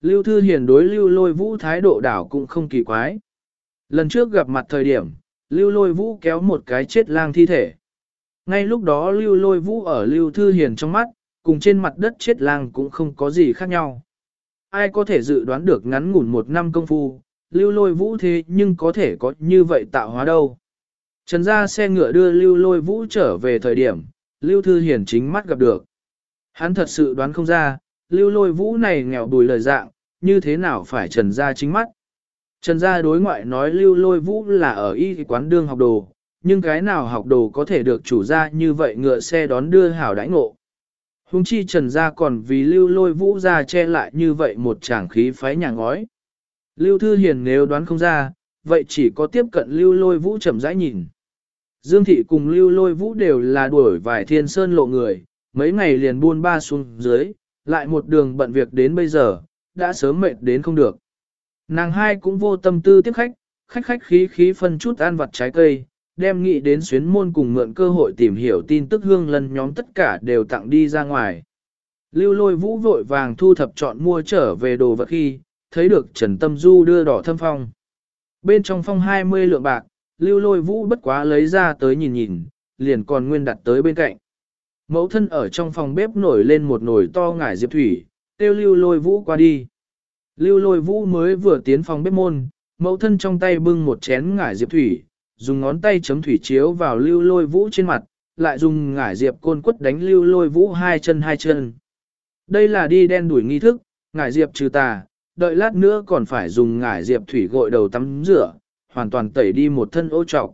Lưu thư hiền đối lưu lôi vũ thái độ đảo cũng không kỳ quái. Lần trước gặp mặt thời điểm, lưu lôi vũ kéo một cái chết lang thi thể. Ngay lúc đó lưu lôi vũ ở lưu thư hiền trong mắt, cùng trên mặt đất chết lang cũng không có gì khác nhau. Ai có thể dự đoán được ngắn ngủn một năm công phu, lưu lôi vũ thế nhưng có thể có như vậy tạo hóa đâu. Trần ra xe ngựa đưa lưu lôi vũ trở về thời điểm, lưu thư hiền chính mắt gặp được. Hắn thật sự đoán không ra, lưu lôi vũ này nghèo đùi lời dạng, như thế nào phải trần ra chính mắt. Trần gia đối ngoại nói lưu lôi vũ là ở y quán đương học đồ, nhưng cái nào học đồ có thể được chủ gia như vậy ngựa xe đón đưa hảo đãi ngộ. Hùng chi trần gia còn vì lưu lôi vũ ra che lại như vậy một tràng khí phái nhà ngói. Lưu thư hiền nếu đoán không ra, vậy chỉ có tiếp cận lưu lôi vũ chậm rãi nhìn. Dương thị cùng lưu lôi vũ đều là đuổi vài thiên sơn lộ người, mấy ngày liền buôn ba xuống dưới, lại một đường bận việc đến bây giờ, đã sớm mệt đến không được. Nàng hai cũng vô tâm tư tiếp khách, khách khách khí khí phân chút ăn vặt trái cây, đem nghị đến xuyến môn cùng mượn cơ hội tìm hiểu tin tức hương lân nhóm tất cả đều tặng đi ra ngoài. Lưu lôi vũ vội vàng thu thập chọn mua trở về đồ vật khi, thấy được Trần Tâm Du đưa đỏ thâm phong. Bên trong phong 20 lượng bạc, lưu lôi vũ bất quá lấy ra tới nhìn nhìn, liền còn nguyên đặt tới bên cạnh. Mẫu thân ở trong phòng bếp nổi lên một nồi to ngải diệp thủy, tiêu lưu lôi vũ qua đi. Lưu lôi vũ mới vừa tiến phòng bếp môn, mẫu thân trong tay bưng một chén ngải diệp thủy, dùng ngón tay chấm thủy chiếu vào lưu lôi vũ trên mặt, lại dùng ngải diệp côn quất đánh lưu lôi vũ hai chân hai chân. Đây là đi đen đuổi nghi thức, ngải diệp trừ tà, đợi lát nữa còn phải dùng ngải diệp thủy gội đầu tắm rửa, hoàn toàn tẩy đi một thân ô trọc.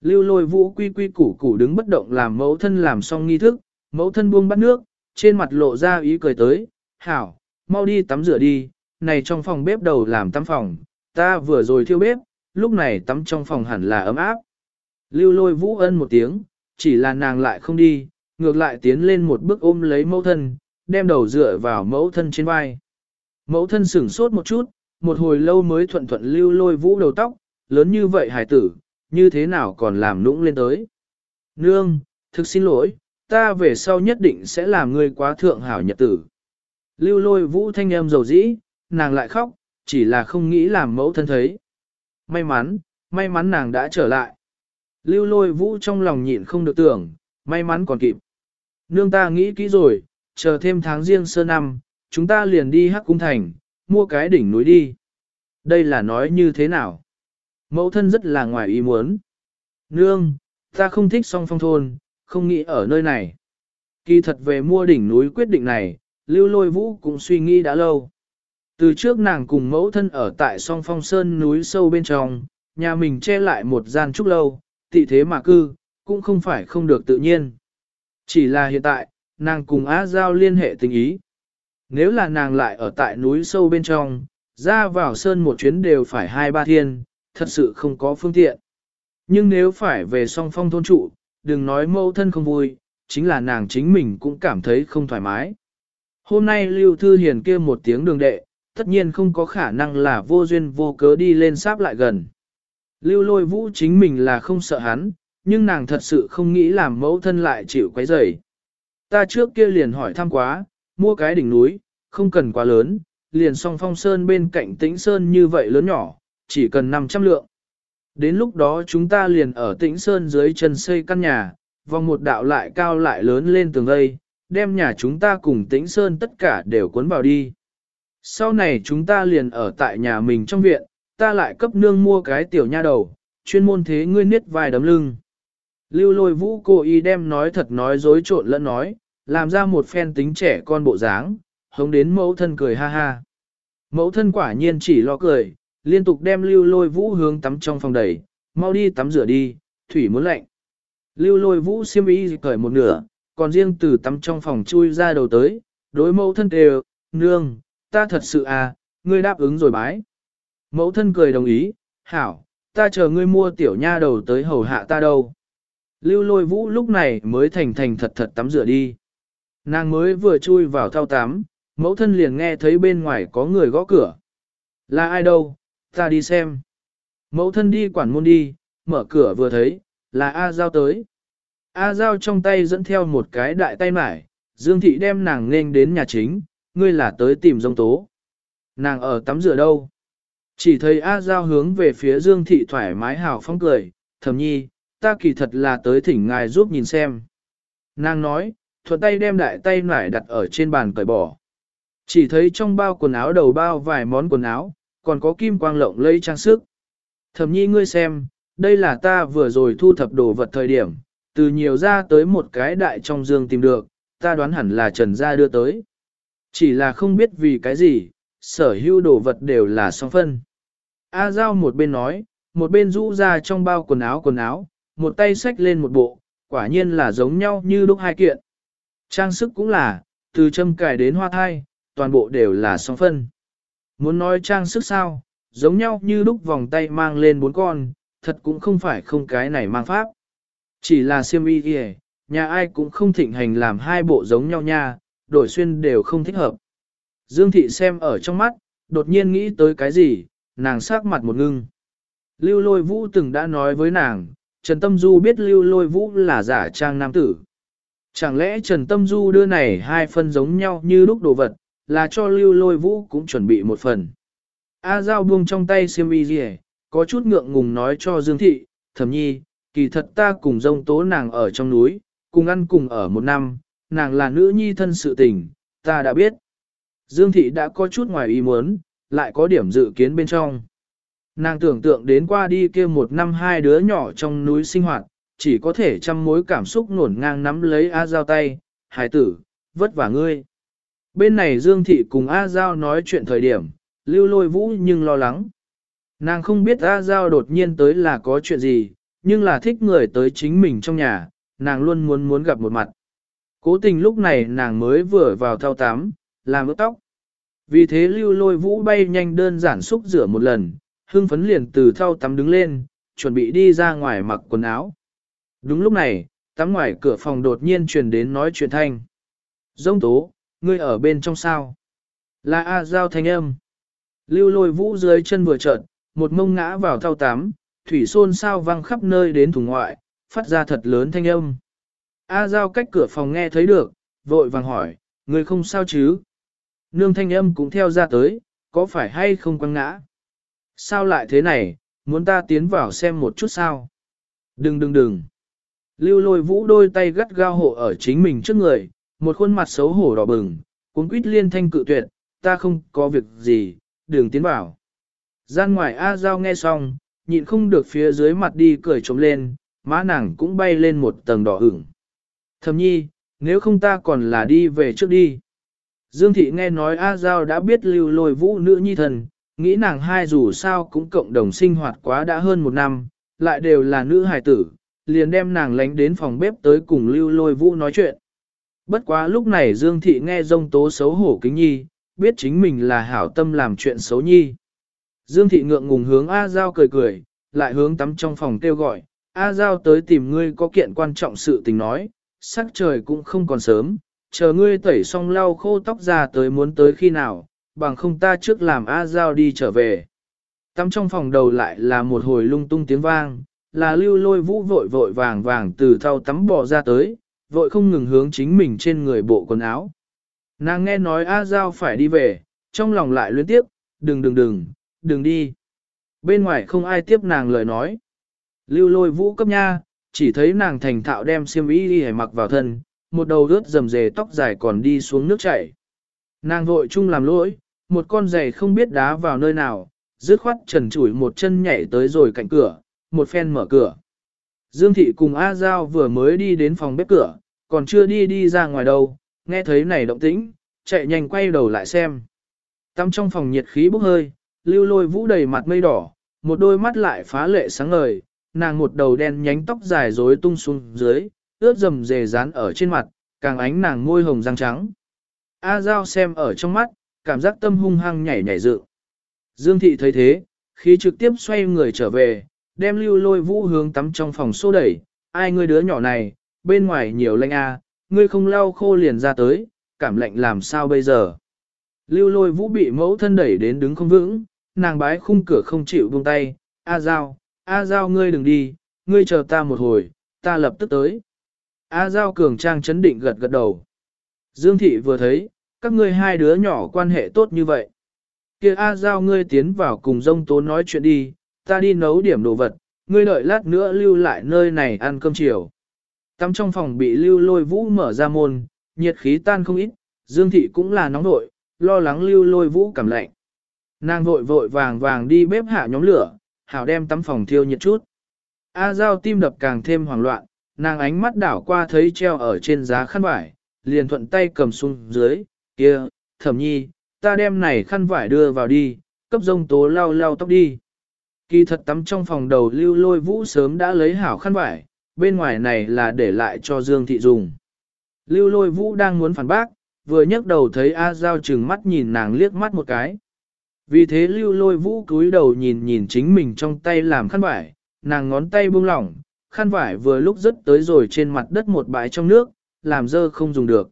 Lưu lôi vũ quy quy củ củ đứng bất động làm mẫu thân làm xong nghi thức, mẫu thân buông bắt nước, trên mặt lộ ra ý cười tới, hảo, mau đi tắm rửa đi, này trong phòng bếp đầu làm tắm phòng, ta vừa rồi thiêu bếp, lúc này tắm trong phòng hẳn là ấm áp. Lưu lôi vũ ân một tiếng, chỉ là nàng lại không đi, ngược lại tiến lên một bước ôm lấy mẫu thân, đem đầu dựa vào mẫu thân trên vai. Mẫu thân sửng sốt một chút, một hồi lâu mới thuận thuận lưu lôi vũ đầu tóc, lớn như vậy hải tử, như thế nào còn làm nũng lên tới. Nương, thực xin lỗi, ta về sau nhất định sẽ làm ngươi quá thượng hảo nhật tử. Lưu lôi vũ thanh em dầu dĩ, nàng lại khóc, chỉ là không nghĩ làm mẫu thân thấy. May mắn, may mắn nàng đã trở lại. Lưu lôi vũ trong lòng nhịn không được tưởng, may mắn còn kịp. Nương ta nghĩ kỹ rồi, chờ thêm tháng riêng sơ năm, chúng ta liền đi hắc cung thành, mua cái đỉnh núi đi. Đây là nói như thế nào? Mẫu thân rất là ngoài ý muốn. Nương, ta không thích song phong thôn, không nghĩ ở nơi này. Kỳ thật về mua đỉnh núi quyết định này, lưu lôi vũ cũng suy nghĩ đã lâu. Từ trước nàng cùng mẫu thân ở tại song phong sơn núi sâu bên trong, nhà mình che lại một gian trúc lâu, tị thế mà cư, cũng không phải không được tự nhiên. Chỉ là hiện tại, nàng cùng Á Giao liên hệ tình ý. Nếu là nàng lại ở tại núi sâu bên trong, ra vào sơn một chuyến đều phải hai ba thiên, thật sự không có phương tiện. Nhưng nếu phải về song phong thôn trụ, đừng nói mâu thân không vui, chính là nàng chính mình cũng cảm thấy không thoải mái. Hôm nay Lưu Thư Hiền kia một tiếng đường đệ, tất nhiên không có khả năng là vô duyên vô cớ đi lên sáp lại gần. Lưu lôi vũ chính mình là không sợ hắn, nhưng nàng thật sự không nghĩ làm mẫu thân lại chịu quấy rầy. Ta trước kia liền hỏi thăm quá, mua cái đỉnh núi, không cần quá lớn, liền song phong sơn bên cạnh tĩnh sơn như vậy lớn nhỏ, chỉ cần 500 lượng. Đến lúc đó chúng ta liền ở tĩnh sơn dưới chân xây căn nhà, vòng một đạo lại cao lại lớn lên tường vây, đem nhà chúng ta cùng tĩnh sơn tất cả đều cuốn vào đi. Sau này chúng ta liền ở tại nhà mình trong viện, ta lại cấp nương mua cái tiểu nha đầu, chuyên môn thế ngươi niết vài đấm lưng. Lưu lôi vũ cô y đem nói thật nói dối trộn lẫn nói, làm ra một phen tính trẻ con bộ dáng, hống đến mẫu thân cười ha ha. Mẫu thân quả nhiên chỉ lo cười, liên tục đem lưu lôi vũ hướng tắm trong phòng đẩy, mau đi tắm rửa đi, thủy muốn lạnh. Lưu lôi vũ xiêm y cởi một nửa, còn riêng từ tắm trong phòng chui ra đầu tới, đối mẫu thân đều, nương, ta thật sự à, ngươi đáp ứng rồi bái. Mẫu thân cười đồng ý, hảo, ta chờ ngươi mua tiểu nha đầu tới hầu hạ ta đâu. Lưu lôi vũ lúc này mới thành thành thật thật tắm rửa đi. Nàng mới vừa chui vào thao tắm, mẫu thân liền nghe thấy bên ngoài có người gõ cửa. Là ai đâu, ta đi xem. Mẫu thân đi quản môn đi, mở cửa vừa thấy, là A Giao tới. A Giao trong tay dẫn theo một cái đại tay mải, Dương Thị đem nàng nên đến nhà chính, ngươi là tới tìm dông tố. Nàng ở tắm rửa đâu? Chỉ thấy A Giao hướng về phía Dương Thị thoải mái hào phóng cười, thầm nhi, ta kỳ thật là tới thỉnh ngài giúp nhìn xem. Nàng nói, thuận tay đem đại tay nải đặt ở trên bàn cởi bỏ. Chỉ thấy trong bao quần áo đầu bao vài món quần áo, còn có kim quang lộng lây trang sức. Thẩm nhi ngươi xem, đây là ta vừa rồi thu thập đồ vật thời điểm, từ nhiều ra tới một cái đại trong dương tìm được, ta đoán hẳn là Trần Gia đưa tới. Chỉ là không biết vì cái gì, sở hữu đồ vật đều là song phân. A Giao một bên nói, một bên rũ ra trong bao quần áo quần áo, một tay xách lên một bộ, quả nhiên là giống nhau như lúc hai kiện. Trang sức cũng là, từ châm cài đến hoa thai, toàn bộ đều là song phân. Muốn nói trang sức sao, giống nhau như lúc vòng tay mang lên bốn con, thật cũng không phải không cái này mang pháp. Chỉ là siêm y kìa, nhà ai cũng không thịnh hành làm hai bộ giống nhau nha, đổi xuyên đều không thích hợp. Dương thị xem ở trong mắt, đột nhiên nghĩ tới cái gì, nàng sắc mặt một ngưng. Lưu lôi vũ từng đã nói với nàng, Trần Tâm Du biết lưu lôi vũ là giả trang nam tử. Chẳng lẽ Trần Tâm Du đưa này hai phân giống nhau như lúc đồ vật, là cho lưu lôi vũ cũng chuẩn bị một phần. A Giao buông trong tay xiêm y gì có chút ngượng ngùng nói cho Dương Thị, thẩm nhi, kỳ thật ta cùng dông tố nàng ở trong núi, cùng ăn cùng ở một năm, nàng là nữ nhi thân sự tình, ta đã biết. Dương Thị đã có chút ngoài ý muốn, lại có điểm dự kiến bên trong. Nàng tưởng tượng đến qua đi kia một năm hai đứa nhỏ trong núi sinh hoạt, chỉ có thể trăm mối cảm xúc nổn ngang nắm lấy A Giao tay, hài tử, vất vả ngươi. Bên này Dương Thị cùng A Giao nói chuyện thời điểm, lưu lôi vũ nhưng lo lắng. Nàng không biết A Giao đột nhiên tới là có chuyện gì, nhưng là thích người tới chính mình trong nhà, nàng luôn muốn muốn gặp một mặt. Cố tình lúc này nàng mới vừa vào thao tắm, làm ướt tóc. Vì thế lưu lôi vũ bay nhanh đơn giản xúc rửa một lần, hưng phấn liền từ thao tắm đứng lên, chuẩn bị đi ra ngoài mặc quần áo. Đúng lúc này, tắm ngoài cửa phòng đột nhiên truyền đến nói chuyện thanh. Dông tố, ngươi ở bên trong sao? Là A Giao thanh âm. Lưu lôi vũ dưới chân vừa trợn, một mông ngã vào thao tắm, thủy xôn sao văng khắp nơi đến thùng ngoại, phát ra thật lớn thanh âm. A Giao cách cửa phòng nghe thấy được, vội vàng hỏi, người không sao chứ? Nương thanh âm cũng theo ra tới, có phải hay không quăng ngã? Sao lại thế này, muốn ta tiến vào xem một chút sao? Đừng đừng đừng. Lưu lôi vũ đôi tay gắt gao hộ ở chính mình trước người, một khuôn mặt xấu hổ đỏ bừng, cuốn quýt liên thanh cự tuyệt, ta không có việc gì, đường tiến vào. Gian ngoài A Giao nghe xong, nhịn không được phía dưới mặt đi cười trống lên, má nàng cũng bay lên một tầng đỏ ửng. Thầm nhi, nếu không ta còn là đi về trước đi. Dương thị nghe nói A Giao đã biết lưu lôi vũ nữ nhi thần, nghĩ nàng hai dù sao cũng cộng đồng sinh hoạt quá đã hơn một năm, lại đều là nữ hài tử, liền đem nàng lánh đến phòng bếp tới cùng lưu lôi vũ nói chuyện. Bất quá lúc này Dương thị nghe dông tố xấu hổ kính nhi, biết chính mình là hảo tâm làm chuyện xấu nhi. Dương thị ngượng ngùng hướng A Giao cười cười, lại hướng tắm trong phòng kêu gọi, A Giao tới tìm ngươi có kiện quan trọng sự tình nói, sắc trời cũng không còn sớm, chờ ngươi tẩy xong lau khô tóc ra tới muốn tới khi nào, bằng không ta trước làm A Giao đi trở về. Tắm trong phòng đầu lại là một hồi lung tung tiếng vang, là lưu lôi vũ vội vội vàng vàng từ thau tắm bò ra tới, vội không ngừng hướng chính mình trên người bộ quần áo. Nàng nghe nói A Giao phải đi về, trong lòng lại luyến tiếp, đừng đừng đừng, đừng đi. Bên ngoài không ai tiếp nàng lời nói. Lưu lôi vũ cấp nha, chỉ thấy nàng thành thạo đem xiêm y đi mặc vào thân, một đầu rớt rầm rề tóc dài còn đi xuống nước chảy. Nàng vội chung làm lỗi, một con giày không biết đá vào nơi nào, dứt khoát trần chủi một chân nhảy tới rồi cạnh cửa, một phen mở cửa. Dương thị cùng A Giao vừa mới đi đến phòng bếp cửa, còn chưa đi đi ra ngoài đâu, nghe thấy này động tĩnh, chạy nhanh quay đầu lại xem. Tắm trong phòng nhiệt khí bốc hơi, lưu lôi vũ đầy mặt mây đỏ, một đôi mắt lại phá lệ sáng ngời, nàng một đầu đen nhánh tóc dài rối tung xuống dưới, ướt dầm dề dán ở trên mặt, càng ánh nàng môi hồng răng trắng. A Giao xem ở trong mắt, cảm giác tâm hung hăng nhảy nhảy dự. Dương thị thấy thế, khi trực tiếp xoay người trở về, đem lưu lôi vũ hướng tắm trong phòng xô đẩy, ai ngươi đứa nhỏ này, bên ngoài nhiều lạnh a, ngươi không lau khô liền ra tới, cảm lạnh làm sao bây giờ. Lưu lôi vũ bị mẫu thân đẩy đến đứng không vững, nàng bái khung cửa không chịu buông tay, A Giao, A Giao ngươi đừng đi, ngươi chờ ta một hồi, ta lập tức tới. A Giao cường trang chấn định gật gật đầu. Dương Thị vừa thấy, các ngươi hai đứa nhỏ quan hệ tốt như vậy. kia A Giao ngươi tiến vào cùng dông tố nói chuyện đi, ta đi nấu điểm đồ vật, ngươi đợi lát nữa lưu lại nơi này ăn cơm chiều. Tắm trong phòng bị lưu lôi vũ mở ra môn, nhiệt khí tan không ít, Dương Thị cũng là nóng nội, lo lắng lưu lôi vũ cảm lạnh. Nàng vội vội vàng vàng đi bếp hạ nhóm lửa, hảo đem tắm phòng thiêu nhiệt chút. A Giao tim đập càng thêm hoảng loạn, nàng ánh mắt đảo qua thấy treo ở trên giá khăn vải, liền thuận tay cầm xuống dưới, kia, thẩm nhi, ta đem này khăn vải đưa vào đi, cấp dông tố lau lau tóc đi. Kỳ thật tắm trong phòng đầu lưu lôi vũ sớm đã lấy hảo khăn vải, bên ngoài này là để lại cho Dương Thị dùng. Lưu lôi vũ đang muốn phản bác, vừa nhấc đầu thấy A Giao chừng mắt nhìn nàng liếc mắt một cái. Vì thế lưu lôi vũ cúi đầu nhìn nhìn chính mình trong tay làm khăn vải, nàng ngón tay buông lỏng, khăn vải vừa lúc rớt tới rồi trên mặt đất một bãi trong nước, làm dơ không dùng được.